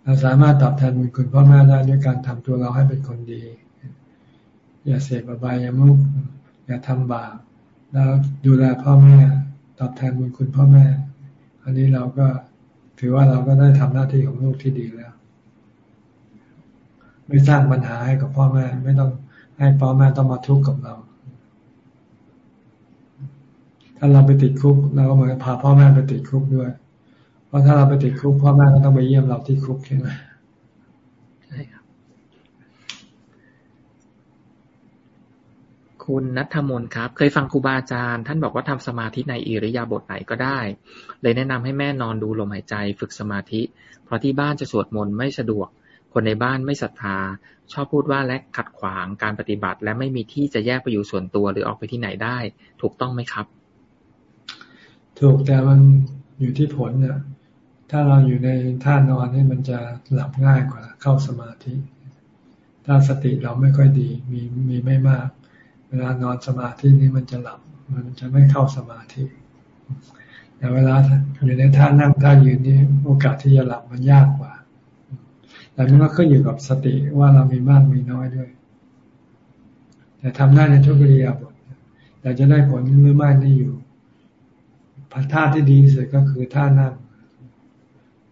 เราสามารถตอบแทนบุญคุณพ่อแม่ได้ด้วยการทำตัวเราให้เป็นคนดี อย่าเสพอบายามุกอย่าทำบาปแล้วดูแลพ่อแม่ตอบแทนบุญคุณพ่อแม่ อันนี้เราก็ถือว่าเราก็ได้ทำหน้าที่ของลูกที่ดีแล้ว ไม่สร้างปัญหาให้กับพ่อแม่ ไม่ต้องให้พ่อแม่ต้องมาทุกข์กับเรา ถ้าเราไปติดคุกเราก็เหมือนพาพ่อแม่ไปติดคุกด้วย เพราะถ้าเราไปติดคุกพ่อแม่ก็ต้องไปเยี่ยมเราที่คุกใช่ไหมใช่ครับ คุณนัทมนครับ เคยฟังครูบาอาจารย์ ท่านบอกว่าทำสมาธิในอิริยาบถไหนก็ได้ เลยแนะนำให้แม่นอนดูลมหายใจ ฝึกสมาธิ เพราะที่บ้านจะสวดมนต์ไม่สะดวก คนในบ้านไม่ศรัทธา ชอบพูดว่าและขัดขวางการปฏิบัติ และไม่มีที่จะแยกไปอยู่ส่วนตัวหรือออกไปที่ไหนได้ ถูกต้องไหมครับ ถูกแต่มันอยู่ที่ผลเนี่ยถ้าเราอยู่ในท่านอนนี่มันจะหลับง่ายกว่าเข้าสมาธิ ถ้าสติเราไม่ค่อยดี มีมีไม่มาก เวลานอนสมาธินี่มันจะหลับ มันจะไม่เข้าสมาธิแต่เวลาอยู่ในท่านั่งท่ายืนนี่โอกาสที่จะหลับมันยากกว่า แต่มันก็ขึ้นอยู่กับสติว่าเรามีมากมีน้อยด้วย แต่ทำได้ในทุกริยบทแต่จะได้ผลหรือไม่นี่อยู่พท่าที่ดีที่สุดก็คือท่านั่ง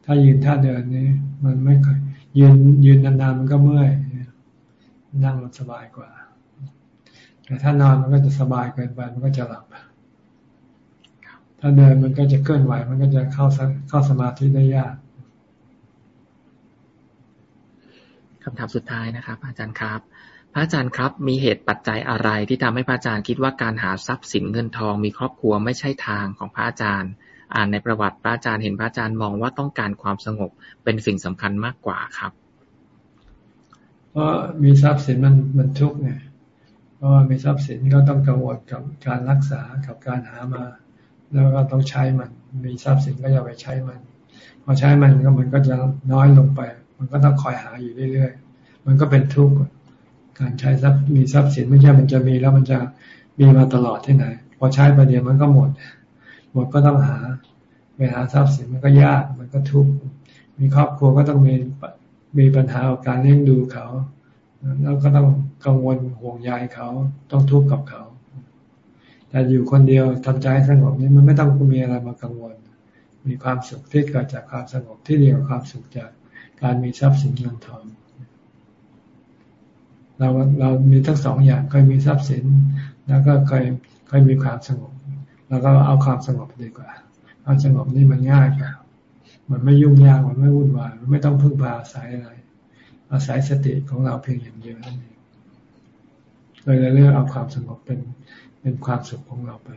ถ้ายืนท่าเดินนี้ มันไม่ค่อยยืนยืนนานๆมันก็เมื่อยนั่งมันสบายกว่า แต่ถ้านอนมันก็จะสบายเกินไปมันก็จะหลับถ้าเดินมันก็จะเคลื่อนไหว มันก็จะเข้าเข้าสมาธิได้ยาก คำถามสุดท้ายนะครับ อาจารย์ครับ พระอาจารย์ครับ มีเหตุปัจจัยอะไรที่ทำให้พระอาจารย์คิดว่าการหาทรัพย์สินเงินทอง มีครอบครัวไม่ใช่ทางของพระอาจารย์ อ่านในประวัติพระอาจารย์เห็นพระอาจารย์มองว่าต้องการความสงบเป็นสิ่งสำคัญมากกว่าครับ เพราะมีทรัพย์สินมันมันทุกข์ไงเพราะว่ามีทรัพย์สินก็ต้องกังวลกับการรักษากับการหามา แล้วก็ต้องใช้มัน มีทรัพย์สินก็อย่าไปใช้มันพอใช้มันก็มันก็จะน้อยลงไป มันก็ต้องคอยหาอยู่เรื่อยๆ มันก็เป็นทุกข์การใช้ทรัพย์มีทรัพย์สินไม่ใช่มันจะมีแล้วมันจะมีมาตลอดที่ไหน พอใช้ไปเดียวมันก็หมด หมดก็ต้องหาไปหาทรัพย์สินมันก็ยากมันก็ทุกข์มีครอบครัวก็ต้องมีมีปัญหาการเลี้ยงดูเขาแล้วก็ต้องกังวลห่วงใยเขาต้องทุกข์กับเขา แต่อยู่คนเดียวทำใจสงบนี้มันไม่ต้องมีอะไรมากังวล มีความสุขที่เกิดจากความสงบที่เดียวความสุขจาก การมีทรัพย์สินเงินทองเราเรามีทั้งสองอย่างเคยมีทรัพย์สิน แล้วก็เคยเคยมีความสงบ แล้วก็เอาความสงบดีกว่าควาสงบนี่มันง่ายกว่ามันไม่ยุ่งยากมันไม่วุ่นวายมันไม่ต้องพึ่งพาอาศัยอะไร อาศัยสติของเราเพียงอย่างเดียวนั่นเองเลยเลือกเอาความสงบเป็นเป็นความสุขของเราไป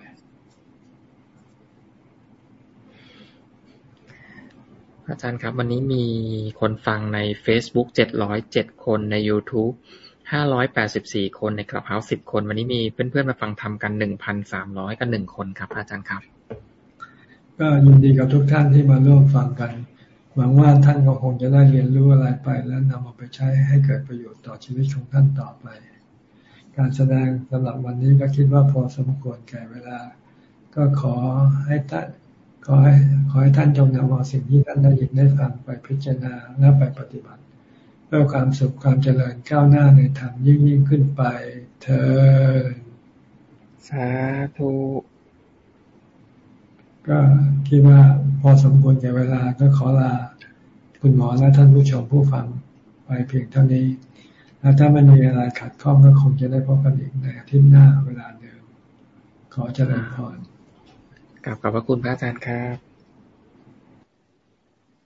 อาจารย์ครับ วันนี้มีคนฟังใน Facebook เจ็ดร้อยเจ็ดคนใน YouTube ห้าร้อยแปดสิบสี่คนในคลับเฮาส์สิบคน วันนี้มีเพื่อนๆมาฟังทำกันหนึ่งพันสามร้อยกันหนึ่งคนครับ อาจารย์ครับ ก็ยินดีกับทุกท่านที่มาร่วมฟังกันหวังว่าท่านก็คงจะได้เรียนรู้อะไรไป แล้วนำเอาไปใช้ให้เกิดประโยชน์ต่อชีวิตของท่านต่อไป การแสดงสำหรับวันนี้ก็คิดว่าพอสมควรแก่เวลา ก็ขอให้ท่าน ขอให้ขอให้ท่านจงนำเอาสิ่งที่ท่านได้ยินได้ฟังไปพิจารณาและไปปฏิบัติ เพื่อความสุขความเจริญก้าวหน้าในธรรมยิ่งยิ่งขึ้นไปเธอสาธุก็คิดว่าพอสมควรแก่เวลาก็ขอลา คุณหมอและท่านผู้ชมผู้ฟังไปเพียงเท่านี้ แล้วถ้ามันมีอะไรขัดข้องก็คงจะได้พบกันอีกในอาทิตย์หน้าเวลาเดิม ขอเจริญพร กลับขอบพระคุณพระอาจารย์ครับ